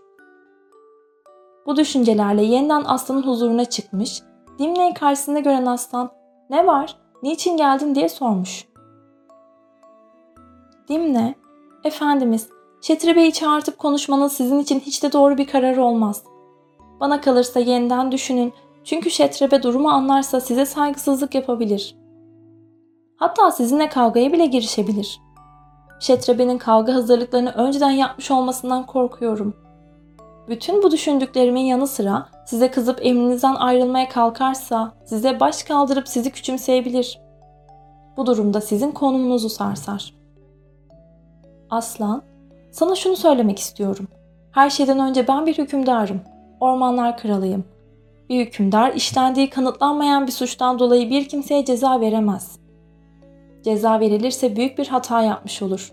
Bu düşüncelerle yeniden Aslan'ın huzuruna çıkmış, Dimne'yi karşısında gören Aslan, ''Ne var, niçin geldin?'' diye sormuş. Dimne, ''Efendimiz, Şetrebe'yi çağırtıp konuşmanız sizin için hiç de doğru bir karar olmaz. Bana kalırsa yeniden düşünün çünkü Şetrebe durumu anlarsa size saygısızlık yapabilir. Hatta sizinle kavgaya bile girişebilir. Şetrebe'nin kavga hazırlıklarını önceden yapmış olmasından korkuyorum. Bütün bu düşündüklerimin yanı sıra size kızıp emrinizden ayrılmaya kalkarsa size baş kaldırıp sizi küçümseyebilir. Bu durumda sizin konumunuzu sarsar. Aslan, sana şunu söylemek istiyorum. Her şeyden önce ben bir hükümdarım. Ormanlar kralıyım. Bir hükümdar işlendiği kanıtlanmayan bir suçtan dolayı bir kimseye ceza veremez. Ceza verilirse büyük bir hata yapmış olur.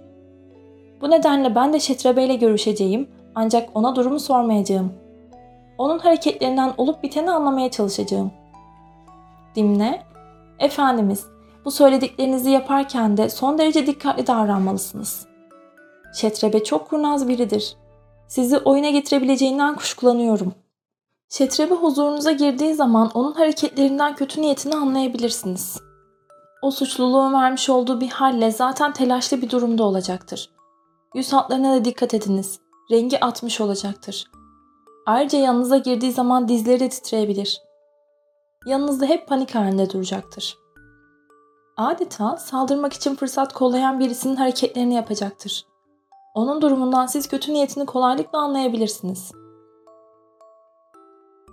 Bu nedenle ben de Şetrebe ile görüşeceğim ancak ona durumu sormayacağım. Onun hareketlerinden olup biteni anlamaya çalışacağım. Dimne, Efendimiz, bu söylediklerinizi yaparken de son derece dikkatli davranmalısınız. Şetrebe çok kurnaz biridir. Sizi oyuna getirebileceğinden kuşkulanıyorum. Şetrebe huzurunuza girdiği zaman onun hareketlerinden kötü niyetini anlayabilirsiniz. O suçluluğun vermiş olduğu bir halle zaten telaşlı bir durumda olacaktır. Yüz hatlarına da dikkat ediniz. Rengi atmış olacaktır. Ayrıca yanınıza girdiği zaman dizleri de titreyebilir. Yanınızda hep panik halinde duracaktır. Adeta saldırmak için fırsat kollayan birisinin hareketlerini yapacaktır. Onun durumundan siz kötü niyetini kolaylıkla anlayabilirsiniz.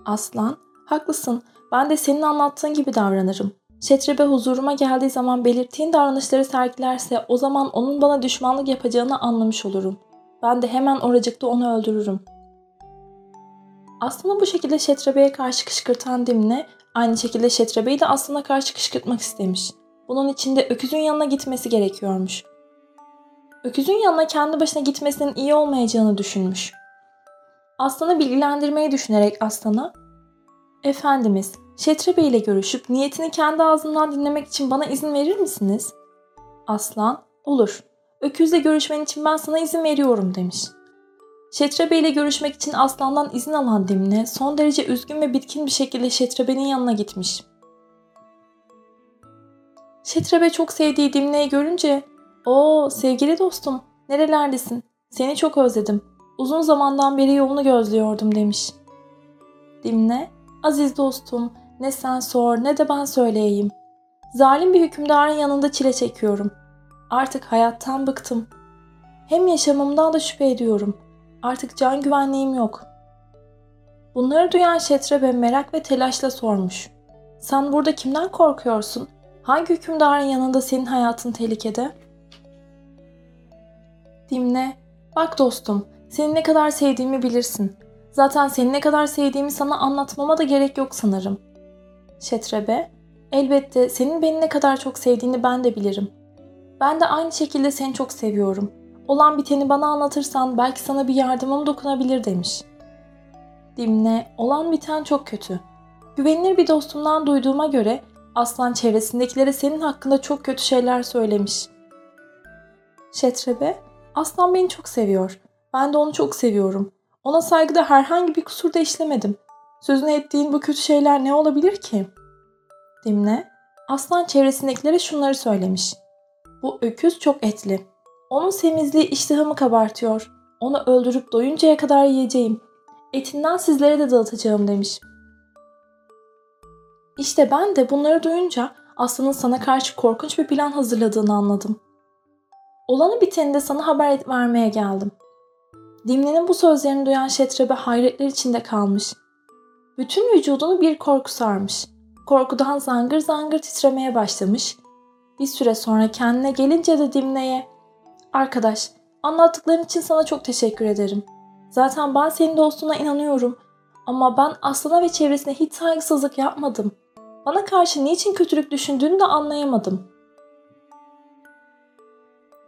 Aslan, haklısın. Ben de senin anlattığın gibi davranırım. Şetrebe huzuruma geldiği zaman belirttiğin davranışları sergilerse o zaman onun bana düşmanlık yapacağını anlamış olurum. Ben de hemen oracıkta onu öldürürüm. Aslında bu şekilde Şetrebe'ye karşı kışkırtan Dimne aynı şekilde Şetrebe'yi de aslına karşı kışkırtmak istemiş. Bunun için de öküzün yanına gitmesi gerekiyormuş. Öküzün yanına kendi başına gitmesinin iyi olmayacağını düşünmüş. Aslanı bilgilendirmeyi düşünerek aslana Efendimiz, Şetre ile görüşüp niyetini kendi ağzından dinlemek için bana izin verir misiniz? Aslan, olur. Öküzle görüşmen için ben sana izin veriyorum demiş. Şetre ile görüşmek için aslandan izin alan Dimne son derece üzgün ve bitkin bir şekilde Şetrebe'nin yanına gitmiş. Şetrebe çok sevdiği Dimne'yi görünce ''Oo sevgili dostum nerelerdesin? Seni çok özledim. Uzun zamandan beri yolunu gözlüyordum.'' demiş. Dimne ''Aziz dostum ne sen sor ne de ben söyleyeyim. Zalim bir hükümdarın yanında çile çekiyorum. Artık hayattan bıktım. Hem yaşamımdan da şüphe ediyorum. Artık can güvenliğim yok. Bunları duyan Şetrebe merak ve telaşla sormuş. Sen burada kimden korkuyorsun? Hangi hükümdarın yanında senin hayatın tehlikede? Dimne, bak dostum, seni ne kadar sevdiğimi bilirsin. Zaten seni ne kadar sevdiğimi sana anlatmama da gerek yok sanırım. Şetrebe, elbette senin beni ne kadar çok sevdiğini ben de bilirim. Ben de aynı şekilde seni çok seviyorum. Olan biteni bana anlatırsan belki sana bir yardımım dokunabilir demiş. Dimne, olan biten çok kötü. Güvenilir bir dostumdan duyduğuma göre Aslan çevresindekilere senin hakkında çok kötü şeyler söylemiş. Şetrebe, Aslan beni çok seviyor. Ben de onu çok seviyorum. Ona saygıda herhangi bir kusur da işlemedim. Sözünü ettiğin bu kötü şeyler ne olabilir ki? Dimne, aslan çevresindekilere şunları söylemiş. Bu öküz çok etli. Onun semizliği iştahımı kabartıyor. Onu öldürüp doyuncaya kadar yiyeceğim. Etinden sizlere de dağıtacağım demiş. İşte ben de bunları duyunca aslanın sana karşı korkunç bir plan hazırladığını anladım. Olanı biteni de sana haber vermeye geldim. Dimli'nin bu sözlerini duyan Şetrebe hayretler içinde kalmış. Bütün vücudunu bir korku sarmış. Korkudan zangır zangır titremeye başlamış. Bir süre sonra kendine gelince de Dimne'ye ''Arkadaş, anlattıkların için sana çok teşekkür ederim. Zaten ben senin dostluğuna inanıyorum. Ama ben aslana ve çevresine hiç saygısızlık yapmadım. Bana karşı niçin kötülük düşündüğünü de anlayamadım.''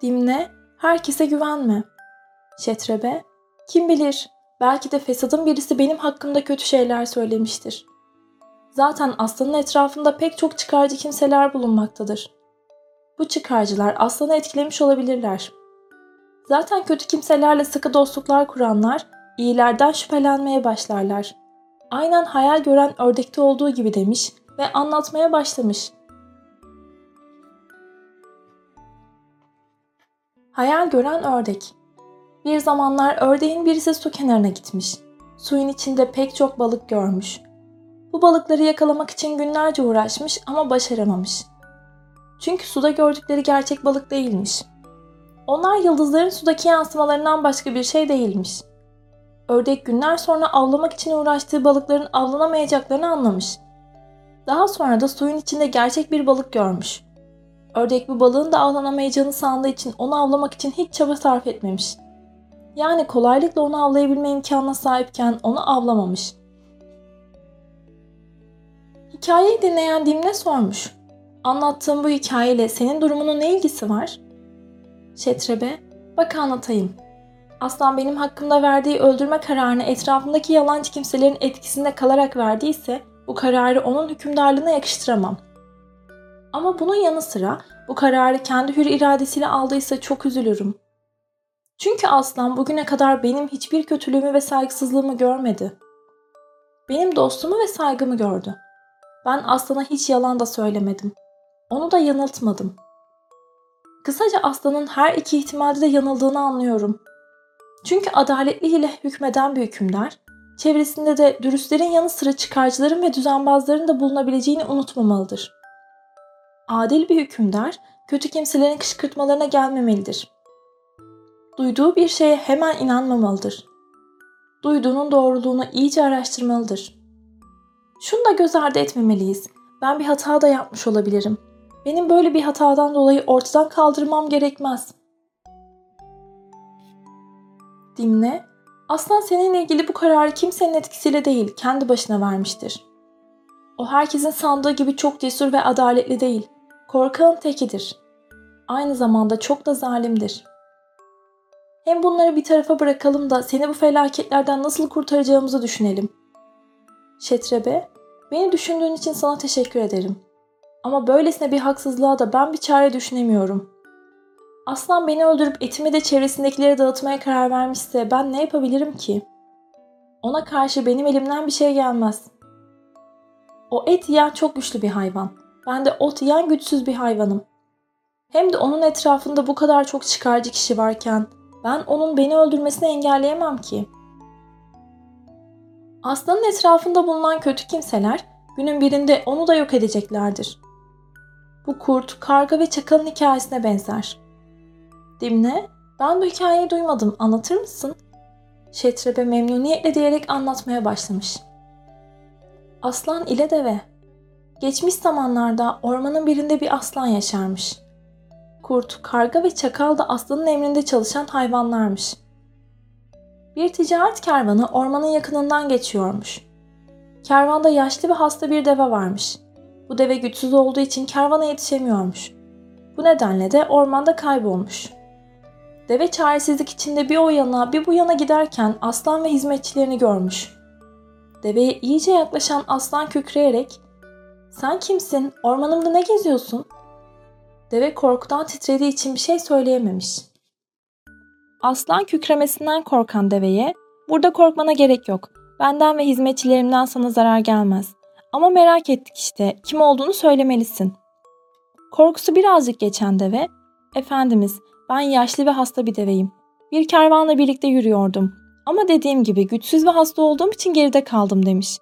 Dimne Herkese güvenme. Şetrebe, kim bilir belki de fesadın birisi benim hakkımda kötü şeyler söylemiştir. Zaten aslanın etrafında pek çok çıkarcı kimseler bulunmaktadır. Bu çıkarcılar aslanı etkilemiş olabilirler. Zaten kötü kimselerle sıkı dostluklar kuranlar iyilerden şüphelenmeye başlarlar. Aynen hayal gören ördekte olduğu gibi demiş ve anlatmaya başlamış. Hayal gören ördek. Bir zamanlar ördeğin birisi su kenarına gitmiş. Suyun içinde pek çok balık görmüş. Bu balıkları yakalamak için günlerce uğraşmış ama başaramamış. Çünkü suda gördükleri gerçek balık değilmiş. Onlar yıldızların sudaki yansımalarından başka bir şey değilmiş. Ördek günler sonra avlamak için uğraştığı balıkların avlanamayacaklarını anlamış. Daha sonra da suyun içinde gerçek bir balık görmüş. Ördek bu balığın da avlanamayacağını sandığı için onu avlamak için hiç çaba sarf etmemiş. Yani kolaylıkla onu avlayabilme imkanına sahipken onu avlamamış. Hikayeyi dinleyen Dimne sormuş. Anlattığım bu hikayeyle senin durumunun ne ilgisi var? Şetrebe, bak anlatayım. Aslan benim hakkımda verdiği öldürme kararını etrafındaki yalancı kimselerin etkisinde kalarak verdiyse bu kararı onun hükümdarlığına yakıştıramam. Ama bunun yanı sıra bu kararı kendi hür iradesiyle aldıysa çok üzülürüm. Çünkü aslan bugüne kadar benim hiçbir kötülüğümü ve saygısızlığımı görmedi. Benim dostumu ve saygımı gördü. Ben aslana hiç yalan da söylemedim. Onu da yanıltmadım. Kısaca aslanın her iki ihtimalde de yanıldığını anlıyorum. Çünkü adaletliyle hükmeden bir hükümdar, çevresinde de dürüstlerin yanı sıra çıkarcıların ve düzenbazların da bulunabileceğini unutmamalıdır. Adil bir hükümdar, kötü kimselerin kışkırtmalarına gelmemelidir. Duyduğu bir şeye hemen inanmamalıdır. Duyduğunun doğruluğunu iyice araştırmalıdır. Şunu da göz ardı etmemeliyiz. Ben bir hata da yapmış olabilirim. Benim böyle bir hatadan dolayı ortadan kaldırmam gerekmez. Dimne, aslan seninle ilgili bu kararı kimsenin etkisiyle değil, kendi başına vermiştir. O herkesin sandığı gibi çok cesur ve adaletli değil. Korkağın tekidir. Aynı zamanda çok da zalimdir. Hem bunları bir tarafa bırakalım da seni bu felaketlerden nasıl kurtaracağımızı düşünelim. Şetrebe, beni düşündüğün için sana teşekkür ederim. Ama böylesine bir haksızlığa da ben bir çare düşünemiyorum. Aslan beni öldürüp etimi de çevresindekilere dağıtmaya karar vermişse ben ne yapabilirim ki? Ona karşı benim elimden bir şey gelmez. O et yiyen çok güçlü bir hayvan. Ben de ot yiyen güçsüz bir hayvanım. Hem de onun etrafında bu kadar çok çıkarcı kişi varken ben onun beni öldürmesini engelleyemem ki. Aslanın etrafında bulunan kötü kimseler günün birinde onu da yok edeceklerdir. Bu kurt, karga ve çakalın hikayesine benzer. Dimne, ben bu hikayeyi duymadım, anlatır mısın? Şetrebe memnuniyetle diyerek anlatmaya başlamış. Aslan ile deve. Geçmiş zamanlarda ormanın birinde bir aslan yaşarmış. Kurt, karga ve çakal da aslanın emrinde çalışan hayvanlarmış. Bir ticaret kervanı ormanın yakınından geçiyormuş. Kervanda yaşlı ve hasta bir deve varmış. Bu deve güçsüz olduğu için kervana yetişemiyormuş. Bu nedenle de ormanda kaybolmuş. Deve çaresizlik içinde bir o yana bir bu yana giderken aslan ve hizmetçilerini görmüş. Deveye iyice yaklaşan aslan kükreyerek ''Sen kimsin? Ormanımda ne geziyorsun?'' Deve korkudan titrediği için bir şey söyleyememiş. Aslan kükremesinden korkan deveye ''Burada korkmana gerek yok. Benden ve hizmetçilerimden sana zarar gelmez. Ama merak ettik işte. Kim olduğunu söylemelisin. Korkusu birazcık geçen deve, Efendimiz ben yaşlı ve hasta bir deveyim. Bir kervanla birlikte yürüyordum. Ama dediğim gibi güçsüz ve hasta olduğum için geride kaldım demiş.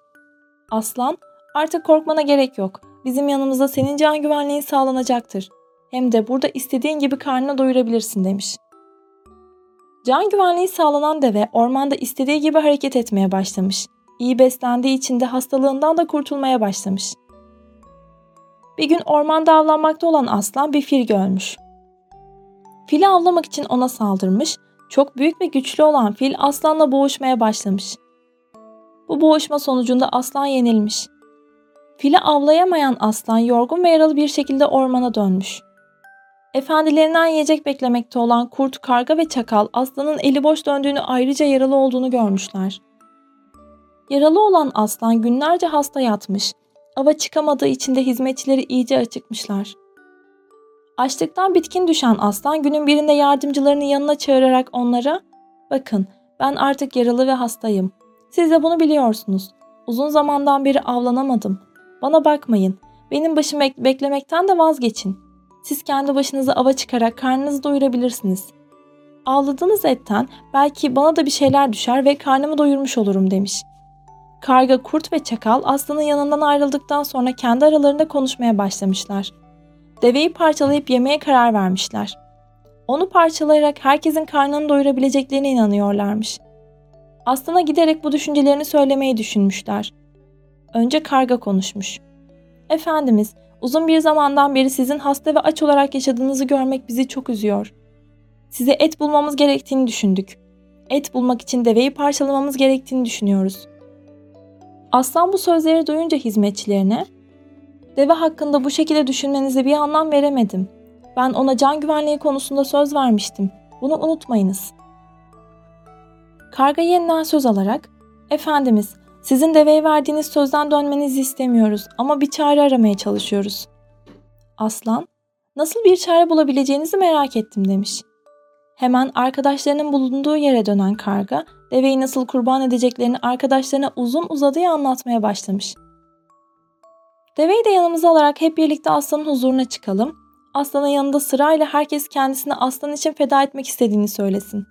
Aslan, artık korkmana gerek yok. Bizim yanımızda senin can güvenliğin sağlanacaktır. Hem de burada istediğin gibi karnına doyurabilirsin demiş. Can güvenliği sağlanan deve ormanda istediği gibi hareket etmeye başlamış. İyi beslendiği için de hastalığından da kurtulmaya başlamış. Bir gün ormanda avlanmakta olan aslan bir fil görmüş. Fili avlamak için ona saldırmış, çok büyük ve güçlü olan fil aslanla boğuşmaya başlamış. Bu boğuşma sonucunda aslan yenilmiş. Fili avlayamayan aslan yorgun ve yaralı bir şekilde ormana dönmüş. Efendilerinden yiyecek beklemekte olan kurt, karga ve çakal aslanın eli boş döndüğünü ayrıca yaralı olduğunu görmüşler. Yaralı olan aslan günlerce hasta yatmış, ava çıkamadığı için de hizmetçileri iyice açıkmışlar. Açlıktan bitkin düşen aslan günün birinde yardımcılarını yanına çağırarak onlara ''Bakın ben artık yaralı ve hastayım. Siz de bunu biliyorsunuz. Uzun zamandan beri avlanamadım. Bana bakmayın. Benim başımı beklemekten de vazgeçin. Siz kendi başınıza ava çıkarak karnınızı doyurabilirsiniz. Avladığınız etten belki bana da bir şeyler düşer ve karnımı doyurmuş olurum demiş. Karga, kurt ve çakal aslanın yanından ayrıldıktan sonra kendi aralarında konuşmaya başlamışlar. Deveyi parçalayıp yemeye karar vermişler. Onu parçalayarak herkesin karnını doyurabileceklerine inanıyorlarmış. Aslana giderek bu düşüncelerini söylemeyi düşünmüşler. Önce karga konuşmuş. Efendimiz, uzun bir zamandan beri sizin hasta ve aç olarak yaşadığınızı görmek bizi çok üzüyor. Size et bulmamız gerektiğini düşündük. Et bulmak için deveyi parçalamamız gerektiğini düşünüyoruz. Aslan bu sözleri duyunca hizmetçilerine, deve hakkında bu şekilde düşünmenize bir anlam veremedim. Ben ona can güvenliği konusunda söz vermiştim. Bunu unutmayınız. Karga yeniden söz alarak, Efendimiz, sizin deveye verdiğiniz sözden dönmenizi istemiyoruz ama bir çare aramaya çalışıyoruz. Aslan, nasıl bir çare bulabileceğinizi merak ettim demiş. Hemen arkadaşlarının bulunduğu yere dönen karga, deveyi nasıl kurban edeceklerini arkadaşlarına uzun uzadıya anlatmaya başlamış. Deveyi de yanımıza alarak hep birlikte aslanın huzuruna çıkalım. Aslanın yanında sırayla herkes kendisini aslan için feda etmek istediğini söylesin.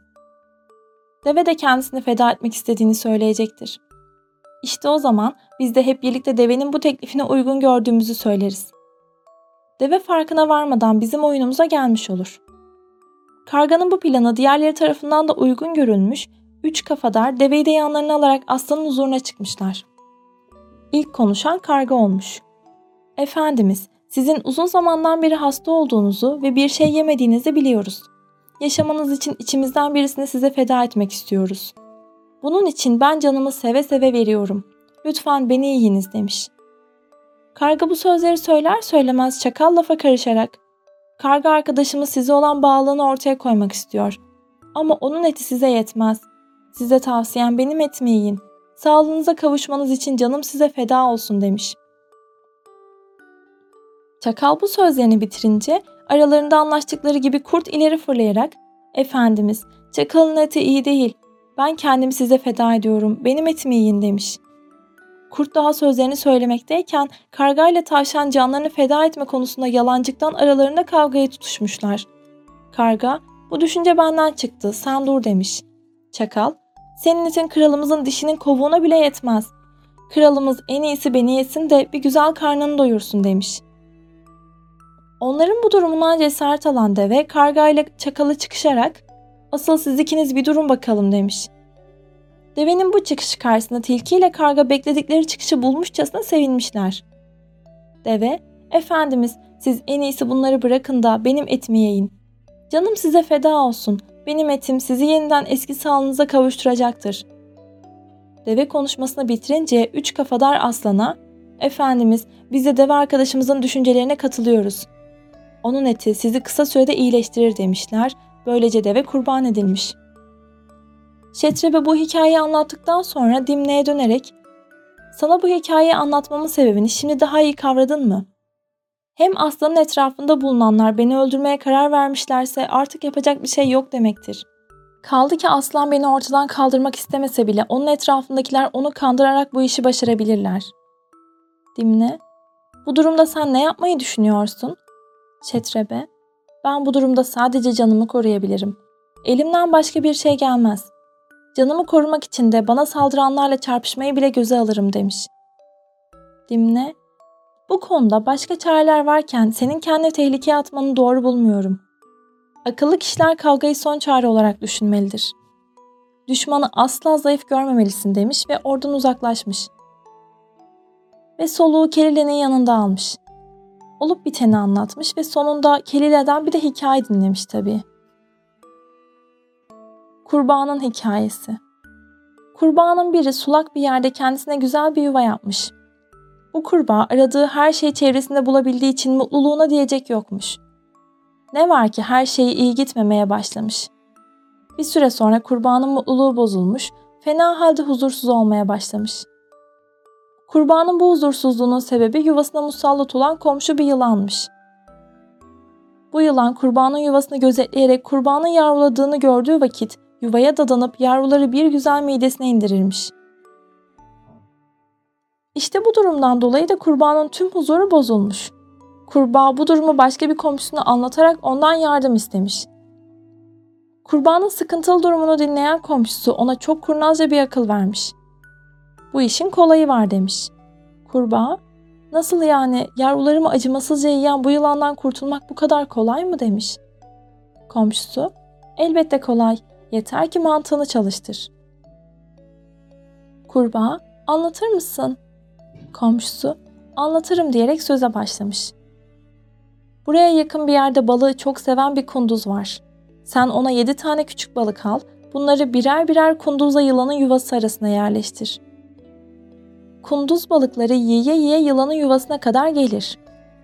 Deve de kendisini feda etmek istediğini söyleyecektir. İşte o zaman biz de hep birlikte devenin bu teklifine uygun gördüğümüzü söyleriz. Deve farkına varmadan bizim oyunumuza gelmiş olur. Karganın bu planı diğerleri tarafından da uygun görülmüş, üç kafadar deveyi de yanlarına alarak aslanın huzuruna çıkmışlar. İlk konuşan karga olmuş. Efendimiz, sizin uzun zamandan beri hasta olduğunuzu ve bir şey yemediğinizi biliyoruz. Yaşamanız için içimizden birisini size feda etmek istiyoruz. Bunun için ben canımı seve seve veriyorum. Lütfen beni yiyiniz demiş. Karga bu sözleri söyler söylemez çakal lafa karışarak Karga arkadaşımız size olan bağlılığını ortaya koymak istiyor. Ama onun eti size yetmez. Size tavsiyem benim etimi yiyin. Sağlığınıza kavuşmanız için canım size feda olsun demiş. Çakal bu sözlerini bitirince aralarında anlaştıkları gibi kurt ileri fırlayarak ''Efendimiz, çakalın eti iyi değil. Ben kendimi size feda ediyorum. Benim etimi yiyin.'' demiş. Kurt daha sözlerini söylemekteyken karga ile tavşan canlarını feda etme konusunda yalancıktan aralarında kavgaya tutuşmuşlar. Karga, bu düşünce benden çıktı, sen dur demiş. Çakal, senin için kralımızın dişinin kovuğuna bile yetmez. Kralımız en iyisi beni yesin de bir güzel karnını doyursun demiş. Onların bu durumundan cesaret alan deve karga ile çakalı çıkışarak asıl siz ikiniz bir durun bakalım demiş. Devenin bu çıkışı karşısında tilki ile karga bekledikleri çıkışı bulmuşçasına sevinmişler. Deve, efendimiz siz en iyisi bunları bırakın da benim etimi yiyin. Canım size feda olsun. Benim etim sizi yeniden eski sağlığınıza kavuşturacaktır. Deve konuşmasını bitirince üç kafadar aslana, Efendimiz biz de deve arkadaşımızın düşüncelerine katılıyoruz. Onun eti sizi kısa sürede iyileştirir demişler. Böylece deve kurban edilmiş. Şetrebe bu hikayeyi anlattıktan sonra Dimne'ye dönerek ''Sana bu hikayeyi anlatmamın sebebini şimdi daha iyi kavradın mı? Hem aslanın etrafında bulunanlar beni öldürmeye karar vermişlerse artık yapacak bir şey yok demektir. Kaldı ki aslan beni ortadan kaldırmak istemese bile onun etrafındakiler onu kandırarak bu işi başarabilirler. Dimne, bu durumda sen ne yapmayı düşünüyorsun? Şetrebe, ben bu durumda sadece canımı koruyabilirim. Elimden başka bir şey gelmez. Canımı korumak için de bana saldıranlarla çarpışmayı bile göze alırım demiş. Dimne, bu konuda başka çareler varken senin kendini tehlikeye atmanı doğru bulmuyorum. Akıllı kişiler kavgayı son çare olarak düşünmelidir. Düşmanı asla zayıf görmemelisin demiş ve oradan uzaklaşmış. Ve soluğu Kelile'nin yanında almış. Olup biteni anlatmış ve sonunda Kelile'den bir de hikaye dinlemiş tabii. Kurbanın hikayesi. Kurbanın biri sulak bir yerde kendisine güzel bir yuva yapmış. Bu kurbağa aradığı her şeyi çevresinde bulabildiği için mutluluğuna diyecek yokmuş. Ne var ki her şey iyi gitmemeye başlamış. Bir süre sonra kurbanın mutluluğu bozulmuş, fena halde huzursuz olmaya başlamış. Kurbanın bu huzursuzluğunun sebebi yuvasına musallat olan komşu bir yılanmış. Bu yılan kurbanın yuvasını gözetleyerek kurbanın yavruladığını gördüğü vakit yuvaya dadanıp yavruları bir güzel midesine indirirmiş. İşte bu durumdan dolayı da kurbanın tüm huzuru bozulmuş. Kurbağa bu durumu başka bir komşusuna anlatarak ondan yardım istemiş. Kurbanın sıkıntılı durumunu dinleyen komşusu ona çok kurnazca bir akıl vermiş. Bu işin kolayı var demiş. Kurbağa, nasıl yani yavrularımı acımasızca yiyen bu yılandan kurtulmak bu kadar kolay mı demiş. Komşusu, elbette kolay, yeter ki mantığını çalıştır. Kurbağa, anlatır mısın? Komşusu, anlatırım diyerek söze başlamış. Buraya yakın bir yerde balığı çok seven bir kunduz var. Sen ona yedi tane küçük balık al, bunları birer birer kunduzla yılanın yuvası arasına yerleştir. Kunduz balıkları yiye yiye yılanın yuvasına kadar gelir.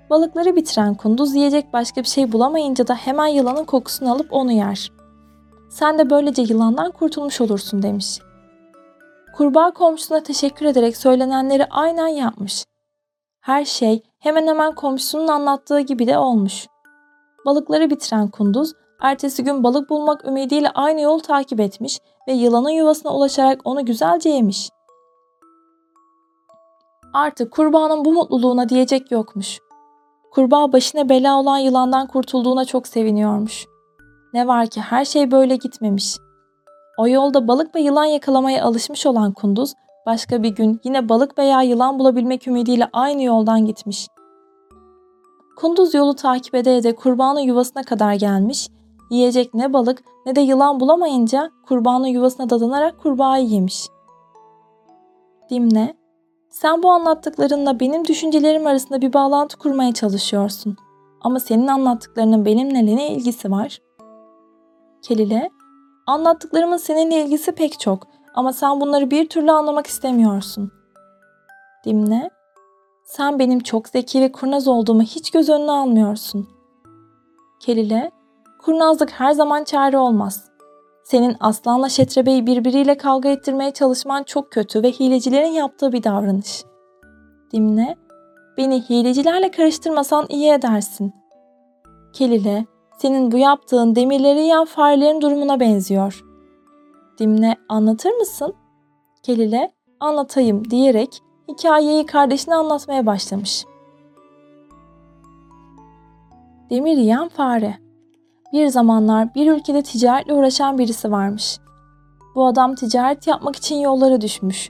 Balıkları bitiren kunduz yiyecek başka bir şey bulamayınca da hemen yılanın kokusunu alıp onu yer. Sen de böylece yılandan kurtulmuş olursun demiş. Kurbağa komşusuna teşekkür ederek söylenenleri aynen yapmış. Her şey hemen hemen komşusunun anlattığı gibi de olmuş. Balıkları bitiren kunduz ertesi gün balık bulmak ümidiyle aynı yol takip etmiş ve yılanın yuvasına ulaşarak onu güzelce yemiş. Artık kurbağanın bu mutluluğuna diyecek yokmuş. Kurbağa başına bela olan yılandan kurtulduğuna çok seviniyormuş. Ne var ki her şey böyle gitmemiş. O yolda balık ve yılan yakalamaya alışmış olan kunduz başka bir gün yine balık veya yılan bulabilmek ümidiyle aynı yoldan gitmiş. Kunduz yolu takip ede ede kurbanın yuvasına kadar gelmiş, yiyecek ne balık ne de yılan bulamayınca kurbanın yuvasına dadanarak kurbağayı yemiş. Dimne, sen bu anlattıklarınla benim düşüncelerim arasında bir bağlantı kurmaya çalışıyorsun. Ama senin anlattıklarının benimle ne ilgisi var? Kelile, anlattıklarımın seninle ilgisi pek çok ama sen bunları bir türlü anlamak istemiyorsun. Dimne, sen benim çok zeki ve kurnaz olduğumu hiç göz önüne almıyorsun. Kelile, kurnazlık her zaman çare olmaz. Senin aslanla şetrebeyi birbiriyle kavga ettirmeye çalışman çok kötü ve hilecilerin yaptığı bir davranış. Dimne, beni hilecilerle karıştırmasan iyi edersin. Kelile, senin bu yaptığın demirleri yiyen farelerin durumuna benziyor. Dimne, anlatır mısın? Kelile, anlatayım diyerek hikayeyi kardeşine anlatmaya başlamış. Demir yiyen fare bir zamanlar bir ülkede ticaretle uğraşan birisi varmış. Bu adam ticaret yapmak için yollara düşmüş.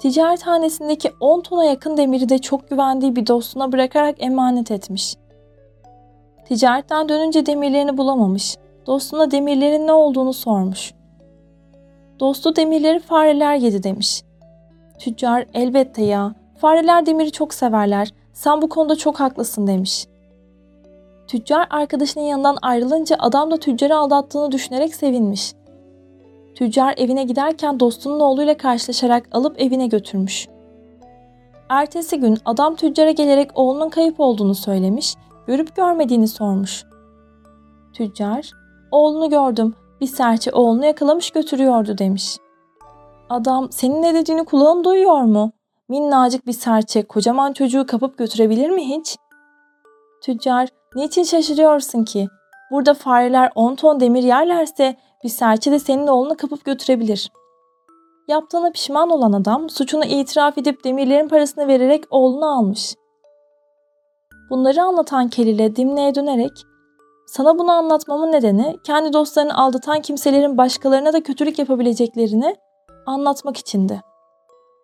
Ticarethanesindeki 10 tona yakın demiri de çok güvendiği bir dostuna bırakarak emanet etmiş. Ticaretten dönünce demirlerini bulamamış. Dostuna demirlerin ne olduğunu sormuş. Dostu demirleri fareler yedi demiş. Tüccar elbette ya, fareler demiri çok severler. Sen bu konuda çok haklısın demiş. Tüccar arkadaşının yanından ayrılınca adam da tüccarı aldattığını düşünerek sevinmiş. Tüccar evine giderken dostunun oğluyla karşılaşarak alıp evine götürmüş. Ertesi gün adam tüccara gelerek oğlunun kayıp olduğunu söylemiş, görüp görmediğini sormuş. Tüccar, oğlunu gördüm, bir serçe oğlunu yakalamış götürüyordu demiş. Adam, senin ne dediğini kulağın duyuyor mu? Minnacık bir serçe kocaman çocuğu kapıp götürebilir mi hiç? Tüccar, Niçin şaşırıyorsun ki? Burada fareler 10 ton demir yerlerse bir serçe de senin oğlunu kapıp götürebilir. Yaptığına pişman olan adam suçunu itiraf edip demirlerin parasını vererek oğlunu almış. Bunları anlatan Kelile Dimne'ye dönerek sana bunu anlatmamın nedeni kendi dostlarını aldatan kimselerin başkalarına da kötülük yapabileceklerini anlatmak içindi.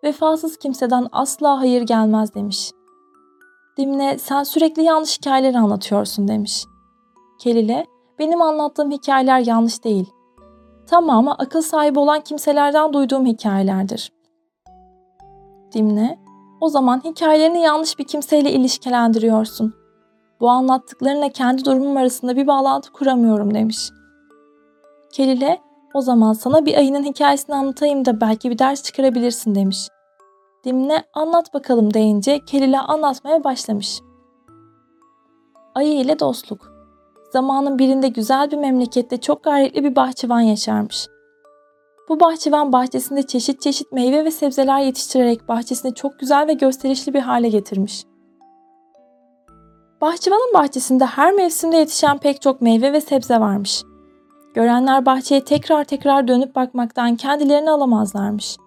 Vefasız kimseden asla hayır gelmez demiş. Dimne sen sürekli yanlış hikayeler anlatıyorsun demiş. Kelile benim anlattığım hikayeler yanlış değil. Tamamı akıl sahibi olan kimselerden duyduğum hikayelerdir. Dimne o zaman hikayelerini yanlış bir kimseyle ilişkilendiriyorsun. Bu anlattıklarınla kendi durumum arasında bir bağlantı kuramıyorum demiş. Kelile o zaman sana bir ayının hikayesini anlatayım da belki bir ders çıkarabilirsin demiş. Dimne anlat bakalım deyince Kelila anlatmaya başlamış. Ayı ile dostluk. zamanın birinde güzel bir memlekette çok gayretli bir bahçıvan yaşarmış. Bu bahçıvan bahçesinde çeşit çeşit meyve ve sebzeler yetiştirerek bahçesini çok güzel ve gösterişli bir hale getirmiş. Bahçıvanın bahçesinde her mevsimde yetişen pek çok meyve ve sebze varmış. Görenler bahçeye tekrar tekrar dönüp bakmaktan kendilerini alamazlarmış.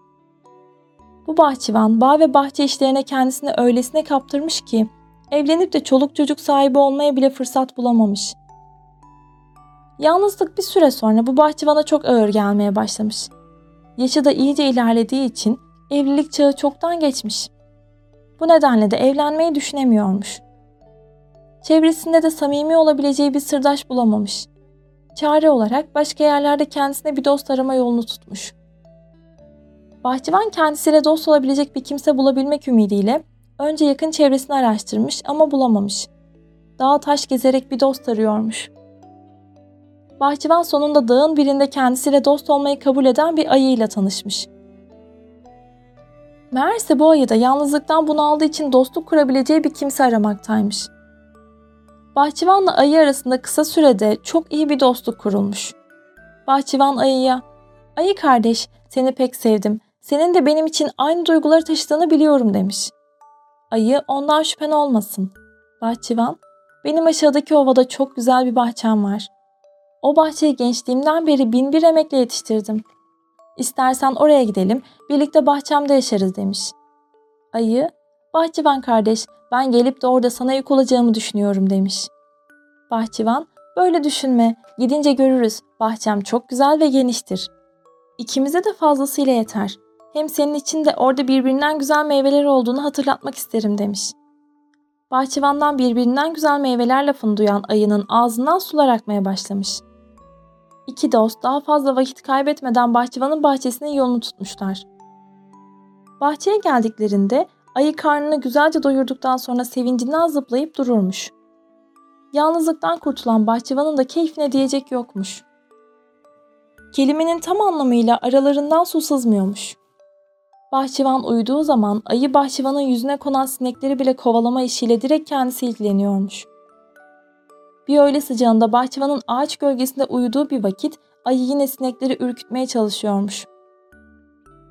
Bu bahçıvan bağ ve bahçe işlerine kendisini öylesine kaptırmış ki evlenip de çoluk çocuk sahibi olmaya bile fırsat bulamamış. Yalnızlık bir süre sonra bu bahçıvana çok ağır gelmeye başlamış. Yaşı da iyice ilerlediği için evlilik çağı çoktan geçmiş. Bu nedenle de evlenmeyi düşünemiyormuş. Çevresinde de samimi olabileceği bir sırdaş bulamamış. Çare olarak başka yerlerde kendisine bir dost arama yolunu tutmuş. Bahçıvan kendisiyle dost olabilecek bir kimse bulabilmek ümidiyle önce yakın çevresini araştırmış ama bulamamış. Dağ taş gezerek bir dost arıyormuş. Bahçıvan sonunda dağın birinde kendisiyle dost olmayı kabul eden bir ayıyla tanışmış. Meğerse bu ayı da yalnızlıktan bunaldığı için dostluk kurabileceği bir kimse aramaktaymış. Bahçıvanla ayı arasında kısa sürede çok iyi bir dostluk kurulmuş. Bahçıvan ayıya, ''Ayı kardeş, seni pek sevdim. Senin de benim için aynı duyguları taşıdığını biliyorum.'' demiş. Ayı ondan şüphen olmasın. Bahçıvan, ''Benim aşağıdaki ovada çok güzel bir bahçem var. O bahçeyi gençliğimden beri bin bir emekle yetiştirdim. İstersen oraya gidelim, birlikte bahçemde yaşarız.'' demiş. Ayı, ''Bahçıvan kardeş, ben gelip de orada sana yük olacağımı düşünüyorum demiş. Bahçıvan, böyle düşünme, gidince görürüz, bahçem çok güzel ve geniştir. İkimize de fazlasıyla yeter. Hem senin için de orada birbirinden güzel meyveler olduğunu hatırlatmak isterim demiş. Bahçıvandan birbirinden güzel meyveler lafını duyan ayının ağzından sular akmaya başlamış. İki dost daha fazla vakit kaybetmeden bahçıvanın bahçesinin yolunu tutmuşlar. Bahçeye geldiklerinde Ayı karnını güzelce doyurduktan sonra sevincinden zıplayıp dururmuş. Yalnızlıktan kurtulan bahçıvanın da keyfine diyecek yokmuş. Kelimenin tam anlamıyla aralarından su sızmıyormuş. Bahçıvan uyuduğu zaman ayı bahçıvanın yüzüne konan sinekleri bile kovalama işiyle direkt kendisi ilgileniyormuş. Bir öğle sıcağında bahçıvanın ağaç gölgesinde uyuduğu bir vakit ayı yine sinekleri ürkütmeye çalışıyormuş.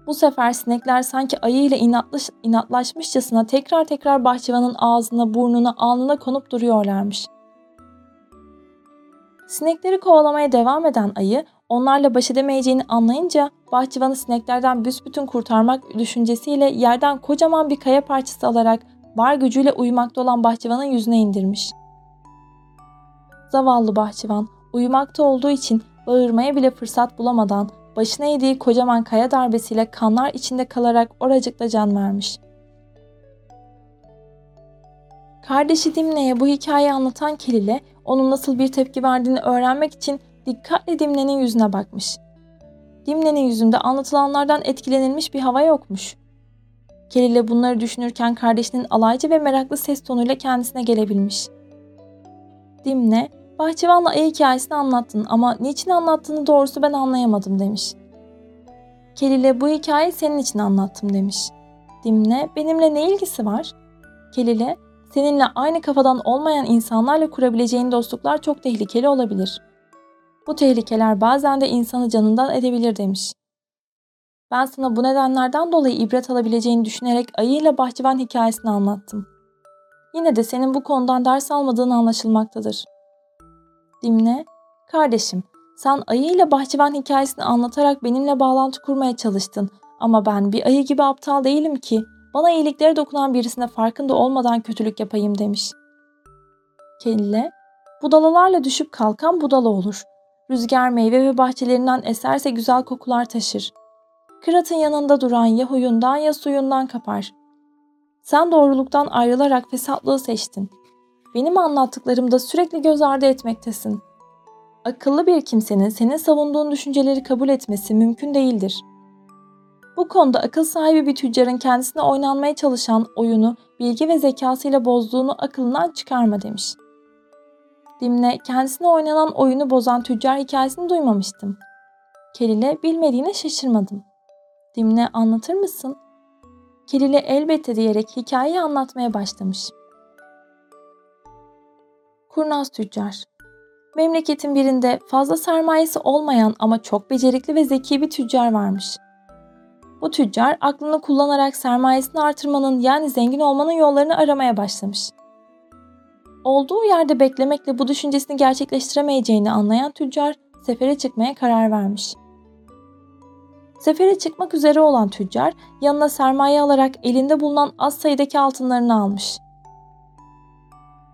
Bu sefer sinekler sanki ayıyla inatlaş, inatlaşmışçasına tekrar tekrar bahçıvanın ağzına, burnuna, alnına konup duruyorlarmış. Sinekleri kovalamaya devam eden ayı onlarla baş edemeyeceğini anlayınca bahçıvanı sineklerden büsbütün kurtarmak düşüncesiyle yerden kocaman bir kaya parçası alarak var gücüyle uyumakta olan bahçıvanın yüzüne indirmiş. Zavallı bahçıvan uyumakta olduğu için bağırmaya bile fırsat bulamadan başına yediği kocaman kaya darbesiyle kanlar içinde kalarak oracıkta can vermiş. Kardeşi Dimne'ye bu hikayeyi anlatan Kelile onun nasıl bir tepki verdiğini öğrenmek için dikkatle Dimne'nin yüzüne bakmış. Dimne'nin yüzünde anlatılanlardan etkilenilmiş bir hava yokmuş. Kelile bunları düşünürken kardeşinin alaycı ve meraklı ses tonuyla kendisine gelebilmiş. Dimne, Bahçıvanla ayı hikayesini anlattın ama niçin anlattığını doğrusu ben anlayamadım demiş. Kelile bu hikayeyi senin için anlattım demiş. Dimne benimle ne ilgisi var? Kelile seninle aynı kafadan olmayan insanlarla kurabileceğin dostluklar çok tehlikeli olabilir. Bu tehlikeler bazen de insanı canından edebilir demiş. Ben sana bu nedenlerden dolayı ibret alabileceğini düşünerek ayıyla bahçıvan hikayesini anlattım. Yine de senin bu konudan ders almadığın anlaşılmaktadır.'' Dimne, kardeşim sen ayı ile bahçıvan hikayesini anlatarak benimle bağlantı kurmaya çalıştın ama ben bir ayı gibi aptal değilim ki bana iyiliklere dokunan birisine farkında olmadan kötülük yapayım demiş. Kelle, budalalarla düşüp kalkan budala olur. Rüzgar meyve ve bahçelerinden eserse güzel kokular taşır. Kıratın yanında duran ya huyundan ya suyundan kapar. Sen doğruluktan ayrılarak fesatlığı seçtin. Benim anlattıklarımda sürekli göz ardı etmektesin. Akıllı bir kimsenin senin savunduğun düşünceleri kabul etmesi mümkün değildir. Bu konuda akıl sahibi bir tüccarın kendisine oynanmaya çalışan oyunu bilgi ve zekasıyla bozduğunu akılından çıkarma demiş. Dimne kendisine oynanan oyunu bozan tüccar hikayesini duymamıştım. Kelile bilmediğine şaşırmadım. Dimne anlatır mısın? Kelile elbette diyerek hikayeyi anlatmaya başlamış. Kurnaz tüccar. Memleketin birinde fazla sermayesi olmayan ama çok becerikli ve zeki bir tüccar varmış. Bu tüccar aklını kullanarak sermayesini artırmanın yani zengin olmanın yollarını aramaya başlamış. Olduğu yerde beklemekle bu düşüncesini gerçekleştiremeyeceğini anlayan tüccar sefere çıkmaya karar vermiş. Sefere çıkmak üzere olan tüccar yanına sermaye alarak elinde bulunan az sayıdaki altınlarını almış.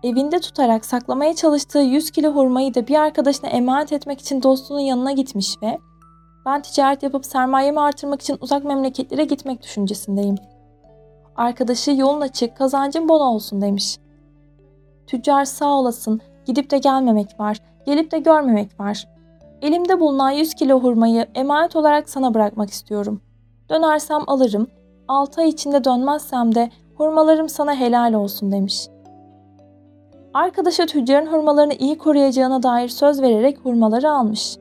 Evinde tutarak saklamaya çalıştığı 100 kilo hurmayı da bir arkadaşına emanet etmek için dostunun yanına gitmiş ve ben ticaret yapıp sermayemi artırmak için uzak memleketlere gitmek düşüncesindeyim. Arkadaşı yolun açık, kazancın bol olsun demiş. Tüccar sağ olasın, gidip de gelmemek var, gelip de görmemek var. Elimde bulunan 100 kilo hurmayı emanet olarak sana bırakmak istiyorum. Dönersem alırım, 6 ay içinde dönmezsem de hurmalarım sana helal olsun demiş. Arkadaşı tüccarın hurmalarını iyi koruyacağına dair söz vererek hurmaları almış.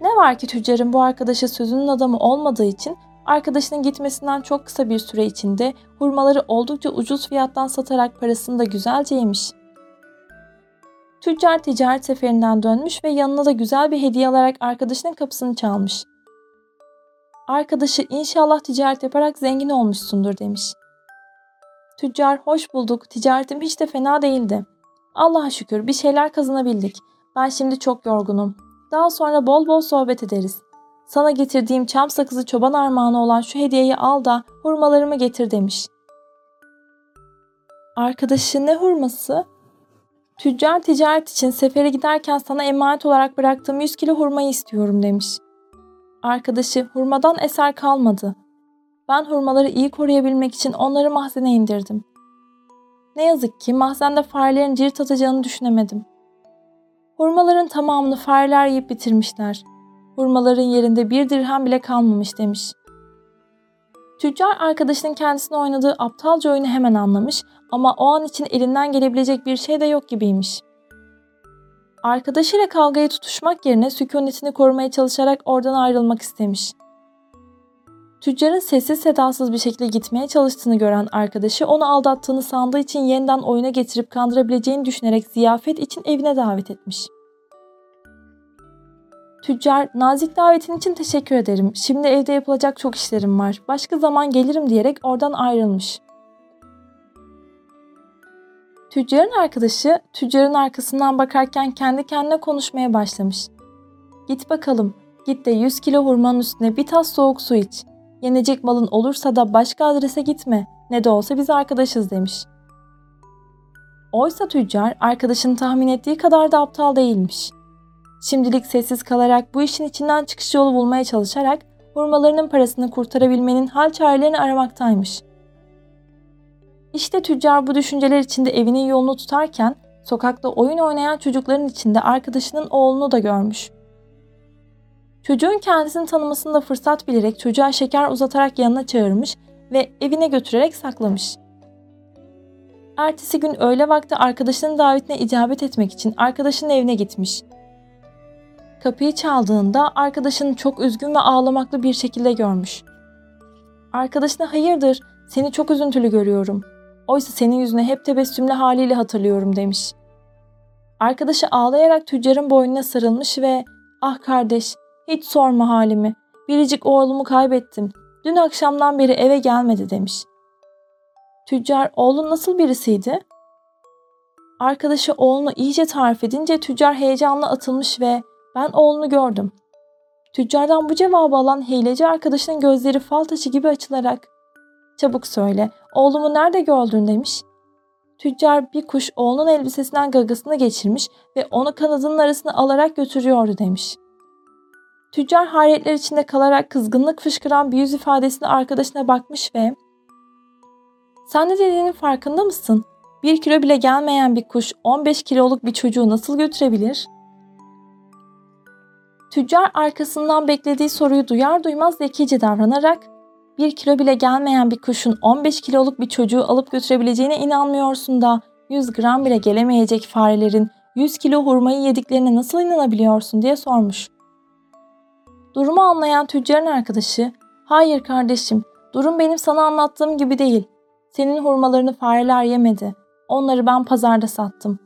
Ne var ki tüccarın bu arkadaşı sözünün adamı olmadığı için arkadaşının gitmesinden çok kısa bir süre içinde hurmaları oldukça ucuz fiyattan satarak parasını da güzelce yemiş. Tüccar ticaret seferinden dönmüş ve yanına da güzel bir hediye alarak arkadaşının kapısını çalmış. Arkadaşı inşallah ticaret yaparak zengin olmuşsundur demiş. Tüccar hoş bulduk, ticaretim hiç de fena değildi. Allah'a şükür bir şeyler kazanabildik. Ben şimdi çok yorgunum. Daha sonra bol bol sohbet ederiz. Sana getirdiğim çam sakızı çoban armağanı olan şu hediyeyi al da hurmalarımı getir demiş. Arkadaşı ne hurması? Tüccar ticaret için sefere giderken sana emanet olarak bıraktığım 100 kilo hurmayı istiyorum demiş. Arkadaşı hurmadan eser kalmadı. Ben hurmaları iyi koruyabilmek için onları mahzene indirdim. Ne yazık ki mahzende farelerin cirit atacağını düşünemedim. Hurmaların tamamını fareler yiyip bitirmişler. Hurmaların yerinde bir dirhem bile kalmamış demiş. Tüccar arkadaşının kendisine oynadığı aptalca oyunu hemen anlamış ama o an için elinden gelebilecek bir şey de yok gibiymiş. Arkadaşıyla kavgaya tutuşmak yerine sükunetini korumaya çalışarak oradan ayrılmak istemiş. Tüccarın sessiz sedasız bir şekilde gitmeye çalıştığını gören arkadaşı onu aldattığını sandığı için yeniden oyuna getirip kandırabileceğini düşünerek ziyafet için evine davet etmiş. Tüccar, nazik davetin için teşekkür ederim. Şimdi evde yapılacak çok işlerim var. Başka zaman gelirim diyerek oradan ayrılmış. Tüccarın arkadaşı tüccarın arkasından bakarken kendi kendine konuşmaya başlamış. Git bakalım, git de 100 kilo hurmanın üstüne bir tas soğuk su iç. Yenecek malın olursa da başka adrese gitme. Ne de olsa biz arkadaşız demiş. Oysa tüccar arkadaşının tahmin ettiği kadar da aptal değilmiş. Şimdilik sessiz kalarak bu işin içinden çıkış yolu bulmaya çalışarak hurmalarının parasını kurtarabilmenin hal çarelerini aramaktaymış. İşte tüccar bu düşünceler içinde evinin yolunu tutarken sokakta oyun oynayan çocukların içinde arkadaşının oğlunu da görmüş. Çocuğun kendisini tanımasını da fırsat bilerek çocuğa şeker uzatarak yanına çağırmış ve evine götürerek saklamış. Ertesi gün öğle vakti arkadaşının davetine icabet etmek için arkadaşının evine gitmiş. Kapıyı çaldığında arkadaşını çok üzgün ve ağlamaklı bir şekilde görmüş. Arkadaşına hayırdır seni çok üzüntülü görüyorum. Oysa senin yüzünü hep tebessümlü haliyle hatırlıyorum demiş. Arkadaşı ağlayarak tüccarın boynuna sarılmış ve ah kardeş hiç sorma halimi. Biricik oğlumu kaybettim. Dün akşamdan beri eve gelmedi demiş. Tüccar oğlun nasıl birisiydi? Arkadaşı oğlunu iyice tarif edince tüccar heyecanla atılmış ve ben oğlunu gördüm. Tüccardan bu cevabı alan hileci arkadaşının gözleri fal taşı gibi açılarak çabuk söyle oğlumu nerede gördün demiş. Tüccar bir kuş oğlunun elbisesinden gagasını geçirmiş ve onu kanadının arasına alarak götürüyordu demiş. Tüccar hayretler içinde kalarak kızgınlık fışkıran bir yüz ifadesine arkadaşına bakmış ve ''Sen ne dediğinin farkında mısın? Bir kilo bile gelmeyen bir kuş 15 kiloluk bir çocuğu nasıl götürebilir?'' Tüccar arkasından beklediği soruyu duyar duymaz zekice davranarak bir kilo bile gelmeyen bir kuşun 15 kiloluk bir çocuğu alıp götürebileceğine inanmıyorsun da 100 gram bile gelemeyecek farelerin 100 kilo hurmayı yediklerine nasıl inanabiliyorsun diye sormuş. Durumu anlayan tüccarın arkadaşı, ''Hayır kardeşim, durum benim sana anlattığım gibi değil. Senin hurmalarını fareler yemedi. Onları ben pazarda sattım.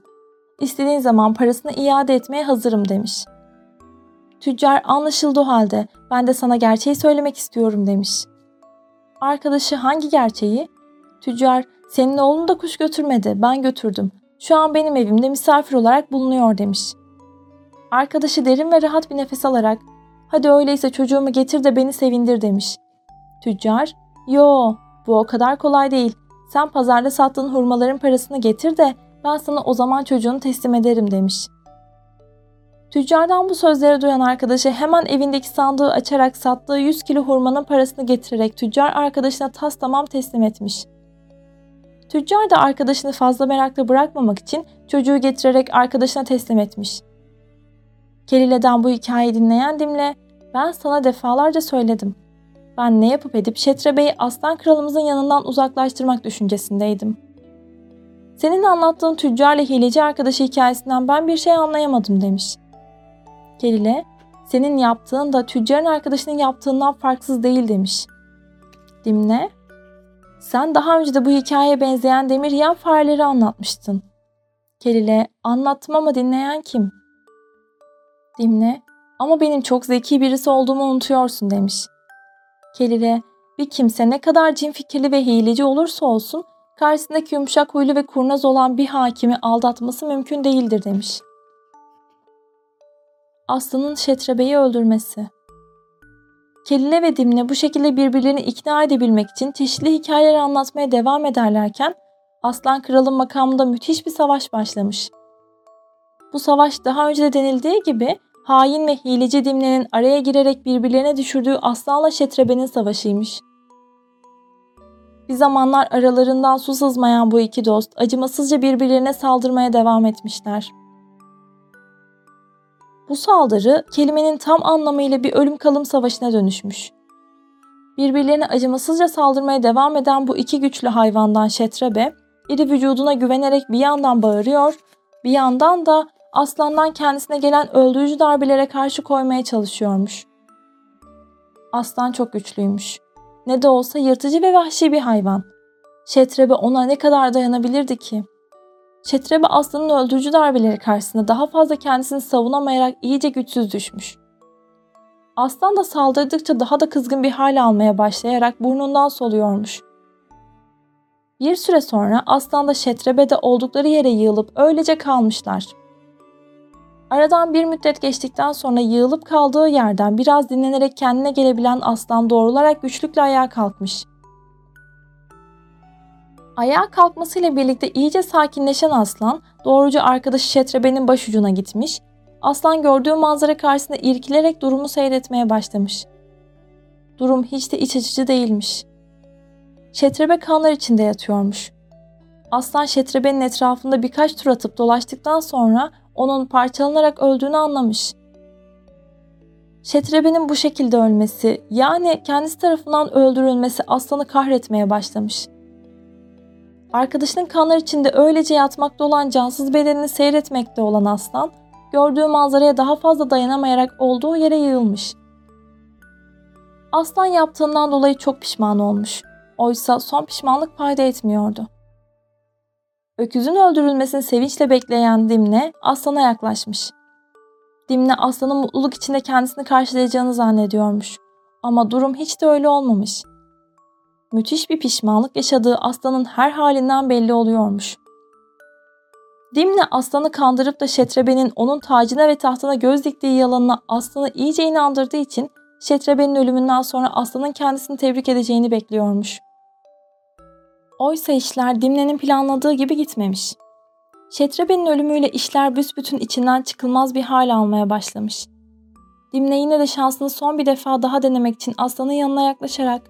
İstediğin zaman parasını iade etmeye hazırım demiş. Tüccar anlaşıldı o halde ben de sana gerçeği söylemek istiyorum demiş. Arkadaşı hangi gerçeği? Tüccar senin oğlun da kuş götürmedi ben götürdüm. Şu an benim evimde misafir olarak bulunuyor demiş. Arkadaşı derin ve rahat bir nefes alarak hadi öyleyse çocuğumu getir de beni sevindir demiş. Tüccar yo bu o kadar kolay değil. Sen pazarda sattığın hurmaların parasını getir de ben sana o zaman çocuğunu teslim ederim demiş. Tüccardan bu sözleri duyan arkadaşı hemen evindeki sandığı açarak sattığı 100 kilo hurmanın parasını getirerek tüccar arkadaşına tas tamam teslim etmiş. Tüccar da arkadaşını fazla merakla bırakmamak için çocuğu getirerek arkadaşına teslim etmiş. Kelile'den bu hikayeyi dinleyen Dimle, ben sana defalarca söyledim. Ben ne yapıp edip Şetrebe'yi aslan kralımızın yanından uzaklaştırmak düşüncesindeydim. Senin anlattığın tüccarla hileci arkadaşı hikayesinden ben bir şey anlayamadım demiş. Kelile, senin yaptığın da tüccarın arkadaşının yaptığından farksız değil demiş. Dimle, sen daha önce de bu hikayeye benzeyen demir yiyen fareleri anlatmıştın. Kelile, anlattım ama dinleyen kim? Dimle, ama benim çok zeki birisi olduğumu unutuyorsun demiş. Kelile, bir kimse ne kadar cin fikirli ve hileci olursa olsun karşısındaki yumuşak huylu ve kurnaz olan bir hakimi aldatması mümkün değildir demiş. Aslı'nın Şetrebe'yi öldürmesi Kelile ve Dimle bu şekilde birbirlerini ikna edebilmek için çeşitli hikayeler anlatmaya devam ederlerken Aslan Kral'ın makamında müthiş bir savaş başlamış. Bu savaş daha önce de denildiği gibi hain ve hileci Dimle'nin araya girerek birbirlerine düşürdüğü Aslan'la Şetrebe'nin savaşıymış. Bir zamanlar aralarından su sızmayan bu iki dost acımasızca birbirlerine saldırmaya devam etmişler. Bu saldırı kelimenin tam anlamıyla bir ölüm kalım savaşına dönüşmüş. Birbirlerine acımasızca saldırmaya devam eden bu iki güçlü hayvandan Şetrebe, iri vücuduna güvenerek bir yandan bağırıyor, bir yandan da aslandan kendisine gelen öldürücü darbelere karşı koymaya çalışıyormuş. Aslan çok güçlüymüş. Ne de olsa yırtıcı ve vahşi bir hayvan. Şetrebe ona ne kadar dayanabilirdi ki? Şetrebe aslanın öldürücü darbeleri karşısında daha fazla kendisini savunamayarak iyice güçsüz düşmüş. Aslan da saldırdıkça daha da kızgın bir hal almaya başlayarak burnundan soluyormuş. Bir süre sonra aslan da şetrebe de oldukları yere yığılıp öylece kalmışlar. Aradan bir müddet geçtikten sonra yığılıp kaldığı yerden biraz dinlenerek kendine gelebilen aslan doğrularak güçlükle ayağa kalkmış. Ayağa kalkmasıyla birlikte iyice sakinleşen aslan doğruca arkadaşı Şetrebe'nin başucuna gitmiş. Aslan gördüğü manzara karşısında irkilerek durumu seyretmeye başlamış. Durum hiç de iç açıcı değilmiş. Şetrebe kanlar içinde yatıyormuş. Aslan Şetrebe'nin etrafında birkaç tur atıp dolaştıktan sonra onun parçalanarak öldüğünü anlamış. Şetrebe'nin bu şekilde ölmesi yani kendisi tarafından öldürülmesi aslanı kahretmeye başlamış. Arkadaşının kanlar içinde öylece yatmakta olan cansız bedenini seyretmekte olan aslan, gördüğü manzaraya daha fazla dayanamayarak olduğu yere yığılmış. Aslan yaptığından dolayı çok pişman olmuş. Oysa son pişmanlık fayda etmiyordu. Öküzün öldürülmesini sevinçle bekleyen Dimne aslana yaklaşmış. Dimne aslanın mutluluk içinde kendisini karşılayacağını zannediyormuş. Ama durum hiç de öyle olmamış. Müthiş bir pişmanlık yaşadığı aslanın her halinden belli oluyormuş. Dimne aslanı kandırıp da Şetrebe'nin onun tacına ve tahtına göz diktiği yalanına aslanı iyice inandırdığı için Şetrebe'nin ölümünden sonra aslanın kendisini tebrik edeceğini bekliyormuş. Oysa işler Dimne'nin planladığı gibi gitmemiş. Şetrebe'nin ölümüyle işler büsbütün içinden çıkılmaz bir hal almaya başlamış. Dimne yine de şansını son bir defa daha denemek için aslanın yanına yaklaşarak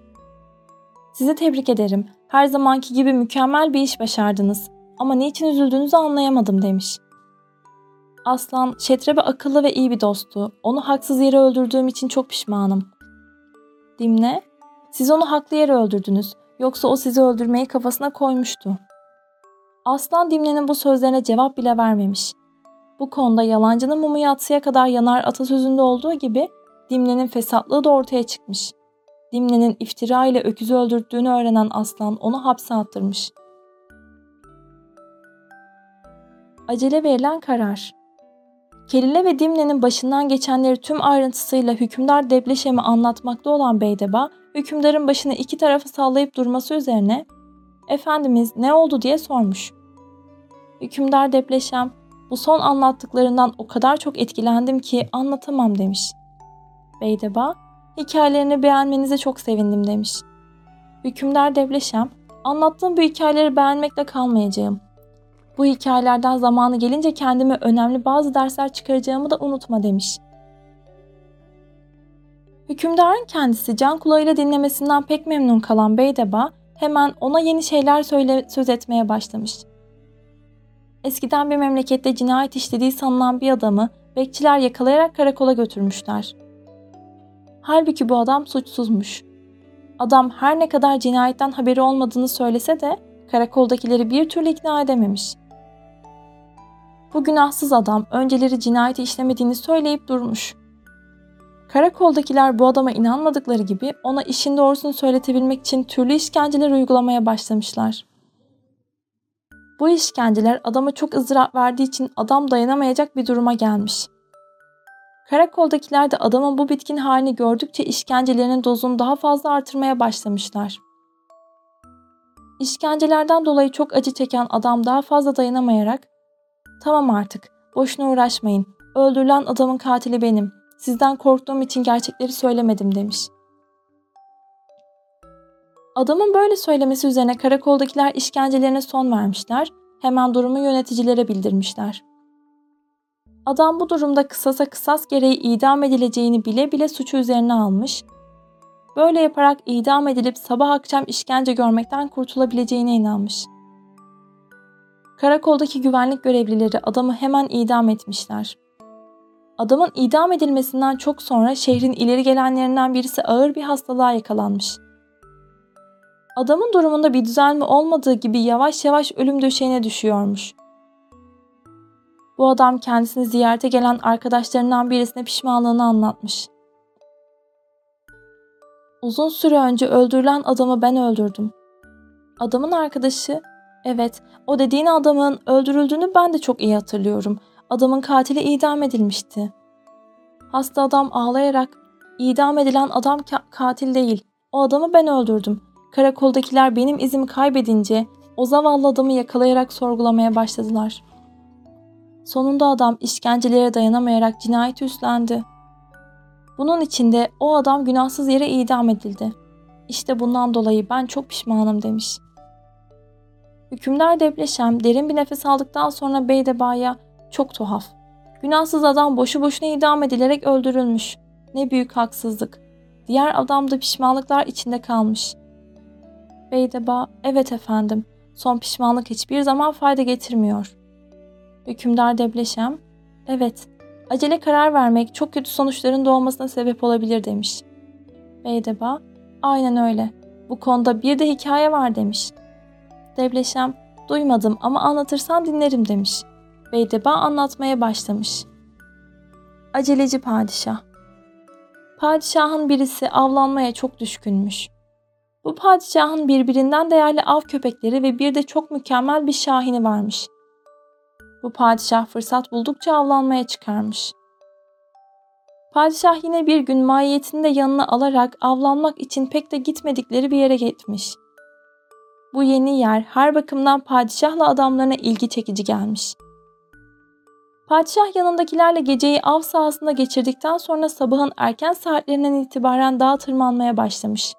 ''Sizi tebrik ederim. Her zamanki gibi mükemmel bir iş başardınız. Ama niçin üzüldüğünüzü anlayamadım.'' demiş. Aslan, Şetrebe akıllı ve iyi bir dosttu. Onu haksız yere öldürdüğüm için çok pişmanım. Dimne, siz onu haklı yere öldürdünüz. Yoksa o sizi öldürmeyi kafasına koymuştu. Aslan Dimne'nin bu sözlerine cevap bile vermemiş. Bu konuda yalancının mumu yatsıya kadar yanar atasözünde olduğu gibi Dimne'nin fesatlığı da ortaya çıkmış. Dimne'nin iftira ile öküzü öldürttüğünü öğrenen aslan onu hapse attırmış. Acele verilen karar. Kelile ve Dimne'nin başından geçenleri tüm ayrıntısıyla hükümdar Debleşem'e anlatmakta olan Beydeba, hükümdarın başını iki tarafa sallayıp durması üzerine ''Efendimiz ne oldu?'' diye sormuş. Hükümdar Debleşem, bu son anlattıklarından o kadar çok etkilendim ki anlatamam demiş. Beydeba, hikayelerini beğenmenize çok sevindim demiş. Hükümdar Devleşem, anlattığım bu hikayeleri beğenmekle kalmayacağım. Bu hikayelerden zamanı gelince kendime önemli bazı dersler çıkaracağımı da unutma demiş. Hükümdarın kendisi can kulağıyla dinlemesinden pek memnun kalan Beydeba hemen ona yeni şeyler söyle söz etmeye başlamış. Eskiden bir memlekette cinayet işlediği sanılan bir adamı bekçiler yakalayarak karakola götürmüşler. Halbuki bu adam suçsuzmuş. Adam her ne kadar cinayetten haberi olmadığını söylese de karakoldakileri bir türlü ikna edememiş. Bu günahsız adam önceleri cinayeti işlemediğini söyleyip durmuş. Karakoldakiler bu adama inanmadıkları gibi ona işin doğrusunu söyletebilmek için türlü işkenceler uygulamaya başlamışlar. Bu işkenceler adama çok ızdırap verdiği için adam dayanamayacak bir duruma gelmiş. Karakoldakiler de adamın bu bitkin halini gördükçe işkencelerinin dozunu daha fazla artırmaya başlamışlar. İşkencelerden dolayı çok acı çeken adam daha fazla dayanamayarak ''Tamam artık, boşuna uğraşmayın. Öldürülen adamın katili benim. Sizden korktuğum için gerçekleri söylemedim.'' demiş. Adamın böyle söylemesi üzerine karakoldakiler işkencelerine son vermişler, hemen durumu yöneticilere bildirmişler. Adam bu durumda kısasa kısas gereği idam edileceğini bile bile suçu üzerine almış. Böyle yaparak idam edilip sabah akşam işkence görmekten kurtulabileceğine inanmış. Karakoldaki güvenlik görevlileri adamı hemen idam etmişler. Adamın idam edilmesinden çok sonra şehrin ileri gelenlerinden birisi ağır bir hastalığa yakalanmış. Adamın durumunda bir düzelme olmadığı gibi yavaş yavaş ölüm döşeğine düşüyormuş. Bu adam kendisini ziyarete gelen arkadaşlarından birisine pişmanlığını anlatmış. Uzun süre önce öldürülen adamı ben öldürdüm. Adamın arkadaşı, evet o dediğin adamın öldürüldüğünü ben de çok iyi hatırlıyorum. Adamın katili idam edilmişti. Hasta adam ağlayarak, idam edilen adam ka- katil değil, o adamı ben öldürdüm. Karakoldakiler benim izimi kaybedince o zavallı adamı yakalayarak sorgulamaya başladılar.'' Sonunda adam işkencelere dayanamayarak cinayeti üstlendi. Bunun içinde o adam günahsız yere idam edildi. İşte bundan dolayı ben çok pişmanım demiş. Hükümdar Debleşem derin bir nefes aldıktan sonra Beydeba'ya çok tuhaf. Günahsız adam boşu boşuna idam edilerek öldürülmüş. Ne büyük haksızlık. Diğer adam da pişmanlıklar içinde kalmış. Beydeba, evet efendim, son pişmanlık hiçbir zaman fayda getirmiyor. Hükümdar Debleşem, evet, acele karar vermek çok kötü sonuçların doğmasına sebep olabilir demiş. Beydeba, aynen öyle. Bu konuda bir de hikaye var demiş. Debleşem, duymadım ama anlatırsan dinlerim demiş. Beydeba anlatmaya başlamış. Aceleci Padişah Padişahın birisi avlanmaya çok düşkünmüş. Bu padişahın birbirinden değerli av köpekleri ve bir de çok mükemmel bir şahini varmış.'' Bu padişah fırsat buldukça avlanmaya çıkarmış. Padişah yine bir gün mahiyetini de yanına alarak avlanmak için pek de gitmedikleri bir yere gitmiş. Bu yeni yer her bakımdan padişahla adamlarına ilgi çekici gelmiş. Padişah yanındakilerle geceyi av sahasında geçirdikten sonra sabahın erken saatlerinden itibaren dağa tırmanmaya başlamış.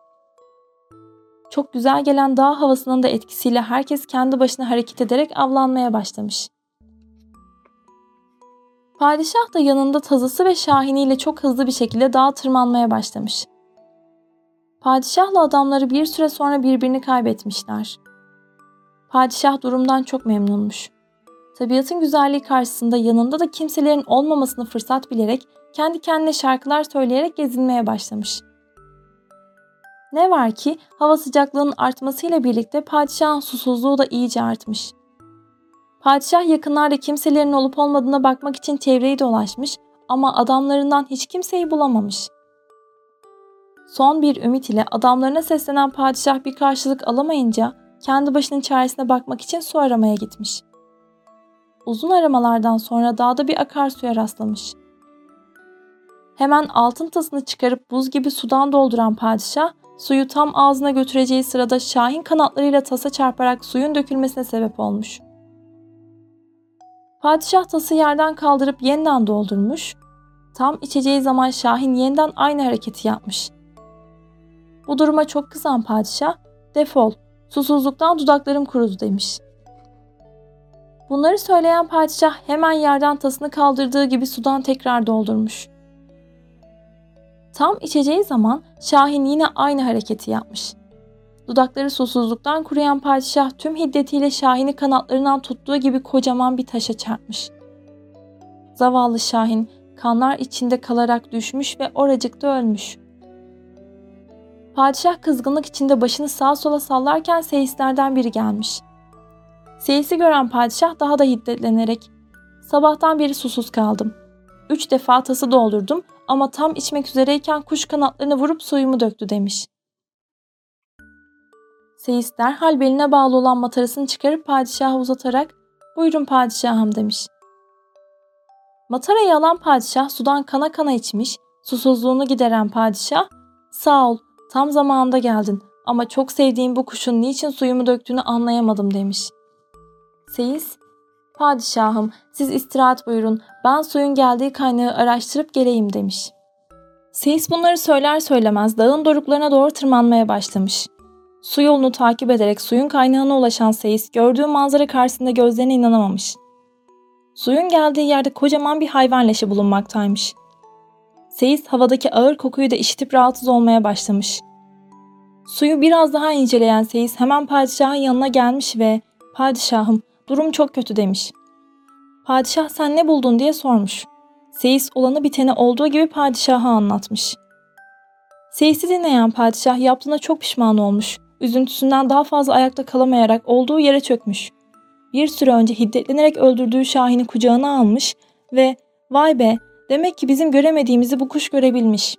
Çok güzel gelen dağ havasının da etkisiyle herkes kendi başına hareket ederek avlanmaya başlamış. Padişah da yanında tazısı ve şahiniyle çok hızlı bir şekilde dağa tırmanmaya başlamış. Padişahla adamları bir süre sonra birbirini kaybetmişler. Padişah durumdan çok memnunmuş. Tabiatın güzelliği karşısında yanında da kimselerin olmamasını fırsat bilerek kendi kendine şarkılar söyleyerek gezinmeye başlamış. Ne var ki hava sıcaklığının artmasıyla birlikte padişahın susuzluğu da iyice artmış. Padişah yakınlarda kimselerin olup olmadığına bakmak için çevreyi dolaşmış ama adamlarından hiç kimseyi bulamamış. Son bir ümit ile adamlarına seslenen padişah bir karşılık alamayınca kendi başının çaresine bakmak için su aramaya gitmiş. Uzun aramalardan sonra dağda bir akarsuya rastlamış. Hemen altın tasını çıkarıp buz gibi sudan dolduran padişah, suyu tam ağzına götüreceği sırada şahin kanatlarıyla tasa çarparak suyun dökülmesine sebep olmuş. Padişah tası yerden kaldırıp yeniden doldurmuş, tam içeceği zaman şahin yeniden aynı hareketi yapmış. Bu duruma çok kızan padişah, defol, susuzluktan dudaklarım kurudu demiş. Bunları söyleyen padişah hemen yerden tasını kaldırdığı gibi sudan tekrar doldurmuş. Tam içeceği zaman Şahin yine aynı hareketi yapmış. Dudakları susuzluktan kuruyan padişah tüm hiddetiyle Şahin'i kanatlarından tuttuğu gibi kocaman bir taşa çarpmış. Zavallı Şahin kanlar içinde kalarak düşmüş ve oracıkta ölmüş. Padişah kızgınlık içinde başını sağa sola sallarken seyislerden biri gelmiş. Seyisi gören padişah daha da hiddetlenerek ''Sabahtan beri susuz kaldım. Üç defa tası doldurdum ama tam içmek üzereyken kuş kanatlarını vurup suyumu döktü demiş. Seyis derhal beline bağlı olan matarasını çıkarıp padişaha uzatarak buyurun padişahım demiş. Matarayı alan padişah sudan kana kana içmiş, susuzluğunu gideren padişah sağ ol tam zamanında geldin ama çok sevdiğim bu kuşun niçin suyumu döktüğünü anlayamadım demiş. Seyis Padişahım, siz istirahat buyurun. Ben suyun geldiği kaynağı araştırıp geleyim demiş. Seyis bunları söyler söylemez dağın doruklarına doğru tırmanmaya başlamış. Su yolunu takip ederek suyun kaynağına ulaşan Seyis gördüğü manzara karşısında gözlerine inanamamış. Suyun geldiği yerde kocaman bir hayvan leşi bulunmaktaymış. Seyis havadaki ağır kokuyu da işitip rahatsız olmaya başlamış. Suyu biraz daha inceleyen Seyis hemen padişahın yanına gelmiş ve ''Padişahım, Durum çok kötü demiş. Padişah sen ne buldun diye sormuş. Seyis olanı biteni olduğu gibi padişaha anlatmış. Seyis'i dinleyen padişah yaptığına çok pişman olmuş. Üzüntüsünden daha fazla ayakta kalamayarak olduğu yere çökmüş. Bir süre önce hiddetlenerek öldürdüğü Şahin'i kucağına almış ve ''Vay be, demek ki bizim göremediğimizi bu kuş görebilmiş.''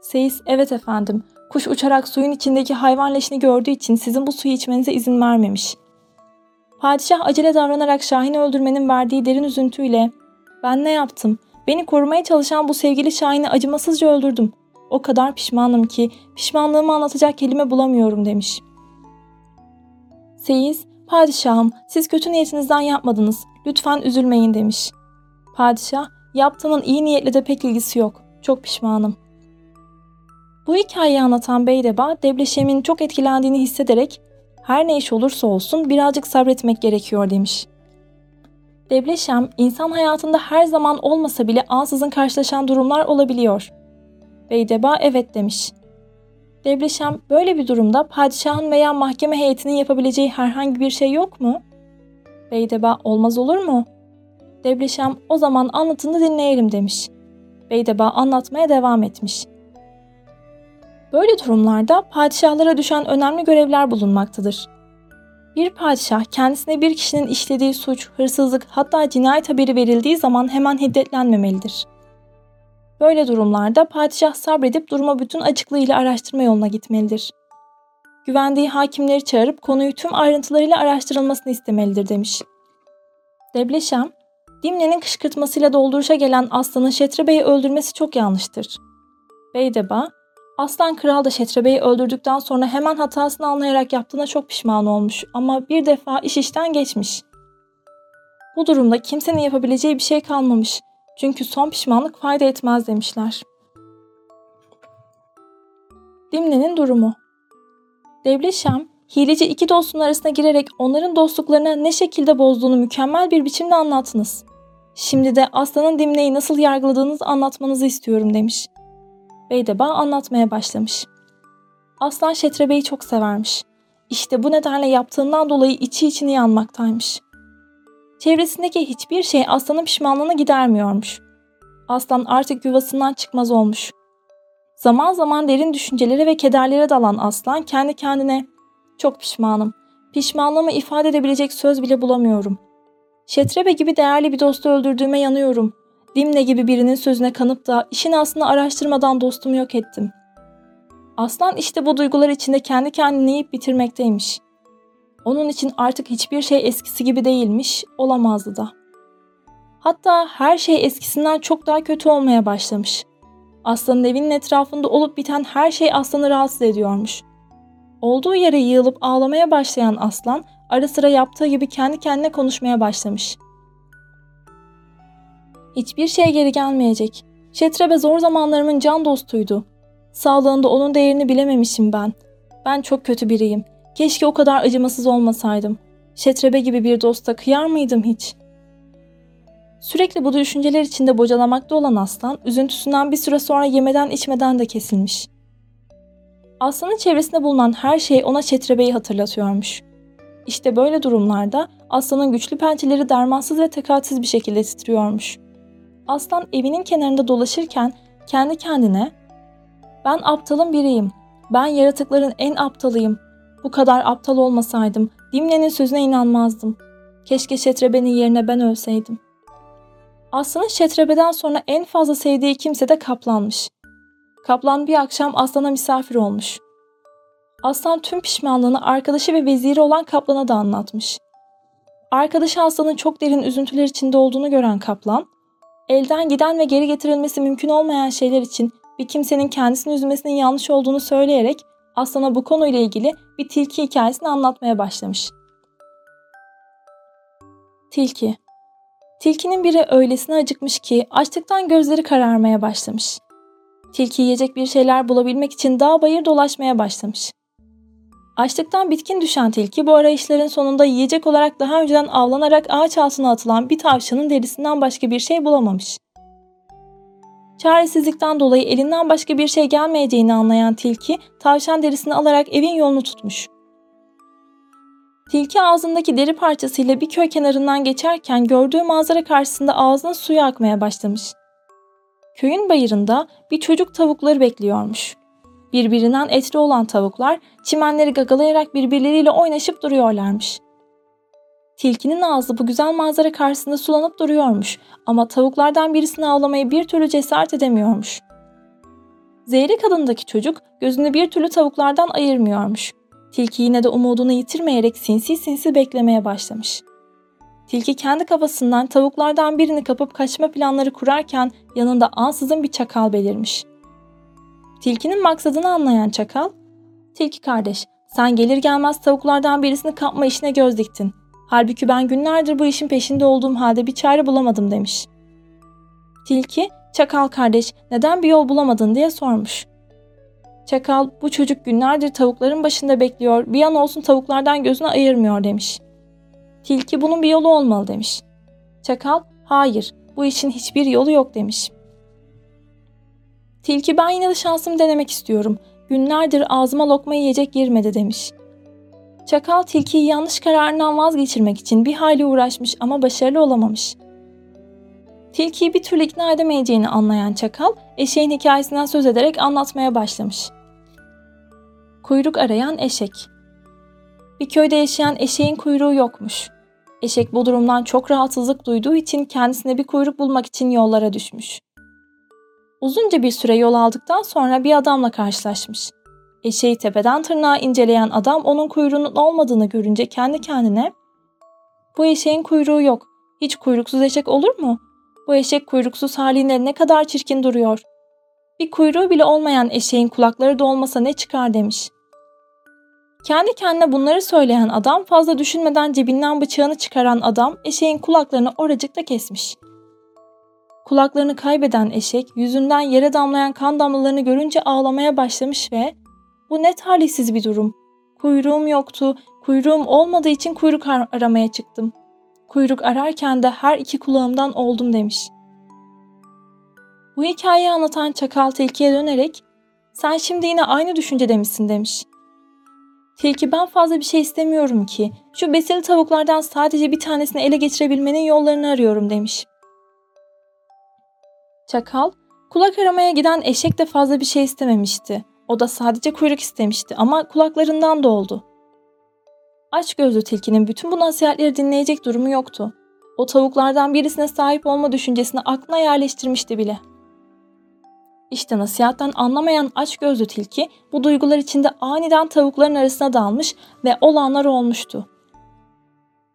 Seyis ''Evet efendim, kuş uçarak suyun içindeki hayvan leşini gördüğü için sizin bu suyu içmenize izin vermemiş. Padişah acele davranarak Şahin'i öldürmenin verdiği derin üzüntüyle ''Ben ne yaptım? Beni korumaya çalışan bu sevgili Şahin'i acımasızca öldürdüm. O kadar pişmanım ki pişmanlığımı anlatacak kelime bulamıyorum.'' demiş. Seyis, ''Padişahım, siz kötü niyetinizden yapmadınız. Lütfen üzülmeyin.'' demiş. Padişah, ''Yaptığının iyi niyetle de pek ilgisi yok. Çok pişmanım.'' Bu hikayeyi anlatan Beydeba, Debleşem'in çok etkilendiğini hissederek her ne iş olursa olsun birazcık sabretmek gerekiyor demiş. Debleşem, insan hayatında her zaman olmasa bile ansızın karşılaşan durumlar olabiliyor. Beydeba evet demiş. Debleşem, böyle bir durumda padişahın veya mahkeme heyetinin yapabileceği herhangi bir şey yok mu? Beydeba, olmaz olur mu? Debleşem, o zaman anlatını dinleyelim demiş. Beydeba anlatmaya devam etmiş. Böyle durumlarda padişahlara düşen önemli görevler bulunmaktadır. Bir padişah kendisine bir kişinin işlediği suç, hırsızlık hatta cinayet haberi verildiği zaman hemen hiddetlenmemelidir. Böyle durumlarda padişah sabredip durumu bütün açıklığıyla araştırma yoluna gitmelidir. Güvendiği hakimleri çağırıp konuyu tüm ayrıntılarıyla araştırılmasını istemelidir demiş. Debleşem, Dimne'nin kışkırtmasıyla dolduruşa gelen aslanın Şetre Bey'i öldürmesi çok yanlıştır. Beydeba, Aslan Kral da Şetrebe'yi öldürdükten sonra hemen hatasını anlayarak yaptığına çok pişman olmuş ama bir defa iş işten geçmiş. Bu durumda kimsenin yapabileceği bir şey kalmamış. Çünkü son pişmanlık fayda etmez demişler. Dimne'nin durumu Devleşem, hileci iki dostun arasına girerek onların dostluklarını ne şekilde bozduğunu mükemmel bir biçimde anlattınız. Şimdi de aslanın Dimne'yi nasıl yargıladığınızı anlatmanızı istiyorum demiş. Beydeba anlatmaya başlamış. Aslan Şetrebe'yi çok severmiş. İşte bu nedenle yaptığından dolayı içi içini yanmaktaymış. Çevresindeki hiçbir şey aslanın pişmanlığını gidermiyormuş. Aslan artık yuvasından çıkmaz olmuş. Zaman zaman derin düşüncelere ve kederlere dalan aslan kendi kendine ''Çok pişmanım. Pişmanlığımı ifade edebilecek söz bile bulamıyorum. Şetrebe gibi değerli bir dostu öldürdüğüme yanıyorum. Dimne gibi birinin sözüne kanıp da işin aslını araştırmadan dostumu yok ettim. Aslan işte bu duygular içinde kendi kendini yiyip bitirmekteymiş. Onun için artık hiçbir şey eskisi gibi değilmiş, olamazdı da. Hatta her şey eskisinden çok daha kötü olmaya başlamış. Aslanın evinin etrafında olup biten her şey aslanı rahatsız ediyormuş. Olduğu yere yığılıp ağlamaya başlayan aslan ara sıra yaptığı gibi kendi kendine konuşmaya başlamış. Hiçbir şey geri gelmeyecek. Şetrebe zor zamanlarımın can dostuydu. Sağlığında onun değerini bilememişim ben. Ben çok kötü biriyim. Keşke o kadar acımasız olmasaydım. Şetrebe gibi bir dosta kıyar mıydım hiç? Sürekli bu düşünceler içinde bocalamakta olan aslan, üzüntüsünden bir süre sonra yemeden içmeden de kesilmiş. Aslanın çevresinde bulunan her şey ona Çetrebe'yi hatırlatıyormuş. İşte böyle durumlarda aslanın güçlü pençeleri dermansız ve tekatsiz bir şekilde titriyormuş. Aslan evinin kenarında dolaşırken kendi kendine ''Ben aptalın biriyim. Ben yaratıkların en aptalıyım. Bu kadar aptal olmasaydım Dimne'nin sözüne inanmazdım. Keşke Şetrebe'nin yerine ben ölseydim.'' Aslanın Şetrebe'den sonra en fazla sevdiği kimse de Kaplan'mış. Kaplan bir akşam Aslan'a misafir olmuş. Aslan tüm pişmanlığını arkadaşı ve veziri olan Kaplan'a da anlatmış. Arkadaşı Aslan'ın çok derin üzüntüler içinde olduğunu gören Kaplan, elden giden ve geri getirilmesi mümkün olmayan şeyler için bir kimsenin kendisini üzmesinin yanlış olduğunu söyleyerek Aslan'a bu konuyla ilgili bir tilki hikayesini anlatmaya başlamış. Tilki Tilkinin biri öylesine acıkmış ki açlıktan gözleri kararmaya başlamış. Tilki yiyecek bir şeyler bulabilmek için dağ bayır dolaşmaya başlamış. Açlıktan bitkin düşen tilki bu arayışların sonunda yiyecek olarak daha önceden avlanarak ağaç altına atılan bir tavşanın derisinden başka bir şey bulamamış. Çaresizlikten dolayı elinden başka bir şey gelmeyeceğini anlayan tilki tavşan derisini alarak evin yolunu tutmuş. Tilki ağzındaki deri parçasıyla bir köy kenarından geçerken gördüğü manzara karşısında ağzının suyu akmaya başlamış. Köyün bayırında bir çocuk tavukları bekliyormuş. Birbirinden etli olan tavuklar çimenleri gagalayarak birbirleriyle oynaşıp duruyorlarmış. Tilkinin ağzı bu güzel manzara karşısında sulanıp duruyormuş ama tavuklardan birisini avlamaya bir türlü cesaret edemiyormuş. Zehri kadındaki çocuk gözünü bir türlü tavuklardan ayırmıyormuş. Tilki yine de umudunu yitirmeyerek sinsi sinsi beklemeye başlamış. Tilki kendi kafasından tavuklardan birini kapıp kaçma planları kurarken yanında ansızın bir çakal belirmiş. Tilkinin maksadını anlayan çakal, ''Tilki kardeş, sen gelir gelmez tavuklardan birisini kapma işine göz diktin. Halbuki ben günlerdir bu işin peşinde olduğum halde bir çare bulamadım.'' demiş. Tilki, ''Çakal kardeş, neden bir yol bulamadın?'' diye sormuş. Çakal, ''Bu çocuk günlerdir tavukların başında bekliyor, bir an olsun tavuklardan gözünü ayırmıyor.'' demiş. Tilki, ''Bunun bir yolu olmalı.'' demiş. Çakal, ''Hayır, bu işin hiçbir yolu yok.'' demiş. Tilki ben yine de şansımı denemek istiyorum. Günlerdir ağzıma lokma yiyecek girmedi demiş. Çakal tilkiyi yanlış kararından vazgeçirmek için bir hayli uğraşmış ama başarılı olamamış. Tilkiyi bir türlü ikna edemeyeceğini anlayan çakal eşeğin hikayesinden söz ederek anlatmaya başlamış. Kuyruk arayan eşek Bir köyde yaşayan eşeğin kuyruğu yokmuş. Eşek bu durumdan çok rahatsızlık duyduğu için kendisine bir kuyruk bulmak için yollara düşmüş. Uzunca bir süre yol aldıktan sonra bir adamla karşılaşmış. Eşeği tepeden tırnağa inceleyen adam onun kuyruğunun olmadığını görünce kendi kendine ''Bu eşeğin kuyruğu yok. Hiç kuyruksuz eşek olur mu? Bu eşek kuyruksuz haliyle ne kadar çirkin duruyor. Bir kuyruğu bile olmayan eşeğin kulakları da olmasa ne çıkar?'' demiş. Kendi kendine bunları söyleyen adam fazla düşünmeden cebinden bıçağını çıkaran adam eşeğin kulaklarını oracıkta kesmiş.'' Kulaklarını kaybeden eşek yüzünden yere damlayan kan damlalarını görünce ağlamaya başlamış ve ''Bu ne talihsiz bir durum. Kuyruğum yoktu. Kuyruğum olmadığı için kuyruk ar- aramaya çıktım. Kuyruk ararken de her iki kulağımdan oldum.'' demiş. Bu hikayeyi anlatan çakal tilkiye dönerek ''Sen şimdi yine aynı düşüncede misin?'' demiş. Tilki ben fazla bir şey istemiyorum ki. Şu besili tavuklardan sadece bir tanesini ele geçirebilmenin yollarını arıyorum demiş. Çakal, kulak aramaya giden eşek de fazla bir şey istememişti. O da sadece kuyruk istemişti ama kulaklarından da oldu. Aç gözlü tilkinin bütün bu nasihatleri dinleyecek durumu yoktu. O tavuklardan birisine sahip olma düşüncesini aklına yerleştirmişti bile. İşte nasihattan anlamayan aç gözlü tilki bu duygular içinde aniden tavukların arasına dalmış ve olanlar olmuştu.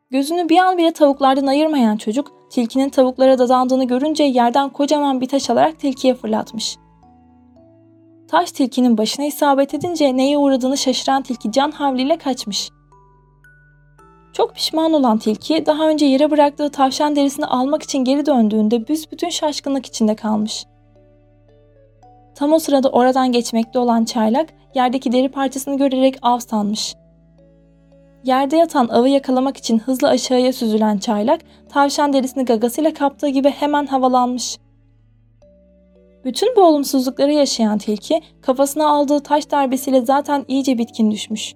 Gözünü bir an bile tavuklardan ayırmayan çocuk tilkinin tavuklara dadandığını görünce yerden kocaman bir taş alarak tilkiye fırlatmış. Taş tilkinin başına isabet edince neye uğradığını şaşıran tilki can havliyle kaçmış. Çok pişman olan tilki daha önce yere bıraktığı tavşan derisini almak için geri döndüğünde büsbütün şaşkınlık içinde kalmış. Tam o sırada oradan geçmekte olan çaylak yerdeki deri parçasını görerek av sanmış. Yerde yatan avı yakalamak için hızla aşağıya süzülen çaylak tavşan derisini gagasıyla kaptığı gibi hemen havalanmış. Bütün bu olumsuzlukları yaşayan tilki kafasına aldığı taş darbesiyle zaten iyice bitkin düşmüş.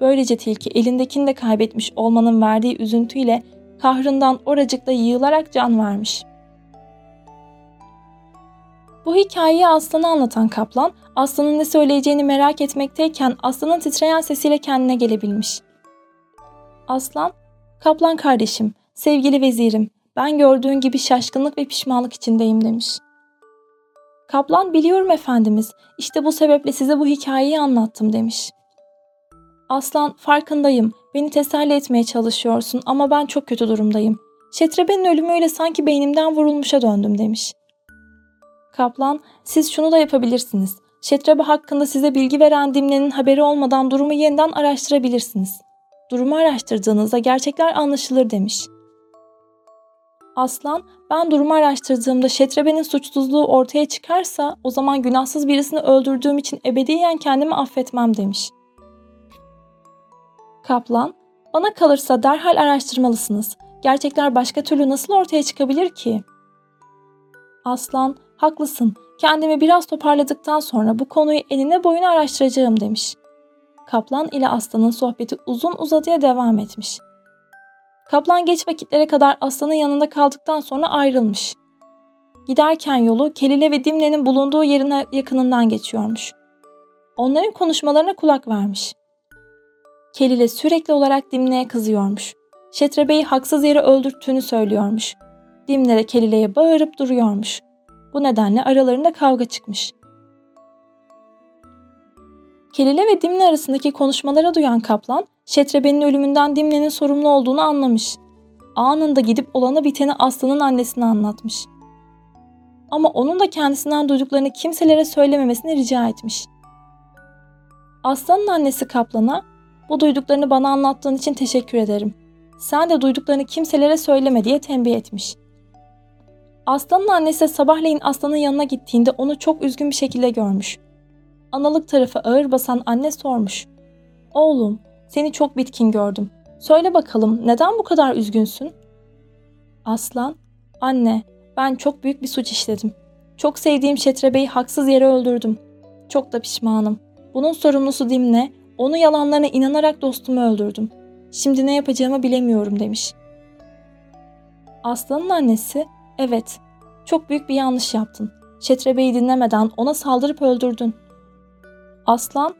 Böylece tilki elindekini de kaybetmiş olmanın verdiği üzüntüyle kahrından oracıkta yığılarak can vermiş. Bu hikayeyi aslana anlatan kaplan, aslanın ne söyleyeceğini merak etmekteyken aslanın titreyen sesiyle kendine gelebilmiş. Aslan, kaplan kardeşim, sevgili vezirim, ben gördüğün gibi şaşkınlık ve pişmanlık içindeyim demiş. Kaplan biliyorum efendimiz, işte bu sebeple size bu hikayeyi anlattım demiş. Aslan farkındayım, beni teselli etmeye çalışıyorsun ama ben çok kötü durumdayım. Şetrebe'nin ölümüyle sanki beynimden vurulmuşa döndüm demiş. Kaplan, siz şunu da yapabilirsiniz. Şetrebe hakkında size bilgi veren Dimne'nin haberi olmadan durumu yeniden araştırabilirsiniz. Durumu araştırdığınızda gerçekler anlaşılır demiş. Aslan, ben durumu araştırdığımda Şetrebe'nin suçsuzluğu ortaya çıkarsa o zaman günahsız birisini öldürdüğüm için ebediyen kendimi affetmem demiş. Kaplan, bana kalırsa derhal araştırmalısınız. Gerçekler başka türlü nasıl ortaya çıkabilir ki? Aslan, haklısın. Kendimi biraz toparladıktan sonra bu konuyu enine boyuna araştıracağım demiş. Kaplan ile aslanın sohbeti uzun uzadıya devam etmiş. Kaplan geç vakitlere kadar aslanın yanında kaldıktan sonra ayrılmış. Giderken yolu Kelile ve Dimle'nin bulunduğu yerin yakınından geçiyormuş. Onların konuşmalarına kulak vermiş. Kelile sürekli olarak Dimle'ye kızıyormuş. Şetrebe'yi haksız yere öldürttüğünü söylüyormuş. Dimle de Kelile'ye bağırıp duruyormuş. Bu nedenle aralarında kavga çıkmış. Kelile ve Dimle arasındaki konuşmalara duyan kaplan, Şetrebe'nin ölümünden Dimle'nin sorumlu olduğunu anlamış. Anında gidip olanı biteni Aslan'ın annesine anlatmış. Ama onun da kendisinden duyduklarını kimselere söylememesini rica etmiş. Aslan'ın annesi Kaplan'a, bu duyduklarını bana anlattığın için teşekkür ederim. Sen de duyduklarını kimselere söyleme diye tembih etmiş. Aslanın annesi sabahleyin aslanın yanına gittiğinde onu çok üzgün bir şekilde görmüş. Analık tarafı ağır basan anne sormuş. Oğlum, seni çok bitkin gördüm. Söyle bakalım neden bu kadar üzgünsün? Aslan, anne, ben çok büyük bir suç işledim. Çok sevdiğim Şetrebe'yi haksız yere öldürdüm. Çok da pişmanım. Bunun sorumlusu Dimne, onu yalanlarına inanarak dostumu öldürdüm. Şimdi ne yapacağımı bilemiyorum demiş. Aslanın annesi, evet, çok büyük bir yanlış yaptın. Şetrebe'yi dinlemeden ona saldırıp öldürdün. Aslan,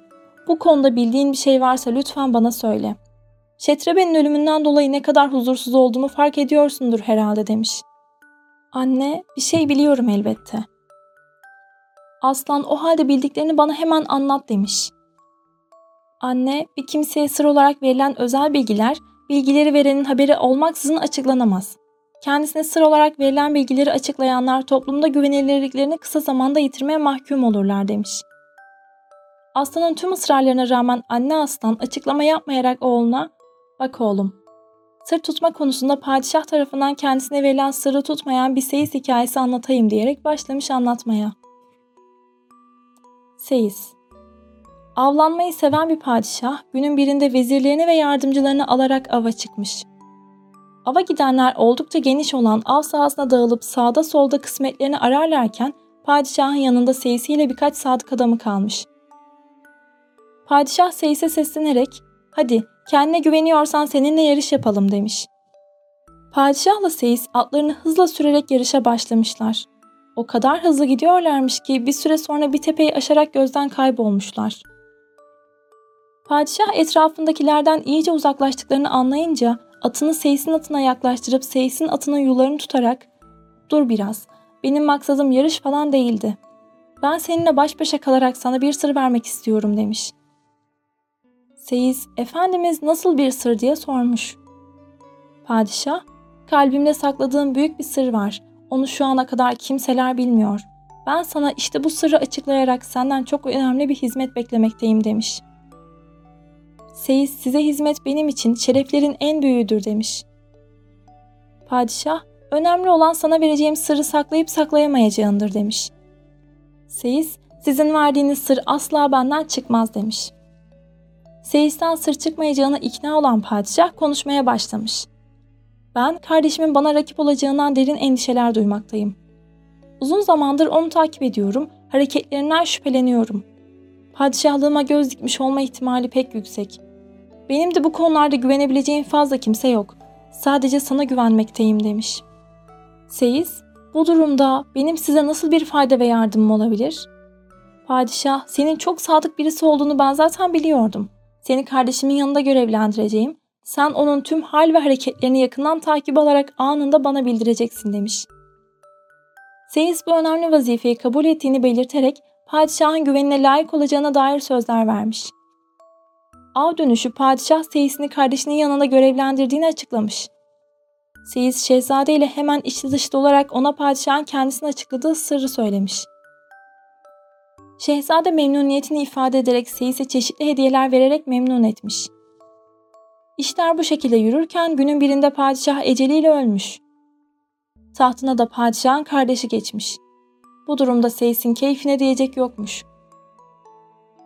bu konuda bildiğin bir şey varsa lütfen bana söyle. Şetrebe'nin ölümünden dolayı ne kadar huzursuz olduğumu fark ediyorsundur herhalde demiş. Anne, bir şey biliyorum elbette. Aslan o halde bildiklerini bana hemen anlat demiş. Anne, bir kimseye sır olarak verilen özel bilgiler, bilgileri verenin haberi olmaksızın açıklanamaz. Kendisine sır olarak verilen bilgileri açıklayanlar toplumda güvenilirliklerini kısa zamanda yitirmeye mahkum olurlar demiş. Aslanın tüm ısrarlarına rağmen anne aslan açıklama yapmayarak oğluna ''Bak oğlum, sır tutma konusunda padişah tarafından kendisine verilen sırrı tutmayan bir seyis hikayesi anlatayım.'' diyerek başlamış anlatmaya. Seyis Avlanmayı seven bir padişah günün birinde vezirlerini ve yardımcılarını alarak ava çıkmış. Ava gidenler oldukça geniş olan av sahasına dağılıp sağda solda kısmetlerini ararlarken padişahın yanında seyisiyle birkaç sadık adamı kalmış. Padişah seyise seslenerek ''Hadi kendine güveniyorsan seninle yarış yapalım.'' demiş. Padişahla seyis atlarını hızla sürerek yarışa başlamışlar. O kadar hızlı gidiyorlarmış ki bir süre sonra bir tepeyi aşarak gözden kaybolmuşlar. Padişah etrafındakilerden iyice uzaklaştıklarını anlayınca atını Seyis'in atına yaklaştırıp Seyis'in atının yularını tutarak ''Dur biraz, benim maksadım yarış falan değildi. Ben seninle baş başa kalarak sana bir sır vermek istiyorum demiş. Seyis, Efendimiz nasıl bir sır diye sormuş. Padişah, kalbimde sakladığım büyük bir sır var. Onu şu ana kadar kimseler bilmiyor. Ben sana işte bu sırrı açıklayarak senden çok önemli bir hizmet beklemekteyim demiş. Seyis size hizmet benim için şereflerin en büyüğüdür demiş. Padişah, önemli olan sana vereceğim sırrı saklayıp saklayamayacağındır demiş. Seyis, sizin verdiğiniz sır asla benden çıkmaz demiş. Seyis'ten sır çıkmayacağına ikna olan padişah konuşmaya başlamış. Ben kardeşimin bana rakip olacağından derin endişeler duymaktayım. Uzun zamandır onu takip ediyorum, hareketlerinden şüpheleniyorum. Padişahlığıma göz dikmiş olma ihtimali pek yüksek. Benim de bu konularda güvenebileceğim fazla kimse yok. Sadece sana güvenmekteyim demiş. Seyis, bu durumda benim size nasıl bir fayda ve yardımım olabilir? Padişah, senin çok sadık birisi olduğunu ben zaten biliyordum. Seni kardeşimin yanında görevlendireceğim. Sen onun tüm hal ve hareketlerini yakından takip alarak anında bana bildireceksin demiş. Seyis bu önemli vazifeyi kabul ettiğini belirterek padişahın güvenine layık olacağına dair sözler vermiş. Av dönüşü padişah Seyis'ini kardeşinin yanında görevlendirdiğini açıklamış. Seyis şehzade ile hemen içli dışlı olarak ona padişahın kendisine açıkladığı sırrı söylemiş. Şehzade memnuniyetini ifade ederek Seyis'e çeşitli hediyeler vererek memnun etmiş. İşler bu şekilde yürürken günün birinde padişah eceliyle ölmüş. Tahtına da padişahın kardeşi geçmiş. Bu durumda Seyis'in keyfine diyecek yokmuş.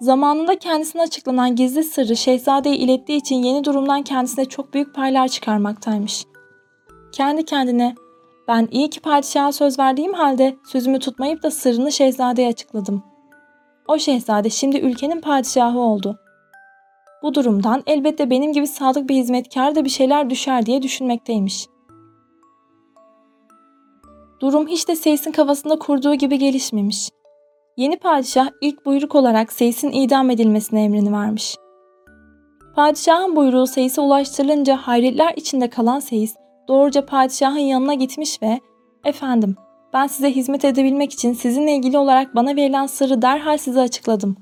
Zamanında kendisine açıklanan gizli sırrı şehzadeye ilettiği için yeni durumdan kendisine çok büyük paylar çıkarmaktaymış. Kendi kendine ben iyi ki padişaha söz verdiğim halde sözümü tutmayıp da sırrını şehzadeye açıkladım. O şehzade şimdi ülkenin padişahı oldu. Bu durumdan elbette benim gibi sadık bir hizmetkar da bir şeyler düşer diye düşünmekteymiş. Durum hiç de Seyis'in kafasında kurduğu gibi gelişmemiş. Yeni padişah ilk buyruk olarak Seyis'in idam edilmesine emrini vermiş. Padişahın buyruğu Seyis'e ulaştırılınca hayretler içinde kalan Seyis doğruca padişahın yanına gitmiş ve ''Efendim, ben size hizmet edebilmek için sizinle ilgili olarak bana verilen sırrı derhal size açıkladım.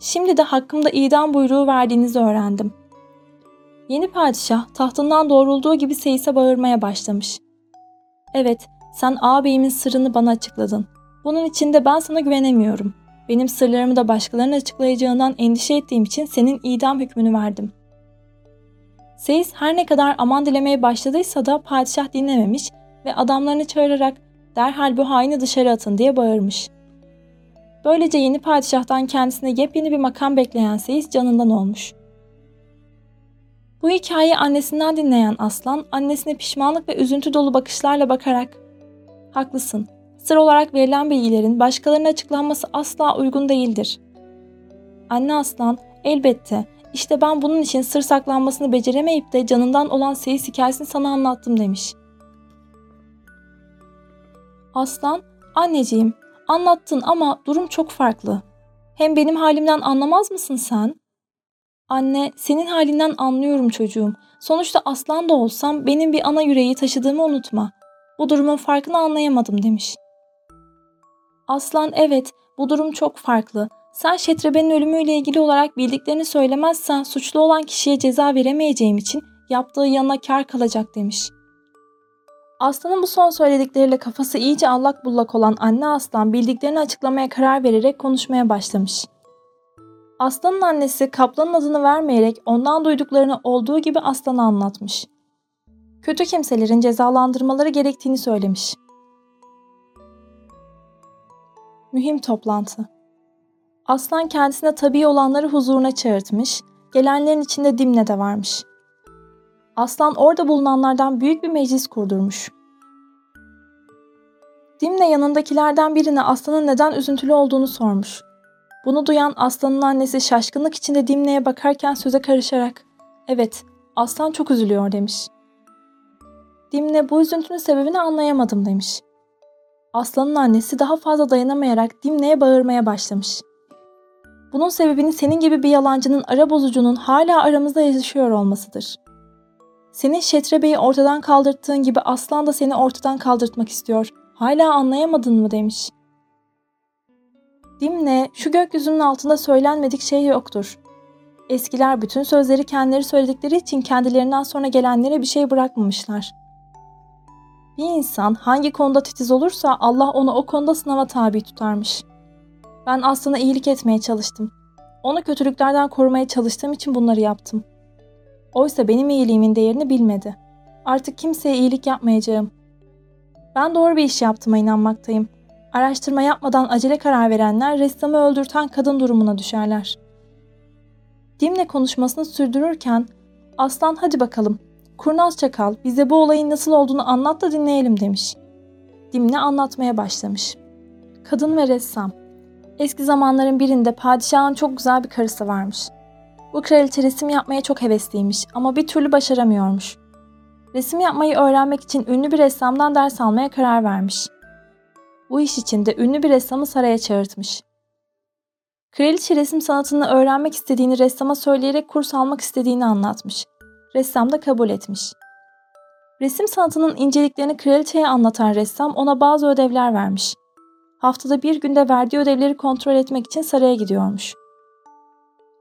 Şimdi de hakkımda idam buyruğu verdiğinizi öğrendim. Yeni padişah tahtından doğrulduğu gibi Seyis'e bağırmaya başlamış. Evet, sen ağabeyimin sırrını bana açıkladın. Bunun için de ben sana güvenemiyorum. Benim sırlarımı da başkalarının açıklayacağından endişe ettiğim için senin idam hükmünü verdim. Seyis her ne kadar aman dilemeye başladıysa da padişah dinlememiş ve adamlarını çağırarak derhal bu haini dışarı atın diye bağırmış. Böylece yeni padişahtan kendisine yepyeni bir makam bekleyen Seyis canından olmuş. Bu hikayeyi annesinden dinleyen Aslan, annesine pişmanlık ve üzüntü dolu bakışlarla bakarak ''Haklısın, sır olarak verilen bilgilerin başkalarına açıklanması asla uygun değildir.'' Anne Aslan, elbette işte ben bunun için sır saklanmasını beceremeyip de canından olan Seyis hikayesini sana anlattım demiş. Aslan, anneciğim anlattın ama durum çok farklı. Hem benim halimden anlamaz mısın sen? Anne, senin halinden anlıyorum çocuğum. Sonuçta aslan da olsam benim bir ana yüreği taşıdığımı unutma. Bu durumun farkını anlayamadım demiş. Aslan evet, bu durum çok farklı. Sen Şetrebe'nin ölümüyle ilgili olarak bildiklerini söylemezsen suçlu olan kişiye ceza veremeyeceğim için yaptığı yanına kar kalacak demiş.'' Aslanın bu son söyledikleriyle kafası iyice allak bullak olan anne aslan bildiklerini açıklamaya karar vererek konuşmaya başlamış. Aslanın annesi kaplanın adını vermeyerek ondan duyduklarını olduğu gibi aslana anlatmış. Kötü kimselerin cezalandırmaları gerektiğini söylemiş. Mühim toplantı. Aslan kendisine tabii olanları huzuruna çağırtmış, gelenlerin içinde Dimne de varmış.'' Aslan orada bulunanlardan büyük bir meclis kurdurmuş. Dimne yanındakilerden birine aslanın neden üzüntülü olduğunu sormuş. Bunu duyan aslanın annesi şaşkınlık içinde Dimne'ye bakarken söze karışarak ''Evet, aslan çok üzülüyor.'' demiş. Dimne bu üzüntünün sebebini anlayamadım demiş. Aslanın annesi daha fazla dayanamayarak Dimne'ye bağırmaya başlamış. Bunun sebebini senin gibi bir yalancının ara bozucunun hala aramızda yaşıyor olmasıdır. Senin Şetrebe'yi ortadan kaldırttığın gibi aslan da seni ortadan kaldırtmak istiyor. Hala anlayamadın mı demiş. Dimne, şu gökyüzünün altında söylenmedik şey yoktur. Eskiler bütün sözleri kendileri söyledikleri için kendilerinden sonra gelenlere bir şey bırakmamışlar. Bir insan hangi konuda titiz olursa Allah onu o konuda sınava tabi tutarmış. Ben aslında iyilik etmeye çalıştım. Onu kötülüklerden korumaya çalıştığım için bunları yaptım. Oysa benim iyiliğimin değerini bilmedi. Artık kimseye iyilik yapmayacağım. Ben doğru bir iş yaptığıma inanmaktayım. Araştırma yapmadan acele karar verenler ressamı öldürten kadın durumuna düşerler. Dimle konuşmasını sürdürürken Aslan hadi bakalım kurnaz çakal bize bu olayın nasıl olduğunu anlat da dinleyelim demiş. Dimle anlatmaya başlamış. Kadın ve ressam. Eski zamanların birinde padişahın çok güzel bir karısı varmış. Bu kraliçe resim yapmaya çok hevesliymiş ama bir türlü başaramıyormuş. Resim yapmayı öğrenmek için ünlü bir ressamdan ders almaya karar vermiş. Bu iş için de ünlü bir ressamı saraya çağırtmış. Kraliçe resim sanatını öğrenmek istediğini ressama söyleyerek kurs almak istediğini anlatmış. Ressam da kabul etmiş. Resim sanatının inceliklerini kraliçeye anlatan ressam ona bazı ödevler vermiş. Haftada bir günde verdiği ödevleri kontrol etmek için saraya gidiyormuş.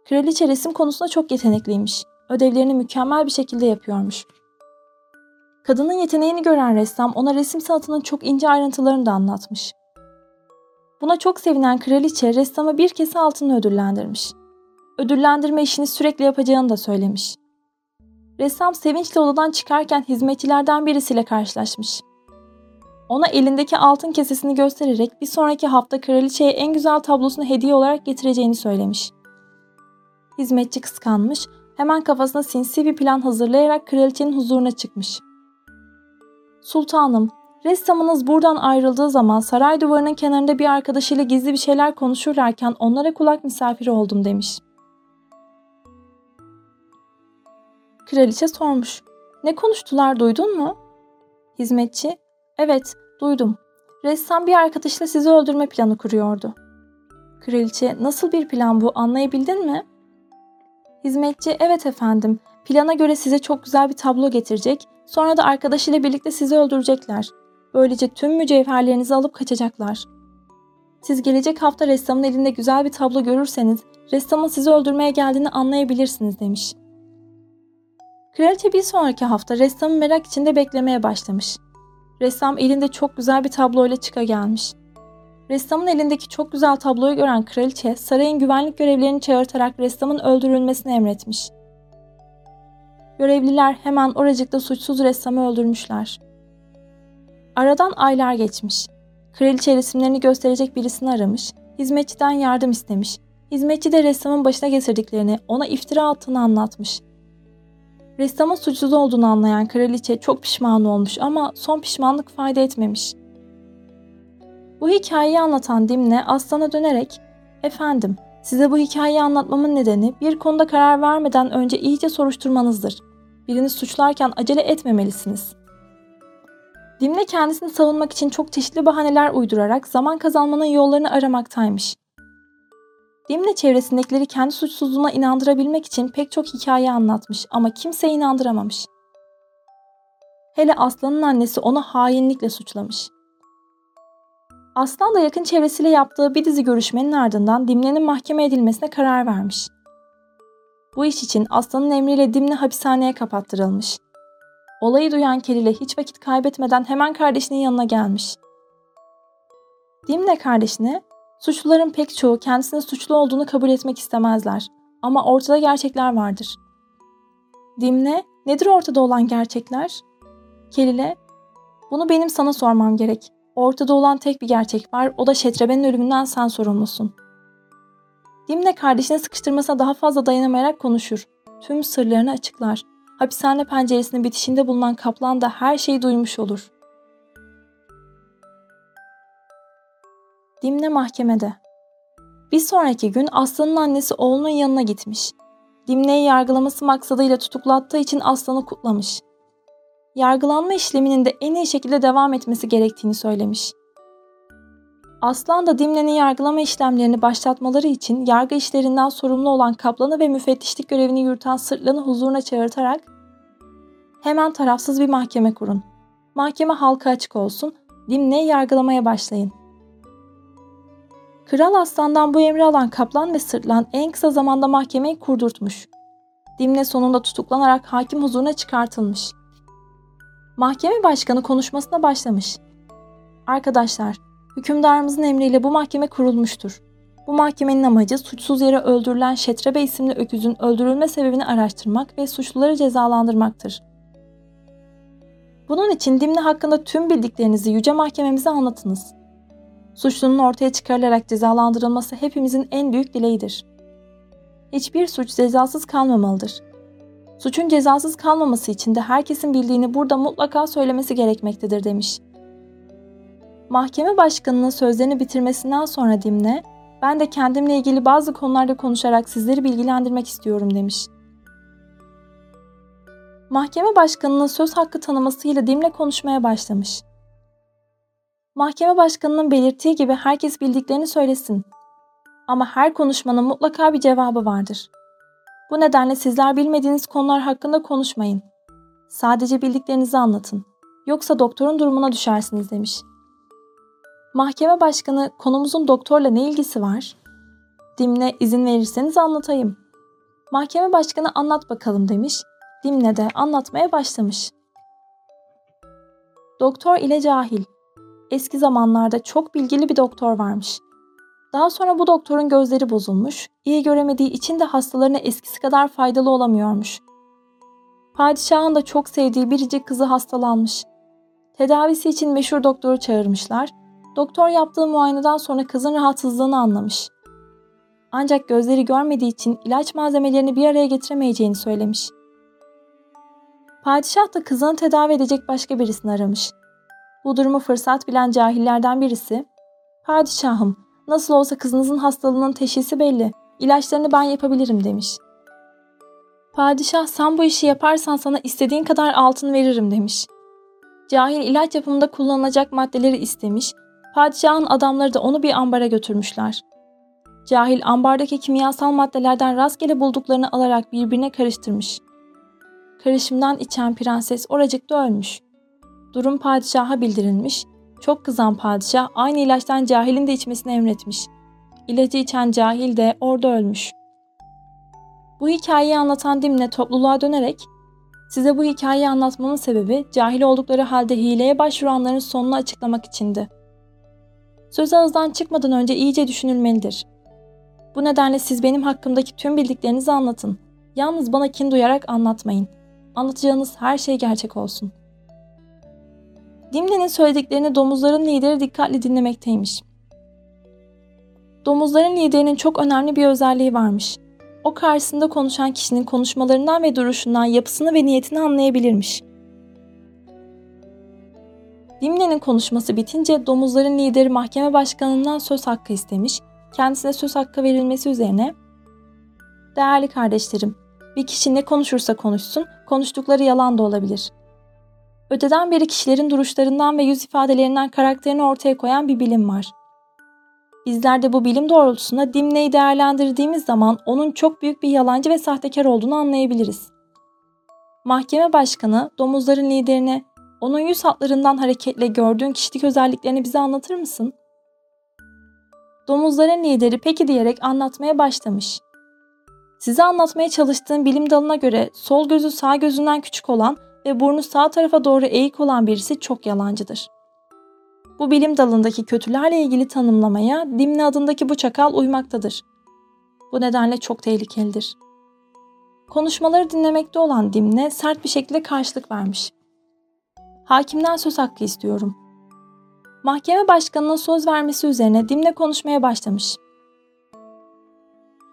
Kraliçe resim konusunda çok yetenekliymiş. Ödevlerini mükemmel bir şekilde yapıyormuş. Kadının yeteneğini gören ressam ona resim sanatının çok ince ayrıntılarını da anlatmış. Buna çok sevinen kraliçe ressamı bir kese altını ödüllendirmiş. Ödüllendirme işini sürekli yapacağını da söylemiş. Ressam sevinçle odadan çıkarken hizmetçilerden birisiyle karşılaşmış. Ona elindeki altın kesesini göstererek bir sonraki hafta kraliçeye en güzel tablosunu hediye olarak getireceğini söylemiş. Hizmetçi kıskanmış, hemen kafasına sinsi bir plan hazırlayarak kraliçenin huzuruna çıkmış. Sultanım, ressamınız buradan ayrıldığı zaman saray duvarının kenarında bir arkadaşıyla gizli bir şeyler konuşurlarken onlara kulak misafiri oldum demiş. Kraliçe sormuş. Ne konuştular duydun mu? Hizmetçi, evet duydum. Ressam bir arkadaşla sizi öldürme planı kuruyordu. Kraliçe, nasıl bir plan bu anlayabildin mi? Hizmetçi, evet efendim. Plana göre size çok güzel bir tablo getirecek, sonra da arkadaşıyla birlikte sizi öldürecekler. Böylece tüm mücevherlerinizi alıp kaçacaklar. Siz gelecek hafta ressamın elinde güzel bir tablo görürseniz, ressamın sizi öldürmeye geldiğini anlayabilirsiniz demiş. Kraliçe bir sonraki hafta ressamı merak içinde beklemeye başlamış. Ressam elinde çok güzel bir tabloyla çıka gelmiş. Ressamın elindeki çok güzel tabloyu gören kraliçe sarayın güvenlik görevlerini çağırtarak ressamın öldürülmesini emretmiş. Görevliler hemen oracıkta suçsuz ressamı öldürmüşler. Aradan aylar geçmiş. Kraliçe resimlerini gösterecek birisini aramış, hizmetçiden yardım istemiş. Hizmetçi de ressamın başına getirdiklerini, ona iftira attığını anlatmış. Ressamın suçsuz olduğunu anlayan kraliçe çok pişman olmuş ama son pişmanlık fayda etmemiş. Bu hikayeyi anlatan Dimne aslana dönerek ''Efendim, size bu hikayeyi anlatmamın nedeni bir konuda karar vermeden önce iyice soruşturmanızdır. Birini suçlarken acele etmemelisiniz.'' Dimne kendisini savunmak için çok çeşitli bahaneler uydurarak zaman kazanmanın yollarını aramaktaymış. Dimne çevresindekileri kendi suçsuzluğuna inandırabilmek için pek çok hikaye anlatmış ama kimseye inandıramamış. Hele Aslan'ın annesi onu hainlikle suçlamış. Aslan da yakın çevresiyle yaptığı bir dizi görüşmenin ardından Dimne'nin mahkeme edilmesine karar vermiş. Bu iş için Aslan'ın emriyle Dimne hapishaneye kapattırılmış. Olayı duyan Kelile hiç vakit kaybetmeden hemen kardeşinin yanına gelmiş. Dimne kardeşine, suçluların pek çoğu kendisinin suçlu olduğunu kabul etmek istemezler ama ortada gerçekler vardır. Dimne, nedir ortada olan gerçekler? Kelile, bunu benim sana sormam gerek. Ortada olan tek bir gerçek var, o da Şetrebe'nin ölümünden sen sorumlusun. Dimne kardeşine sıkıştırmasına daha fazla dayanamayarak konuşur. Tüm sırlarını açıklar. Hapishane penceresinin bitişinde bulunan kaplan da her şeyi duymuş olur. Dimne mahkemede. Bir sonraki gün Aslan'ın annesi oğlunun yanına gitmiş. Dimne'yi yargılaması maksadıyla tutuklattığı için Aslan'ı kutlamış yargılanma işleminin de en iyi şekilde devam etmesi gerektiğini söylemiş. Aslan da Dimne'nin yargılama işlemlerini başlatmaları için yargı işlerinden sorumlu olan kaplanı ve müfettişlik görevini yürüten sırtlanı huzuruna çağırtarak hemen tarafsız bir mahkeme kurun. Mahkeme halka açık olsun, Dimne'yi yargılamaya başlayın. Kral Aslan'dan bu emri alan Kaplan ve Sırtlan en kısa zamanda mahkemeyi kurdurtmuş. Dimne sonunda tutuklanarak hakim huzuruna çıkartılmış. Mahkeme başkanı konuşmasına başlamış. Arkadaşlar, hükümdarımızın emriyle bu mahkeme kurulmuştur. Bu mahkemenin amacı suçsuz yere öldürülen Şetrebe isimli öküzün öldürülme sebebini araştırmak ve suçluları cezalandırmaktır. Bunun için Dimne hakkında tüm bildiklerinizi yüce mahkememize anlatınız. Suçlunun ortaya çıkarılarak cezalandırılması hepimizin en büyük dileğidir. Hiçbir suç cezasız kalmamalıdır. Suçun cezasız kalmaması için de herkesin bildiğini burada mutlaka söylemesi gerekmektedir demiş. Mahkeme başkanının sözlerini bitirmesinden sonra Dimne, ben de kendimle ilgili bazı konularda konuşarak sizleri bilgilendirmek istiyorum demiş. Mahkeme başkanının söz hakkı tanımasıyla Dimle konuşmaya başlamış. Mahkeme başkanının belirttiği gibi herkes bildiklerini söylesin. Ama her konuşmanın mutlaka bir cevabı vardır. Bu nedenle sizler bilmediğiniz konular hakkında konuşmayın. Sadece bildiklerinizi anlatın. Yoksa doktorun durumuna düşersiniz demiş. Mahkeme başkanı konumuzun doktorla ne ilgisi var? Dimne izin verirseniz anlatayım. Mahkeme başkanı anlat bakalım demiş. Dimne de anlatmaya başlamış. Doktor ile cahil. Eski zamanlarda çok bilgili bir doktor varmış. Daha sonra bu doktorun gözleri bozulmuş, iyi göremediği için de hastalarına eskisi kadar faydalı olamıyormuş. Padişahın da çok sevdiği biricik kızı hastalanmış. Tedavisi için meşhur doktoru çağırmışlar. Doktor yaptığı muayeneden sonra kızın rahatsızlığını anlamış. Ancak gözleri görmediği için ilaç malzemelerini bir araya getiremeyeceğini söylemiş. Padişah da kızını tedavi edecek başka birisini aramış. Bu durumu fırsat bilen cahillerden birisi, ''Padişahım, nasıl olsa kızınızın hastalığının teşhisi belli, ilaçlarını ben yapabilirim.'' demiş. Padişah, ''Sen bu işi yaparsan sana istediğin kadar altın veririm.'' demiş. Cahil ilaç yapımında kullanılacak maddeleri istemiş, padişahın adamları da onu bir ambara götürmüşler. Cahil ambardaki kimyasal maddelerden rastgele bulduklarını alarak birbirine karıştırmış. Karışımdan içen prenses oracıkta ölmüş. Durum padişaha bildirilmiş. Çok kızan padişah aynı ilaçtan cahilin de içmesini emretmiş. İlacı içen cahil de orada ölmüş. Bu hikayeyi anlatan Dimne topluluğa dönerek Size bu hikayeyi anlatmamın sebebi cahil oldukları halde hileye başvuranların sonunu açıklamak içindi. Söz ağızdan çıkmadan önce iyice düşünülmelidir. Bu nedenle siz benim hakkımdaki tüm bildiklerinizi anlatın. Yalnız bana kin duyarak anlatmayın. Anlatacağınız her şey gerçek olsun. Dimne'nin söylediklerini domuzların lideri dikkatli dinlemekteymiş. Domuzların liderinin çok önemli bir özelliği varmış. O karşısında konuşan kişinin konuşmalarından ve duruşundan yapısını ve niyetini anlayabilirmiş. Dimne'nin konuşması bitince domuzların lideri mahkeme başkanından söz hakkı istemiş, kendisine söz hakkı verilmesi üzerine ''Değerli kardeşlerim, bir kişi ne konuşursa konuşsun, konuştukları yalan da olabilir. Öteden beri kişilerin duruşlarından ve yüz ifadelerinden karakterini ortaya koyan bir bilim var. Bizler de bu bilim doğrultusunda Dimne'yi değerlendirdiğimiz zaman onun çok büyük bir yalancı ve sahtekar olduğunu anlayabiliriz. Mahkeme başkanı domuzların liderine onun yüz hatlarından hareketle gördüğün kişilik özelliklerini bize anlatır mısın? Domuzların lideri peki diyerek anlatmaya başlamış. Size anlatmaya çalıştığım bilim dalına göre sol gözü sağ gözünden küçük olan ve burnu sağ tarafa doğru eğik olan birisi çok yalancıdır. Bu bilim dalındaki kötülerle ilgili tanımlamaya Dimne adındaki bu çakal uymaktadır. Bu nedenle çok tehlikelidir. Konuşmaları dinlemekte olan Dimne sert bir şekilde karşılık vermiş. Hakimden söz hakkı istiyorum. Mahkeme başkanının söz vermesi üzerine Dimne konuşmaya başlamış.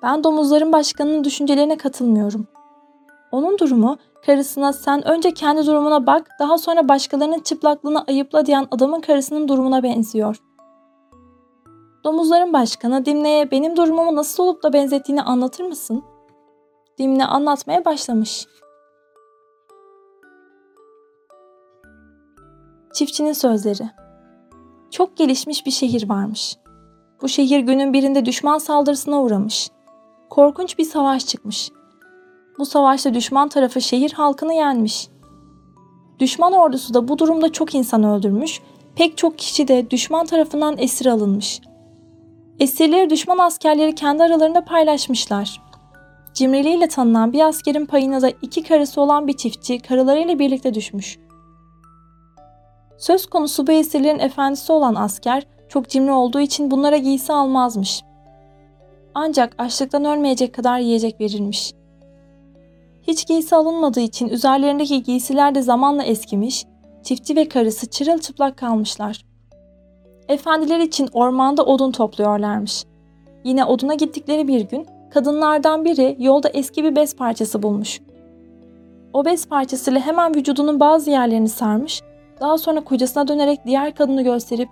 Ben domuzların başkanının düşüncelerine katılmıyorum. Onun durumu karısına sen önce kendi durumuna bak daha sonra başkalarının çıplaklığını ayıpla diyen adamın karısının durumuna benziyor. Domuzların başkanı Dimne'ye benim durumumu nasıl olup da benzettiğini anlatır mısın? Dimne anlatmaya başlamış. Çiftçinin sözleri Çok gelişmiş bir şehir varmış. Bu şehir günün birinde düşman saldırısına uğramış. Korkunç bir savaş çıkmış. Bu savaşta düşman tarafı şehir halkını yenmiş. Düşman ordusu da bu durumda çok insan öldürmüş, pek çok kişi de düşman tarafından esir alınmış. Esirleri düşman askerleri kendi aralarında paylaşmışlar. Cimriliğiyle tanınan bir askerin payına da iki karısı olan bir çiftçi karılarıyla birlikte düşmüş. Söz konusu bu esirlerin efendisi olan asker çok cimri olduğu için bunlara giysi almazmış. Ancak açlıktan ölmeyecek kadar yiyecek verilmiş. Hiç giysi alınmadığı için üzerlerindeki giysiler de zamanla eskimiş, çiftçi ve karısı çırılçıplak kalmışlar. Efendiler için ormanda odun topluyorlarmış. Yine oduna gittikleri bir gün kadınlardan biri yolda eski bir bez parçası bulmuş. O bez parçasıyla hemen vücudunun bazı yerlerini sarmış, daha sonra kocasına dönerek diğer kadını gösterip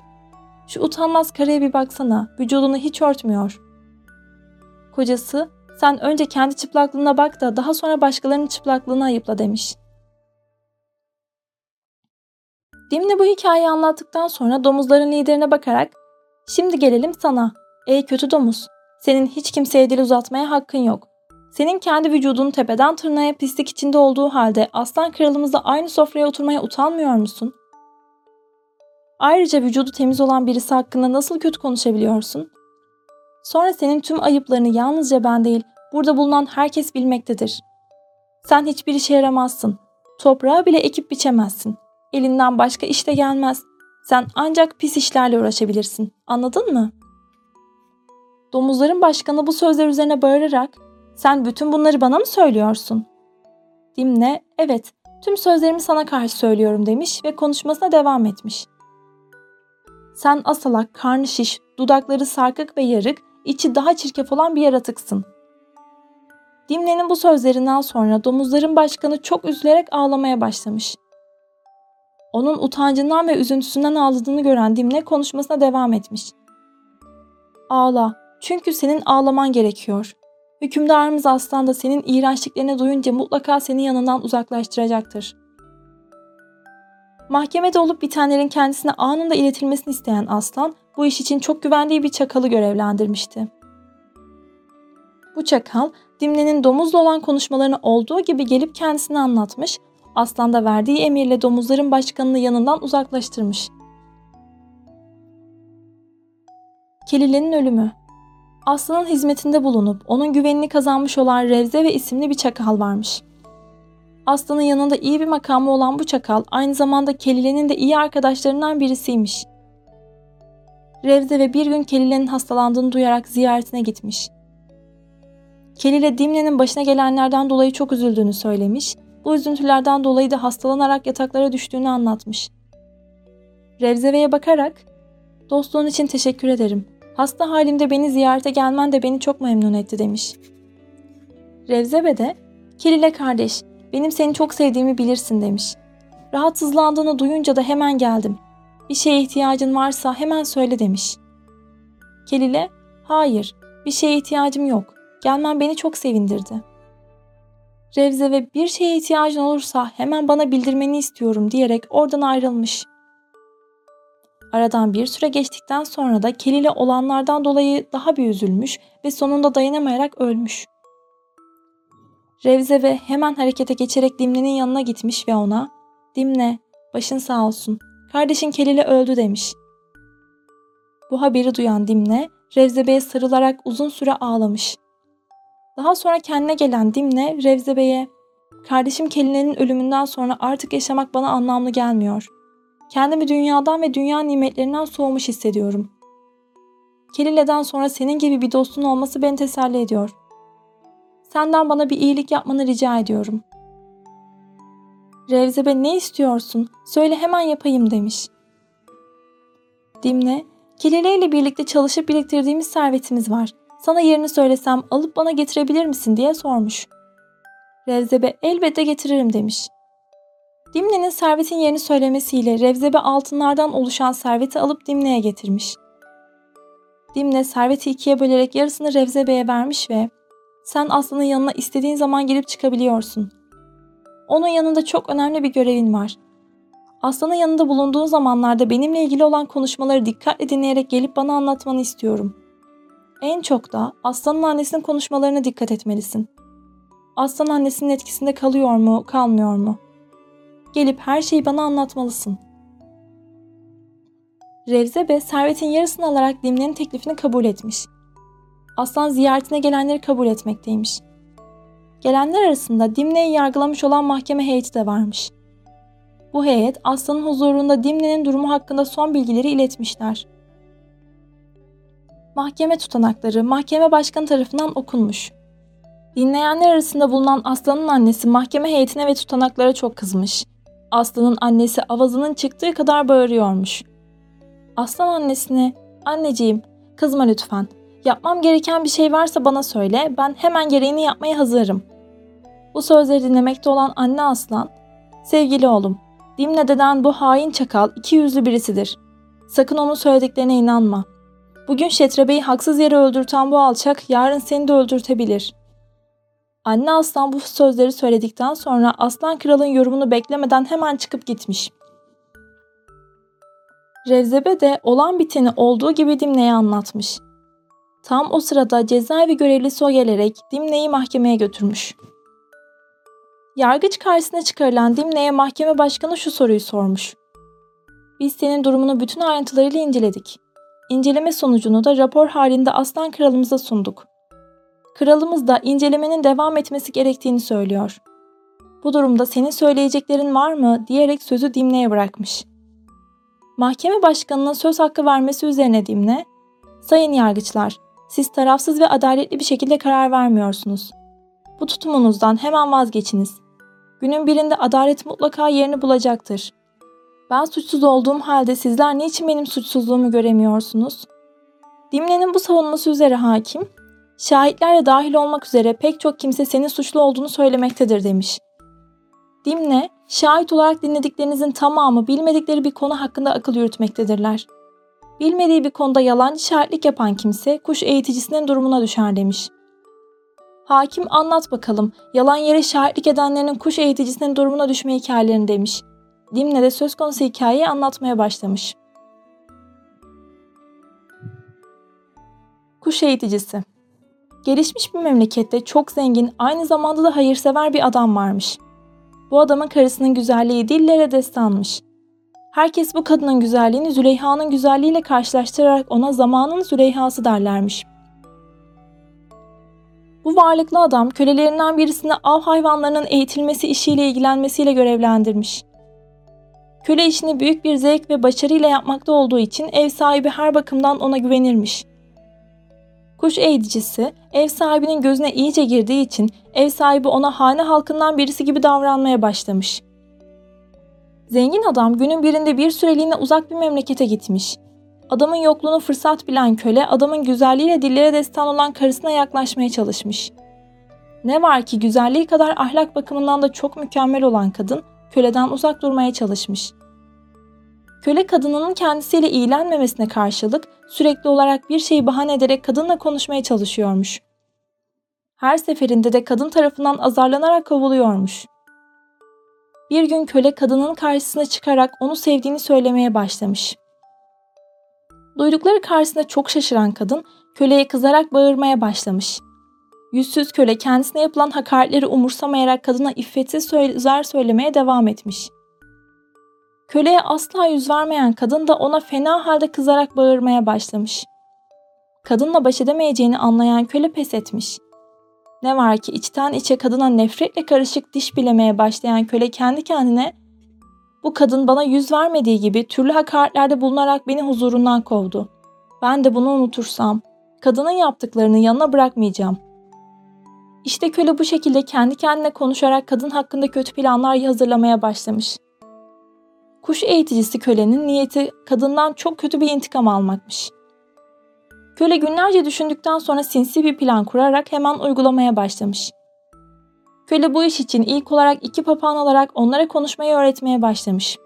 ''Şu utanmaz karıya bir baksana, vücudunu hiç örtmüyor.'' Kocası ''Sen önce kendi çıplaklığına bak da daha sonra başkalarının çıplaklığını ayıpla.'' demiş. Dimne bu hikayeyi anlattıktan sonra domuzların liderine bakarak ''Şimdi gelelim sana. Ey kötü domuz, senin hiç kimseye dil uzatmaya hakkın yok. Senin kendi vücudun tepeden tırnağa pislik içinde olduğu halde aslan kralımızla aynı sofraya oturmaya utanmıyor musun? Ayrıca vücudu temiz olan birisi hakkında nasıl kötü konuşabiliyorsun? Sonra senin tüm ayıplarını yalnızca ben değil, burada bulunan herkes bilmektedir. Sen hiçbir işe yaramazsın. Toprağı bile ekip biçemezsin. Elinden başka iş de gelmez. Sen ancak pis işlerle uğraşabilirsin. Anladın mı?'' Domuzların başkanı bu sözler üzerine bağırarak sen bütün bunları bana mı söylüyorsun? Dimne evet tüm sözlerimi sana karşı söylüyorum demiş ve konuşmasına devam etmiş. Sen asalak, karnı şiş, dudakları sarkık ve yarık, içi daha çirkef olan bir yaratıksın. Dimne'nin bu sözlerinden sonra domuzların başkanı çok üzülerek ağlamaya başlamış. Onun utancından ve üzüntüsünden ağladığını gören Dimne konuşmasına devam etmiş. Ağla, çünkü senin ağlaman gerekiyor. Hükümdarımız aslan da senin iğrençliklerini duyunca mutlaka seni yanından uzaklaştıracaktır. Mahkemede olup bitenlerin kendisine anında iletilmesini isteyen aslan bu iş için çok güvendiği bir çakalı görevlendirmişti. Bu çakal Dimne'nin domuzla olan konuşmalarını olduğu gibi gelip kendisine anlatmış, aslan da verdiği emirle domuzların başkanını yanından uzaklaştırmış. Kelile'nin ölümü Aslanın hizmetinde bulunup onun güvenini kazanmış olan Revze ve isimli bir çakal varmış. Aslanın yanında iyi bir makamı olan bu çakal aynı zamanda Kelile'nin de iyi arkadaşlarından birisiymiş. Revze ve bir gün Kelile'nin hastalandığını duyarak ziyaretine gitmiş. Kelile Dimne'nin başına gelenlerden dolayı çok üzüldüğünü söylemiş, bu üzüntülerden dolayı da hastalanarak yataklara düştüğünü anlatmış. Revzeve'ye bakarak, ''Dostluğun için teşekkür ederim. Hasta halimde beni ziyarete gelmen de beni çok memnun etti demiş. Revzebe de Kelile kardeş benim seni çok sevdiğimi bilirsin demiş. Rahatsızlandığını duyunca da hemen geldim. Bir şeye ihtiyacın varsa hemen söyle demiş. Kelile hayır bir şeye ihtiyacım yok. Gelmen beni çok sevindirdi. Revze bir şeye ihtiyacın olursa hemen bana bildirmeni istiyorum diyerek oradan ayrılmış.'' Aradan bir süre geçtikten sonra da Kelile olanlardan dolayı daha bir üzülmüş ve sonunda dayanamayarak ölmüş. Revze ve hemen harekete geçerek Dimne'nin yanına gitmiş ve ona ''Dimne, başın sağ olsun. Kardeşin Kelile öldü.'' demiş. Bu haberi duyan Dimne, Revzebe'ye sarılarak uzun süre ağlamış. Daha sonra kendine gelen Dimne, Revzebe'ye ''Kardeşim Kelile'nin ölümünden sonra artık yaşamak bana anlamlı gelmiyor. Kendimi dünyadan ve dünya nimetlerinden soğumuş hissediyorum. Kelile'den sonra senin gibi bir dostun olması beni teselli ediyor. Senden bana bir iyilik yapmanı rica ediyorum. Revzebe ne istiyorsun? Söyle hemen yapayım demiş. Dimne, Kelile ile birlikte çalışıp biriktirdiğimiz servetimiz var. Sana yerini söylesem alıp bana getirebilir misin diye sormuş. Revzebe elbette getiririm demiş. Dimne'nin servetin yerini söylemesiyle Revzebe altınlardan oluşan serveti alıp Dimne'ye getirmiş. Dimne serveti ikiye bölerek yarısını Revzebe'ye vermiş ve sen aslanın yanına istediğin zaman gelip çıkabiliyorsun. Onun yanında çok önemli bir görevin var. Aslanın yanında bulunduğun zamanlarda benimle ilgili olan konuşmaları dikkatle dinleyerek gelip bana anlatmanı istiyorum. En çok da aslanın annesinin konuşmalarına dikkat etmelisin. Aslan annesinin etkisinde kalıyor mu, kalmıyor mu? Gelip her şeyi bana anlatmalısın. Revzebe servetin yarısını alarak Dimne'nin teklifini kabul etmiş. Aslan ziyaretine gelenleri kabul etmekteymiş. Gelenler arasında Dimne'yi yargılamış olan mahkeme heyeti de varmış. Bu heyet Aslan'ın huzurunda Dimne'nin durumu hakkında son bilgileri iletmişler. Mahkeme tutanakları mahkeme başkanı tarafından okunmuş. Dinleyenler arasında bulunan Aslan'ın annesi mahkeme heyetine ve tutanaklara çok kızmış. Aslan'ın annesi avazının çıktığı kadar bağırıyormuş. Aslan annesine, anneciğim kızma lütfen. Yapmam gereken bir şey varsa bana söyle, ben hemen gereğini yapmaya hazırım. Bu sözleri dinlemekte olan anne aslan, sevgili oğlum, Dimne deden bu hain çakal iki yüzlü birisidir. Sakın onun söylediklerine inanma. Bugün Şetrebe'yi haksız yere öldürten bu alçak yarın seni de öldürtebilir. Anne aslan bu sözleri söyledikten sonra aslan kralın yorumunu beklemeden hemen çıkıp gitmiş. Revzebe de olan biteni olduğu gibi Dimne'ye anlatmış. Tam o sırada cezaevi görevlisi o gelerek Dimne'yi mahkemeye götürmüş. Yargıç karşısına çıkarılan Dimne'ye mahkeme başkanı şu soruyu sormuş. Biz senin durumunu bütün ayrıntılarıyla inceledik. İnceleme sonucunu da rapor halinde Aslan Kralımıza sunduk. Kralımız da incelemenin devam etmesi gerektiğini söylüyor. Bu durumda senin söyleyeceklerin var mı diyerek sözü Dimne'ye bırakmış. Mahkeme başkanının söz hakkı vermesi üzerine Dimne, Sayın yargıçlar, siz tarafsız ve adaletli bir şekilde karar vermiyorsunuz. Bu tutumunuzdan hemen vazgeçiniz. Günün birinde adalet mutlaka yerini bulacaktır. Ben suçsuz olduğum halde sizler niçin benim suçsuzluğumu göremiyorsunuz? Dimne'nin bu savunması üzere hakim, şahitlerle dahil olmak üzere pek çok kimse senin suçlu olduğunu söylemektedir demiş. Dimne, şahit olarak dinlediklerinizin tamamı bilmedikleri bir konu hakkında akıl yürütmektedirler. Bilmediği bir konuda yalancı şahitlik yapan kimse kuş eğiticisinin durumuna düşer demiş. Hakim anlat bakalım yalan yere şahitlik edenlerin kuş eğiticisinin durumuna düşme hikayelerini demiş. Dimne de söz konusu hikayeyi anlatmaya başlamış. Kuş eğiticisi Gelişmiş bir memlekette çok zengin, aynı zamanda da hayırsever bir adam varmış. Bu adamın karısının güzelliği dillere destanmış. Herkes bu kadının güzelliğini Züleyha'nın güzelliğiyle karşılaştırarak ona zamanın Züleyha'sı derlermiş. Bu varlıklı adam kölelerinden birisini av hayvanlarının eğitilmesi işiyle ilgilenmesiyle görevlendirmiş. Köle işini büyük bir zevk ve başarıyla yapmakta olduğu için ev sahibi her bakımdan ona güvenirmiş. Kuş eğiticisi ev sahibinin gözüne iyice girdiği için ev sahibi ona hane halkından birisi gibi davranmaya başlamış. Zengin adam günün birinde bir süreliğine uzak bir memlekete gitmiş. Adamın yokluğunu fırsat bilen köle adamın güzelliğiyle dillere destan olan karısına yaklaşmaya çalışmış. Ne var ki güzelliği kadar ahlak bakımından da çok mükemmel olan kadın köleden uzak durmaya çalışmış. Köle kadınının kendisiyle ilgilenmemesine karşılık sürekli olarak bir şeyi bahane ederek kadınla konuşmaya çalışıyormuş. Her seferinde de kadın tarafından azarlanarak kovuluyormuş. Bir gün köle kadının karşısına çıkarak onu sevdiğini söylemeye başlamış. Duydukları karşısında çok şaşıran kadın köleye kızarak bağırmaya başlamış. Yüzsüz köle kendisine yapılan hakaretleri umursamayarak kadına iffetsiz sözler söylemeye devam etmiş. Köleye asla yüz vermeyen kadın da ona fena halde kızarak bağırmaya başlamış. Kadınla baş edemeyeceğini anlayan köle pes etmiş. Ne var ki içten içe kadına nefretle karışık diş bilemeye başlayan köle kendi kendine bu kadın bana yüz vermediği gibi türlü hakaretlerde bulunarak beni huzurundan kovdu. Ben de bunu unutursam, kadının yaptıklarını yanına bırakmayacağım. İşte köle bu şekilde kendi kendine konuşarak kadın hakkında kötü planlar hazırlamaya başlamış. Kuş eğiticisi kölenin niyeti kadından çok kötü bir intikam almakmış. Köle günlerce düşündükten sonra sinsi bir plan kurarak hemen uygulamaya başlamış. Köle bu iş için ilk olarak iki papağan alarak onlara konuşmayı öğretmeye başlamış.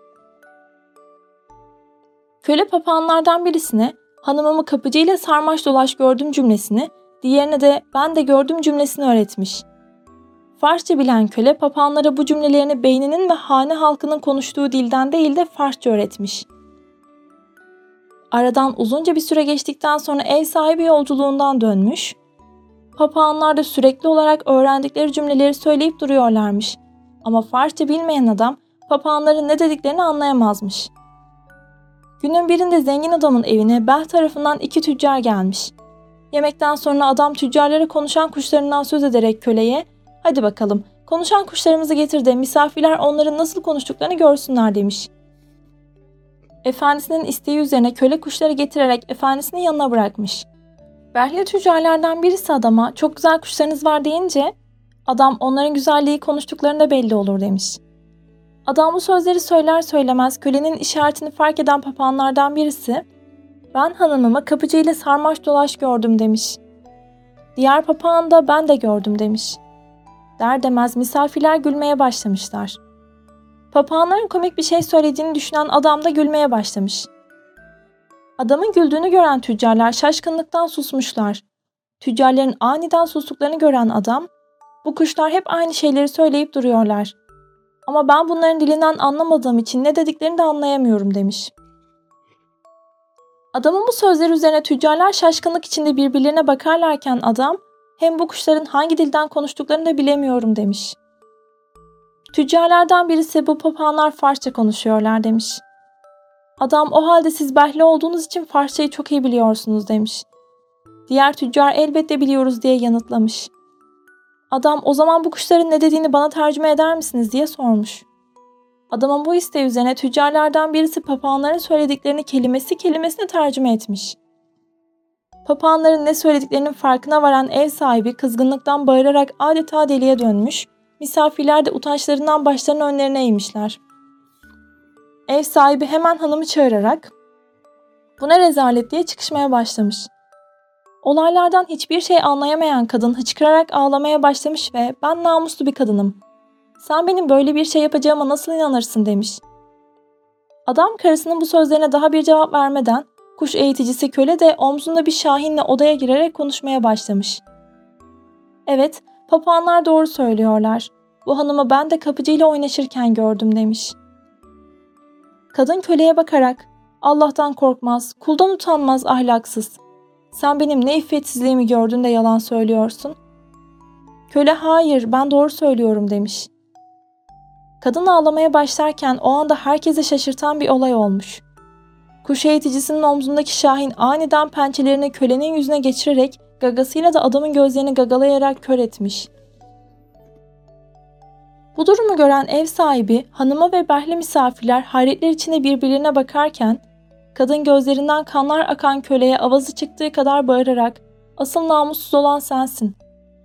Köle papağanlardan birisine hanımımı kapıcıyla sarmaş dolaş gördüm cümlesini, diğerine de ben de gördüm cümlesini öğretmiş. Farsça bilen köle papağanlara bu cümlelerini beyninin ve hane halkının konuştuğu dilden değil de Farsça öğretmiş. Aradan uzunca bir süre geçtikten sonra ev sahibi yolculuğundan dönmüş, papağanlar da sürekli olarak öğrendikleri cümleleri söyleyip duruyorlarmış. Ama Farsça bilmeyen adam papağanların ne dediklerini anlayamazmış. Günün birinde zengin adamın evine Bel tarafından iki tüccar gelmiş. Yemekten sonra adam tüccarlara konuşan kuşlarından söz ederek köleye ''Hadi bakalım konuşan kuşlarımızı getir de misafirler onların nasıl konuştuklarını görsünler.'' demiş. Efendisinin isteği üzerine köle kuşları getirerek efendisinin yanına bırakmış. Berhli tüccarlardan birisi adama çok güzel kuşlarınız var deyince adam onların güzelliği konuştuklarında belli olur demiş. Adam bu sözleri söyler söylemez kölenin işaretini fark eden papağanlardan birisi ben hanımımı kapıcıyla sarmaş dolaş gördüm demiş. Diğer papağan da ben de gördüm demiş. Der demez misafirler gülmeye başlamışlar. Papağanların komik bir şey söylediğini düşünen adam da gülmeye başlamış. Adamın güldüğünü gören tüccarlar şaşkınlıktan susmuşlar. Tüccarların aniden sustuklarını gören adam, bu kuşlar hep aynı şeyleri söyleyip duruyorlar. Ama ben bunların dilinden anlamadığım için ne dediklerini de anlayamıyorum demiş. Adamın bu sözleri üzerine tüccarlar şaşkınlık içinde birbirlerine bakarlarken adam hem bu kuşların hangi dilden konuştuklarını da bilemiyorum demiş. Tüccarlardan birisi bu papağanlar Farsça konuşuyorlar demiş. Adam o halde siz Behli olduğunuz için Farsçayı çok iyi biliyorsunuz demiş. Diğer tüccar elbette biliyoruz diye yanıtlamış. Adam o zaman bu kuşların ne dediğini bana tercüme eder misiniz diye sormuş. Adamın bu isteği üzerine tüccarlardan birisi papağanların söylediklerini kelimesi kelimesine tercüme etmiş. Papağanların ne söylediklerinin farkına varan ev sahibi kızgınlıktan bağırarak adeta deliye dönmüş, misafirler de utançlarından başlarını önlerine eğmişler. Ev sahibi hemen hanımı çağırarak bu ne rezalet diye çıkışmaya başlamış. Olaylardan hiçbir şey anlayamayan kadın hıçkırarak ağlamaya başlamış ve ben namuslu bir kadınım. Sen benim böyle bir şey yapacağıma nasıl inanırsın demiş. Adam karısının bu sözlerine daha bir cevap vermeden kuş eğiticisi köle de omzunda bir şahinle odaya girerek konuşmaya başlamış. Evet, papağanlar doğru söylüyorlar. Bu hanımı ben de kapıcıyla oynaşırken gördüm demiş. Kadın köleye bakarak Allah'tan korkmaz, kuldan utanmaz ahlaksız. Sen benim ne iffetsizliğimi gördün de yalan söylüyorsun. Köle hayır ben doğru söylüyorum demiş. Kadın ağlamaya başlarken o anda herkese şaşırtan bir olay olmuş. Kuş eğiticisinin omzundaki Şahin aniden pençelerini kölenin yüzüne geçirerek gagasıyla da adamın gözlerini gagalayarak kör etmiş. Bu durumu gören ev sahibi, hanıma ve behli misafirler hayretler içinde birbirlerine bakarken, kadın gözlerinden kanlar akan köleye avazı çıktığı kadar bağırarak ''Asıl namussuz olan sensin.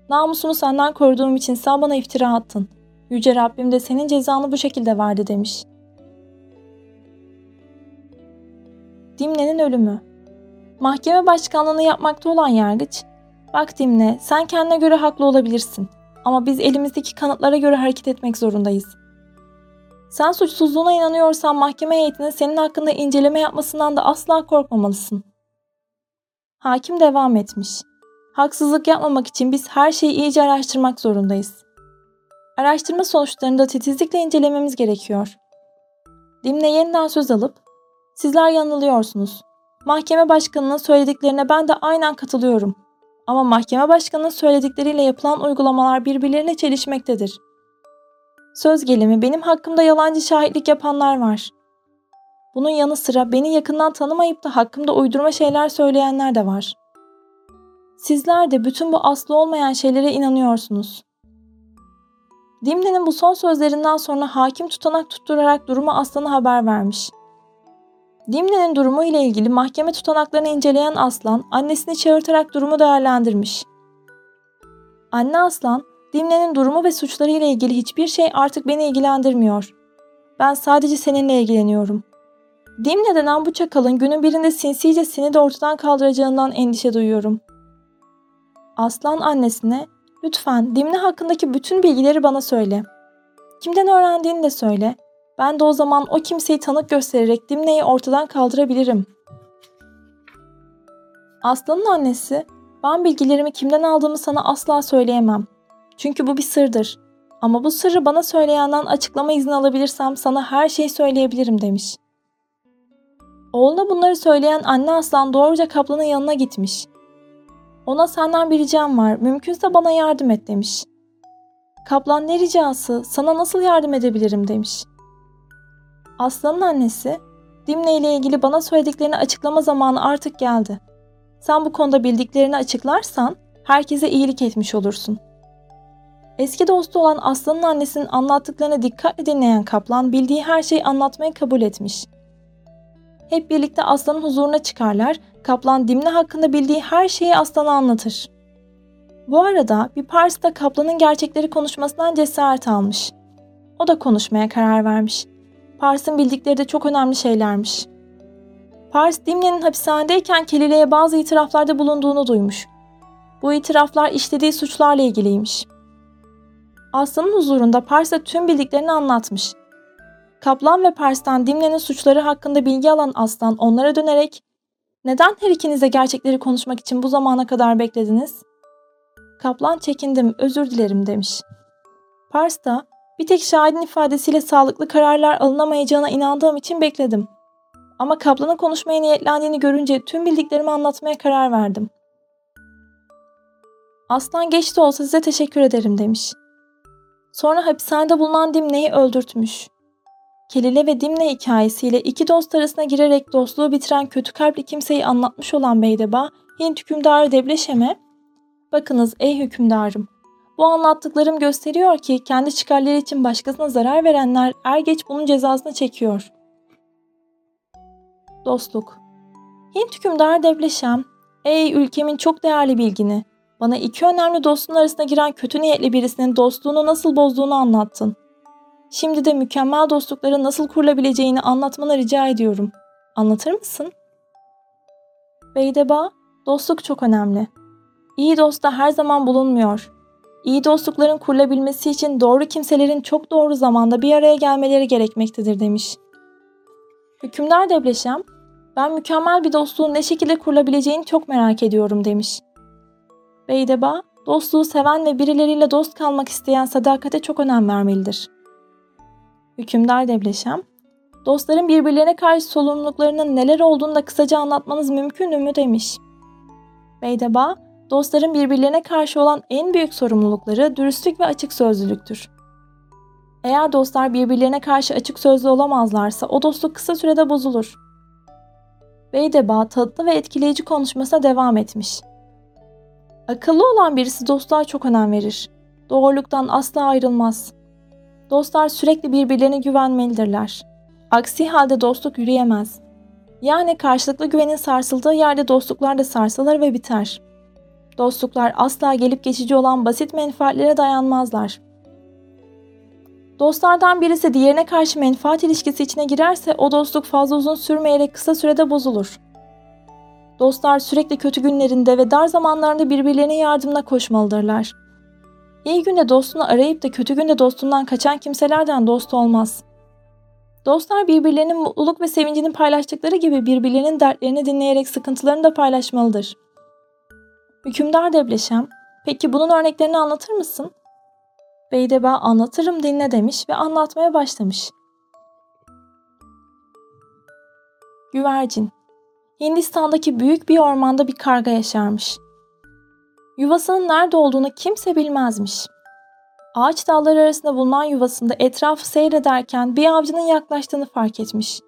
Namusumu senden koruduğum için sen bana iftira attın. Yüce Rabbim de senin cezanı bu şekilde verdi.'' demiş. Dimne'nin ölümü Mahkeme başkanlığını yapmakta olan yargıç, ''Bak Dimne, sen kendine göre haklı olabilirsin. Ama biz elimizdeki kanıtlara göre hareket etmek zorundayız. Sen suçsuzluğuna inanıyorsan mahkeme heyetinin senin hakkında inceleme yapmasından da asla korkmamalısın. Hakim devam etmiş. Haksızlık yapmamak için biz her şeyi iyice araştırmak zorundayız. Araştırma sonuçlarını da titizlikle incelememiz gerekiyor. Dimne yeniden söz alıp, sizler yanılıyorsunuz. Mahkeme başkanının söylediklerine ben de aynen katılıyorum. Ama mahkeme başkanının söyledikleriyle yapılan uygulamalar birbirleriyle çelişmektedir. Söz gelimi benim hakkımda yalancı şahitlik yapanlar var. Bunun yanı sıra beni yakından tanımayıp da hakkımda uydurma şeyler söyleyenler de var. Sizler de bütün bu aslı olmayan şeylere inanıyorsunuz. Dimne'nin bu son sözlerinden sonra hakim tutanak tutturarak durumu Aslan'a haber vermiş. Dimne'nin durumu ile ilgili mahkeme tutanaklarını inceleyen Aslan, annesini çağırtarak durumu değerlendirmiş. Anne Aslan, Dimne'nin durumu ve suçları ile ilgili hiçbir şey artık beni ilgilendirmiyor. Ben sadece seninle ilgileniyorum. Dimne denen bu çakalın günün birinde sinsice seni de ortadan kaldıracağından endişe duyuyorum. Aslan annesine, lütfen Dimne hakkındaki bütün bilgileri bana söyle. Kimden öğrendiğini de söyle ben de o zaman o kimseyi tanık göstererek Dimne'yi ortadan kaldırabilirim. Aslanın annesi, ben bilgilerimi kimden aldığımı sana asla söyleyemem. Çünkü bu bir sırdır. Ama bu sırrı bana söyleyenden açıklama izni alabilirsem sana her şeyi söyleyebilirim demiş. Oğluna bunları söyleyen anne aslan doğruca kaplanın yanına gitmiş. Ona senden bir ricam var, mümkünse bana yardım et demiş. Kaplan ne ricası, sana nasıl yardım edebilirim demiş.'' Aslanın annesi, Dimne ile ilgili bana söylediklerini açıklama zamanı artık geldi. Sen bu konuda bildiklerini açıklarsan herkese iyilik etmiş olursun. Eski dostu olan Aslan'ın annesinin anlattıklarını dikkatle dinleyen kaplan bildiği her şeyi anlatmayı kabul etmiş. Hep birlikte aslanın huzuruna çıkarlar, kaplan Dimne hakkında bildiği her şeyi aslana anlatır. Bu arada bir Pars da kaplanın gerçekleri konuşmasından cesaret almış. O da konuşmaya karar vermiş. Pars'ın bildikleri de çok önemli şeylermiş. Pars, Dimne'nin hapishanedeyken Kelile'ye bazı itiraflarda bulunduğunu duymuş. Bu itiraflar işlediği suçlarla ilgiliymiş. Aslanın huzurunda Pars'a tüm bildiklerini anlatmış. Kaplan ve Pars'tan Dimne'nin suçları hakkında bilgi alan Aslan onlara dönerek ''Neden her ikinize gerçekleri konuşmak için bu zamana kadar beklediniz?'' Kaplan çekindim, özür dilerim demiş. Pars da bir tek şahidin ifadesiyle sağlıklı kararlar alınamayacağına inandığım için bekledim. Ama Kaplan'ın konuşmaya niyetlendiğini görünce tüm bildiklerimi anlatmaya karar verdim. Aslan geç de olsa size teşekkür ederim demiş. Sonra hapishanede bulunan Dimne'yi öldürtmüş. Kelile ve Dimne hikayesiyle iki dost arasına girerek dostluğu bitiren kötü kalpli kimseyi anlatmış olan Beydeba, Hint hükümdarı Debleşem'e ''Bakınız ey hükümdarım, bu anlattıklarım gösteriyor ki kendi çıkarları için başkasına zarar verenler er geç bunun cezasını çekiyor. Dostluk Hint hükümdarı Debleşem, ''Ey ülkemin çok değerli bilgini, bana iki önemli dostun arasına giren kötü niyetli birisinin dostluğunu nasıl bozduğunu anlattın. Şimdi de mükemmel dostlukların nasıl kurulabileceğini anlatmanı rica ediyorum. Anlatır mısın? Beydeba, dostluk çok önemli. İyi dost da her zaman bulunmuyor. İyi dostlukların kurulabilmesi için doğru kimselerin çok doğru zamanda bir araya gelmeleri gerekmektedir demiş. Hükümdar Debleşem, ben mükemmel bir dostluğun ne şekilde kurulabileceğini çok merak ediyorum demiş. Beydeba, dostluğu seven ve birileriyle dost kalmak isteyen sadakate çok önem vermelidir. Hükümdar Devleşem, dostların birbirlerine karşı sorumluluklarının neler olduğunu da kısaca anlatmanız mümkün mü demiş. Beydeba, dostların birbirlerine karşı olan en büyük sorumlulukları dürüstlük ve açık sözlülüktür. Eğer dostlar birbirlerine karşı açık sözlü olamazlarsa o dostluk kısa sürede bozulur. Beydeba tatlı ve etkileyici konuşmasına devam etmiş. Akıllı olan birisi dostluğa çok önem verir. Doğruluktan asla ayrılmaz. Dostlar sürekli birbirlerine güvenmelidirler. Aksi halde dostluk yürüyemez. Yani karşılıklı güvenin sarsıldığı yerde dostluklar da sarsılır ve biter. Dostluklar asla gelip geçici olan basit menfaatlere dayanmazlar. Dostlardan birisi diğerine karşı menfaat ilişkisi içine girerse o dostluk fazla uzun sürmeyerek kısa sürede bozulur. Dostlar sürekli kötü günlerinde ve dar zamanlarında birbirlerine yardımına koşmalıdırlar. İyi günde dostunu arayıp da kötü günde dostundan kaçan kimselerden dost olmaz. Dostlar birbirlerinin mutluluk ve sevincini paylaştıkları gibi birbirlerinin dertlerini dinleyerek sıkıntılarını da paylaşmalıdır. Hükümdar Debleşem, peki bunun örneklerini anlatır mısın? Beydeba anlatırım dinle demiş ve anlatmaya başlamış. Güvercin Hindistan'daki büyük bir ormanda bir karga yaşarmış. Yuvasının nerede olduğunu kimse bilmezmiş. Ağaç dalları arasında bulunan yuvasında etrafı seyrederken bir avcının yaklaştığını fark etmiş.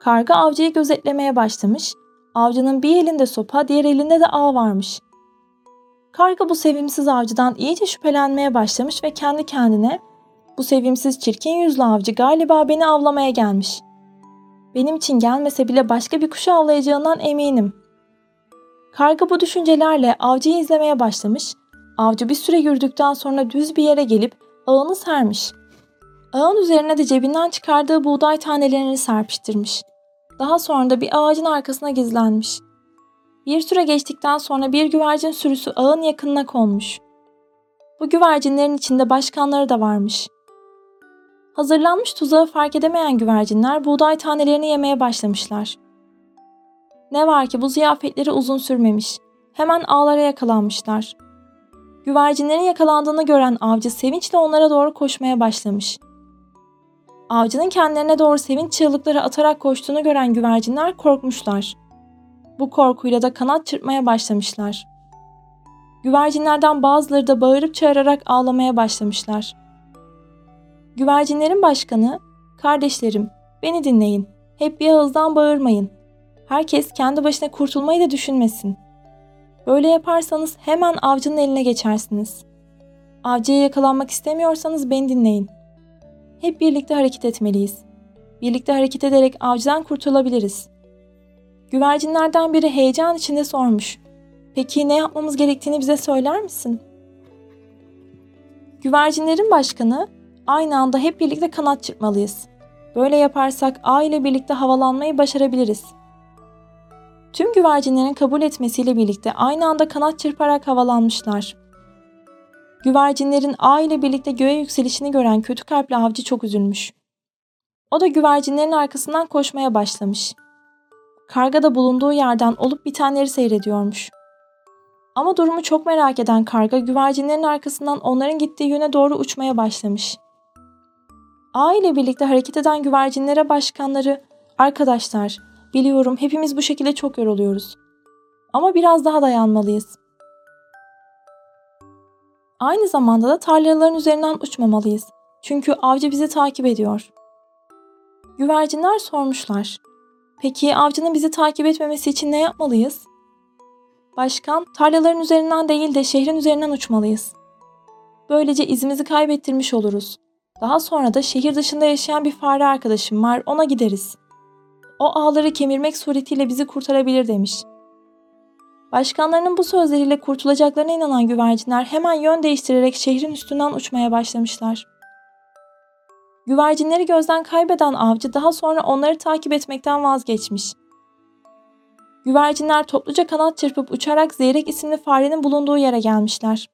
Karga avcıyı gözetlemeye başlamış. Avcının bir elinde sopa, diğer elinde de ağ varmış. Karga bu sevimsiz avcıdan iyice şüphelenmeye başlamış ve kendi kendine bu sevimsiz çirkin yüzlü avcı galiba beni avlamaya gelmiş. Benim için gelmese bile başka bir kuşu avlayacağından eminim. Karga bu düşüncelerle avcıyı izlemeye başlamış. Avcı bir süre yürüdükten sonra düz bir yere gelip ağını sermiş. Ağın üzerine de cebinden çıkardığı buğday tanelerini serpiştirmiş. Daha sonra da bir ağacın arkasına gizlenmiş. Bir süre geçtikten sonra bir güvercin sürüsü ağın yakınına konmuş. Bu güvercinlerin içinde başkanları da varmış. Hazırlanmış tuzağı fark edemeyen güvercinler buğday tanelerini yemeye başlamışlar. Ne var ki bu ziyafetleri uzun sürmemiş. Hemen ağlara yakalanmışlar. Güvercinlerin yakalandığını gören avcı sevinçle onlara doğru koşmaya başlamış. Avcının kendilerine doğru sevinç çığlıkları atarak koştuğunu gören güvercinler korkmuşlar. Bu korkuyla da kanat çırpmaya başlamışlar. Güvercinlerden bazıları da bağırıp çağırarak ağlamaya başlamışlar. Güvercinlerin başkanı, "Kardeşlerim, beni dinleyin. Hep bir ağızdan bağırmayın. Herkes kendi başına kurtulmayı da düşünmesin. Böyle yaparsanız hemen avcının eline geçersiniz. Avcıya yakalanmak istemiyorsanız beni dinleyin. Hep birlikte hareket etmeliyiz. Birlikte hareket ederek avcıdan kurtulabiliriz. Güvercinlerden biri heyecan içinde sormuş. Peki ne yapmamız gerektiğini bize söyler misin? Güvercinlerin başkanı, aynı anda hep birlikte kanat çırpmalıyız. Böyle yaparsak ağ ile birlikte havalanmayı başarabiliriz. Tüm güvercinlerin kabul etmesiyle birlikte aynı anda kanat çırparak havalanmışlar. Güvercinlerin ağ ile birlikte göğe yükselişini gören kötü kalpli avcı çok üzülmüş. O da güvercinlerin arkasından koşmaya başlamış. Karga da bulunduğu yerden olup bitenleri seyrediyormuş. Ama durumu çok merak eden karga güvercinlerin arkasından onların gittiği yöne doğru uçmaya başlamış. Ağ ile birlikte hareket eden güvercinlere başkanları, arkadaşlar, biliyorum hepimiz bu şekilde çok yoruluyoruz. Ama biraz daha dayanmalıyız. Aynı zamanda da tarlaların üzerinden uçmamalıyız. Çünkü avcı bizi takip ediyor. Güvercinler sormuşlar. Peki avcının bizi takip etmemesi için ne yapmalıyız? Başkan, tarlaların üzerinden değil de şehrin üzerinden uçmalıyız. Böylece izimizi kaybettirmiş oluruz. Daha sonra da şehir dışında yaşayan bir fare arkadaşım var, ona gideriz. O ağları kemirmek suretiyle bizi kurtarabilir demiş. Başkanlarının bu sözleriyle kurtulacaklarına inanan güvercinler hemen yön değiştirerek şehrin üstünden uçmaya başlamışlar. Güvercinleri gözden kaybeden avcı daha sonra onları takip etmekten vazgeçmiş. Güvercinler topluca kanat çırpıp uçarak Zeyrek isimli farenin bulunduğu yere gelmişler.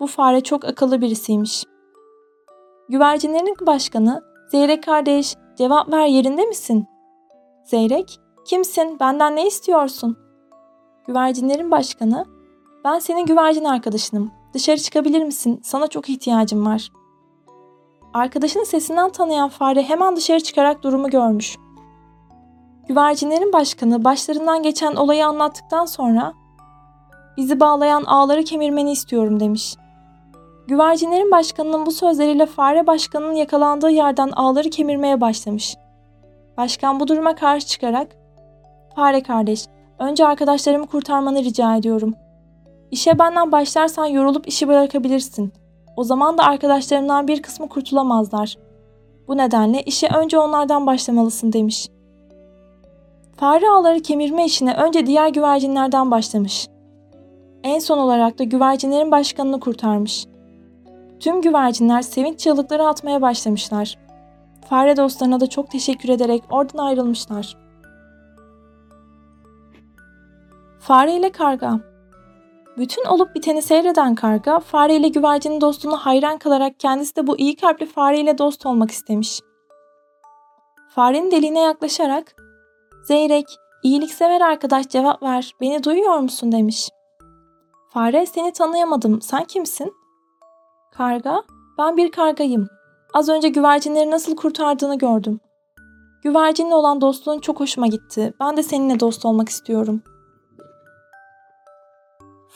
Bu fare çok akıllı birisiymiş. Güvercinlerin başkanı, Zeyrek kardeş cevap ver yerinde misin? Zeyrek, kimsin benden ne istiyorsun? Güvercinlerin başkanı, ben senin güvercin arkadaşınım. Dışarı çıkabilir misin? Sana çok ihtiyacım var. Arkadaşının sesinden tanıyan fare hemen dışarı çıkarak durumu görmüş. Güvercinlerin başkanı başlarından geçen olayı anlattıktan sonra bizi bağlayan ağları kemirmeni istiyorum demiş. Güvercinlerin başkanının bu sözleriyle fare başkanının yakalandığı yerden ağları kemirmeye başlamış. Başkan bu duruma karşı çıkarak Fare kardeş, önce arkadaşlarımı kurtarmanı rica ediyorum. İşe benden başlarsan yorulup işi bırakabilirsin. O zaman da arkadaşlarımdan bir kısmı kurtulamazlar. Bu nedenle işe önce onlardan başlamalısın demiş.'' Fare ağları kemirme işine önce diğer güvercinlerden başlamış. En son olarak da güvercinlerin başkanını kurtarmış. Tüm güvercinler sevinç çığlıkları atmaya başlamışlar. Fare dostlarına da çok teşekkür ederek oradan ayrılmışlar. Fare ile karga bütün olup biteni seyreden karga, fare ile güvercinin dostluğuna hayran kalarak kendisi de bu iyi kalpli fare ile dost olmak istemiş. Farenin deliğine yaklaşarak Zeyrek, iyiliksever arkadaş cevap ver, beni duyuyor musun demiş. Fare, seni tanıyamadım, sen kimsin? Karga, ben bir kargayım. Az önce güvercinleri nasıl kurtardığını gördüm. Güvercinle olan dostluğun çok hoşuma gitti. Ben de seninle dost olmak istiyorum.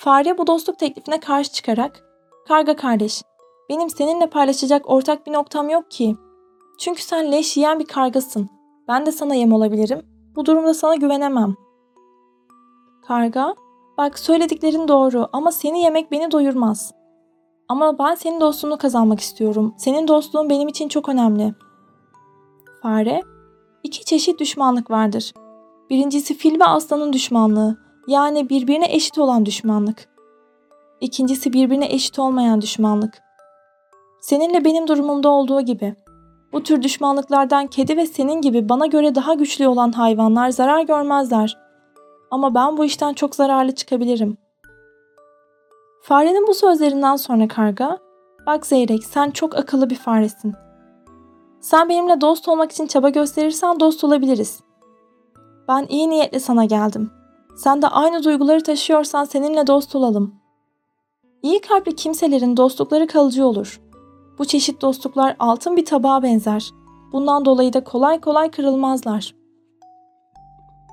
Fare bu dostluk teklifine karşı çıkarak, Karga kardeş, benim seninle paylaşacak ortak bir noktam yok ki. Çünkü sen leş yiyen bir kargasın. Ben de sana yem olabilirim. Bu durumda sana güvenemem. Karga, bak söylediklerin doğru ama seni yemek beni doyurmaz. Ama ben senin dostluğunu kazanmak istiyorum. Senin dostluğun benim için çok önemli. Fare, iki çeşit düşmanlık vardır. Birincisi fil ve aslanın düşmanlığı, yani birbirine eşit olan düşmanlık. İkincisi birbirine eşit olmayan düşmanlık. Seninle benim durumumda olduğu gibi. Bu tür düşmanlıklardan kedi ve senin gibi bana göre daha güçlü olan hayvanlar zarar görmezler. Ama ben bu işten çok zararlı çıkabilirim. Farenin bu sözlerinden sonra karga, bak Zeyrek sen çok akıllı bir faresin. Sen benimle dost olmak için çaba gösterirsen dost olabiliriz. Ben iyi niyetle sana geldim. Sen de aynı duyguları taşıyorsan seninle dost olalım. İyi kalpli kimselerin dostlukları kalıcı olur.'' Bu çeşit dostluklar altın bir tabağa benzer. Bundan dolayı da kolay kolay kırılmazlar.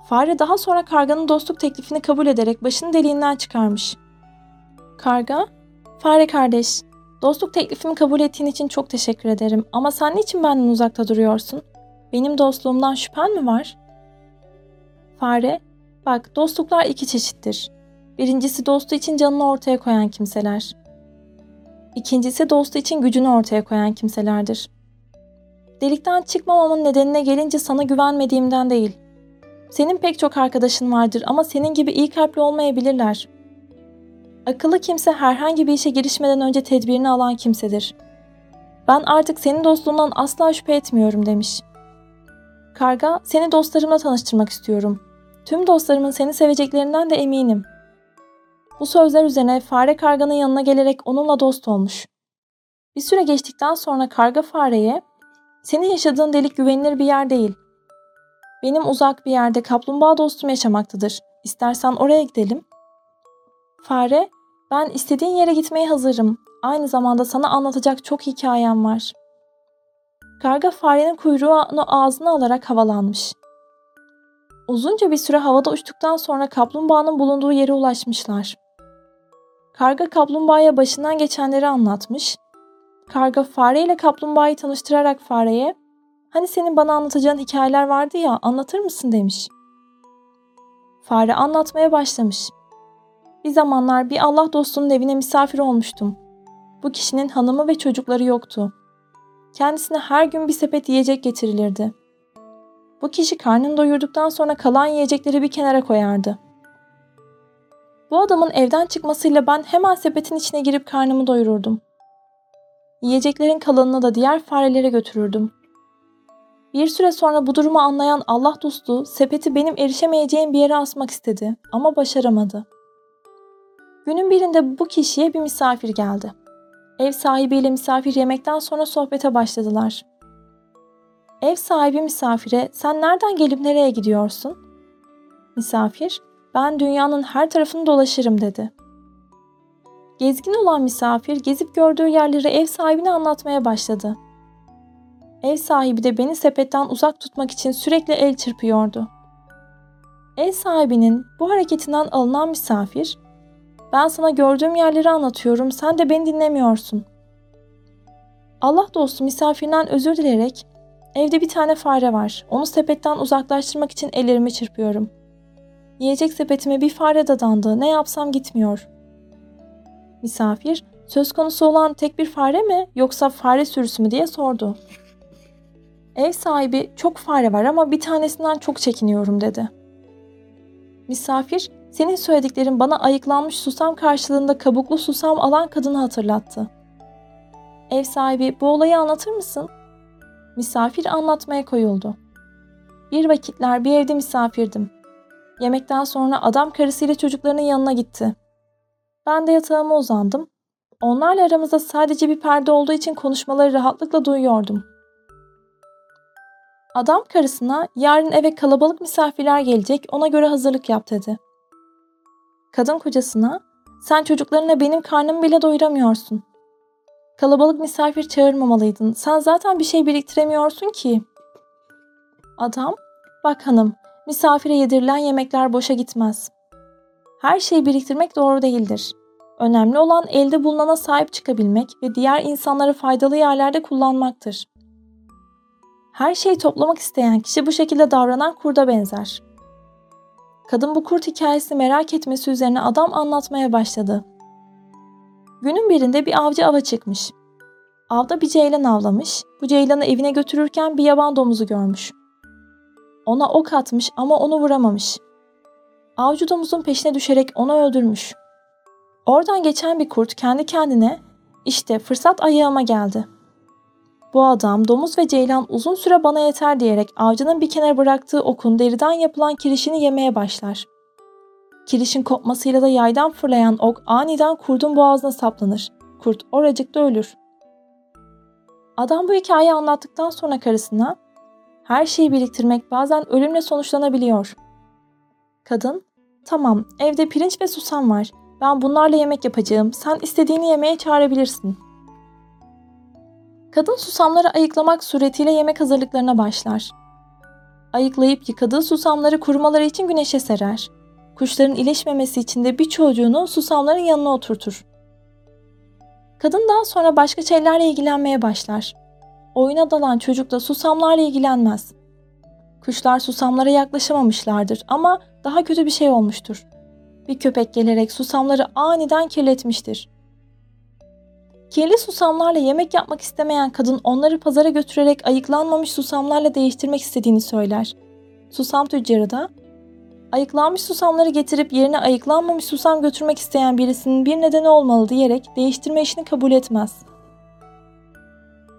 Fare daha sonra karganın dostluk teklifini kabul ederek başını deliğinden çıkarmış. Karga, fare kardeş, dostluk teklifimi kabul ettiğin için çok teşekkür ederim ama sen niçin benden uzakta duruyorsun? Benim dostluğumdan şüphen mi var? Fare, bak dostluklar iki çeşittir. Birincisi dostu için canını ortaya koyan kimseler. İkincisi dostu için gücünü ortaya koyan kimselerdir. Delikten çıkmamamın nedenine gelince sana güvenmediğimden değil. Senin pek çok arkadaşın vardır ama senin gibi iyi kalpli olmayabilirler. Akıllı kimse herhangi bir işe girişmeden önce tedbirini alan kimsedir. Ben artık senin dostluğundan asla şüphe etmiyorum demiş. Karga, seni dostlarımla tanıştırmak istiyorum. Tüm dostlarımın seni seveceklerinden de eminim. Bu sözler üzerine fare karganın yanına gelerek onunla dost olmuş. Bir süre geçtikten sonra karga fareye, senin yaşadığın delik güvenilir bir yer değil. Benim uzak bir yerde kaplumbağa dostum yaşamaktadır. İstersen oraya gidelim. Fare, ben istediğin yere gitmeye hazırım. Aynı zamanda sana anlatacak çok hikayem var. Karga farenin kuyruğunu ağzına alarak havalanmış. Uzunca bir süre havada uçtuktan sonra kaplumbağanın bulunduğu yere ulaşmışlar. Karga kaplumbağaya başından geçenleri anlatmış. Karga fare ile kaplumbağayı tanıştırarak fareye Hani senin bana anlatacağın hikayeler vardı ya anlatır mısın demiş. Fare anlatmaya başlamış. Bir zamanlar bir Allah dostunun evine misafir olmuştum. Bu kişinin hanımı ve çocukları yoktu. Kendisine her gün bir sepet yiyecek getirilirdi. Bu kişi karnını doyurduktan sonra kalan yiyecekleri bir kenara koyardı. Bu adamın evden çıkmasıyla ben hemen sepetin içine girip karnımı doyururdum. Yiyeceklerin kalanını da diğer farelere götürürdüm. Bir süre sonra bu durumu anlayan Allah dostu sepeti benim erişemeyeceğim bir yere asmak istedi ama başaramadı. Günün birinde bu kişiye bir misafir geldi. Ev sahibiyle misafir yemekten sonra sohbete başladılar. Ev sahibi misafire sen nereden gelip nereye gidiyorsun? Misafir ben dünyanın her tarafını dolaşırım dedi. Gezgin olan misafir gezip gördüğü yerleri ev sahibine anlatmaya başladı. Ev sahibi de beni sepetten uzak tutmak için sürekli el çırpıyordu. Ev sahibinin bu hareketinden alınan misafir, ben sana gördüğüm yerleri anlatıyorum, sen de beni dinlemiyorsun. Allah dostu misafirinden özür dileyerek, evde bir tane fare var, onu sepetten uzaklaştırmak için ellerimi çırpıyorum. Yiyecek sepetime bir fare dadandı, ne yapsam gitmiyor. Misafir, söz konusu olan tek bir fare mi yoksa fare sürüsü mü diye sordu. Ev sahibi çok fare var ama bir tanesinden çok çekiniyorum dedi. Misafir, senin söylediklerin bana ayıklanmış susam karşılığında kabuklu susam alan kadını hatırlattı. Ev sahibi bu olayı anlatır mısın? Misafir anlatmaya koyuldu. Bir vakitler bir evde misafirdim. Yemekten sonra adam karısıyla çocuklarının yanına gitti. Ben de yatağıma uzandım. Onlarla aramızda sadece bir perde olduğu için konuşmaları rahatlıkla duyuyordum.'' Adam karısına yarın eve kalabalık misafirler gelecek ona göre hazırlık yap dedi. Kadın kocasına sen çocuklarına benim karnımı bile doyuramıyorsun. Kalabalık misafir çağırmamalıydın. Sen zaten bir şey biriktiremiyorsun ki. Adam, bak hanım, misafire yedirilen yemekler boşa gitmez. Her şeyi biriktirmek doğru değildir. Önemli olan elde bulunana sahip çıkabilmek ve diğer insanlara faydalı yerlerde kullanmaktır. Her şeyi toplamak isteyen kişi bu şekilde davranan kurda benzer. Kadın bu kurt hikayesini merak etmesi üzerine adam anlatmaya başladı. Günün birinde bir avcı ava çıkmış. Avda bir ceylan avlamış. Bu ceylanı evine götürürken bir yaban domuzu görmüş. Ona ok atmış ama onu vuramamış. Avcı domuzun peşine düşerek onu öldürmüş. Oradan geçen bir kurt kendi kendine işte fırsat ayağıma geldi. Bu adam domuz ve ceylan uzun süre bana yeter diyerek avcının bir kenara bıraktığı okun deriden yapılan kirişini yemeye başlar. Kirişin kopmasıyla da yaydan fırlayan ok aniden kurdun boğazına saplanır. Kurt oracıkta ölür. Adam bu hikayeyi anlattıktan sonra karısına her şeyi biriktirmek bazen ölümle sonuçlanabiliyor. Kadın, tamam evde pirinç ve susam var. Ben bunlarla yemek yapacağım. Sen istediğini yemeye çağırabilirsin.'' Kadın susamları ayıklamak suretiyle yemek hazırlıklarına başlar. Ayıklayıp yıkadığı susamları kurumaları için güneşe serer. Kuşların iyileşmemesi için de bir çocuğunu susamların yanına oturtur. Kadın daha sonra başka şeylerle ilgilenmeye başlar. Oyuna dalan çocuk da susamlarla ilgilenmez. Kuşlar susamlara yaklaşamamışlardır ama daha kötü bir şey olmuştur. Bir köpek gelerek susamları aniden kirletmiştir. Kirli susamlarla yemek yapmak istemeyen kadın onları pazara götürerek ayıklanmamış susamlarla değiştirmek istediğini söyler. Susam tüccarı da ayıklanmış susamları getirip yerine ayıklanmamış susam götürmek isteyen birisinin bir nedeni olmalı diyerek değiştirme işini kabul etmez.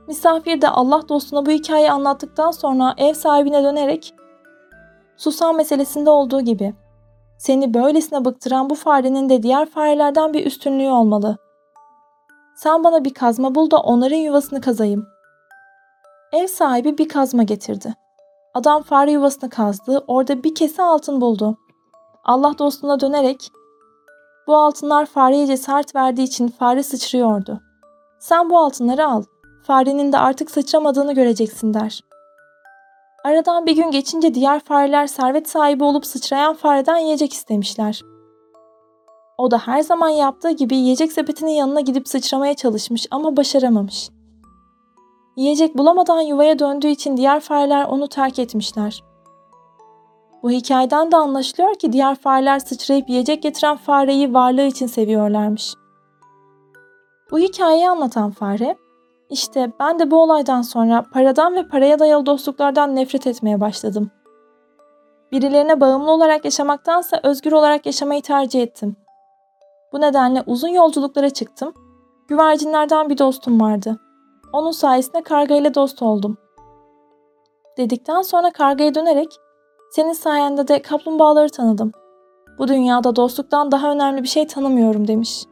Misafir de Allah dostuna bu hikayeyi anlattıktan sonra ev sahibine dönerek susam meselesinde olduğu gibi seni böylesine bıktıran bu farenin de diğer farelerden bir üstünlüğü olmalı. Sen bana bir kazma bul da onların yuvasını kazayım. Ev sahibi bir kazma getirdi. Adam fare yuvasını kazdı, orada bir kese altın buldu. Allah dostuna dönerek, bu altınlar fareye cesaret verdiği için fare sıçrıyordu. Sen bu altınları al, farenin de artık sıçramadığını göreceksin der. Aradan bir gün geçince diğer fareler servet sahibi olup sıçrayan fareden yiyecek istemişler. O da her zaman yaptığı gibi yiyecek sepetinin yanına gidip sıçramaya çalışmış ama başaramamış. Yiyecek bulamadan yuvaya döndüğü için diğer fareler onu terk etmişler. Bu hikayeden de anlaşılıyor ki diğer fareler sıçrayıp yiyecek getiren fareyi varlığı için seviyorlarmış. Bu hikayeyi anlatan fare, işte ben de bu olaydan sonra paradan ve paraya dayalı dostluklardan nefret etmeye başladım. Birilerine bağımlı olarak yaşamaktansa özgür olarak yaşamayı tercih ettim. Bu nedenle uzun yolculuklara çıktım. Güvercinlerden bir dostum vardı. Onun sayesinde karga ile dost oldum. Dedikten sonra kargaya dönerek senin sayende de kaplumbağaları tanıdım. Bu dünyada dostluktan daha önemli bir şey tanımıyorum demiş.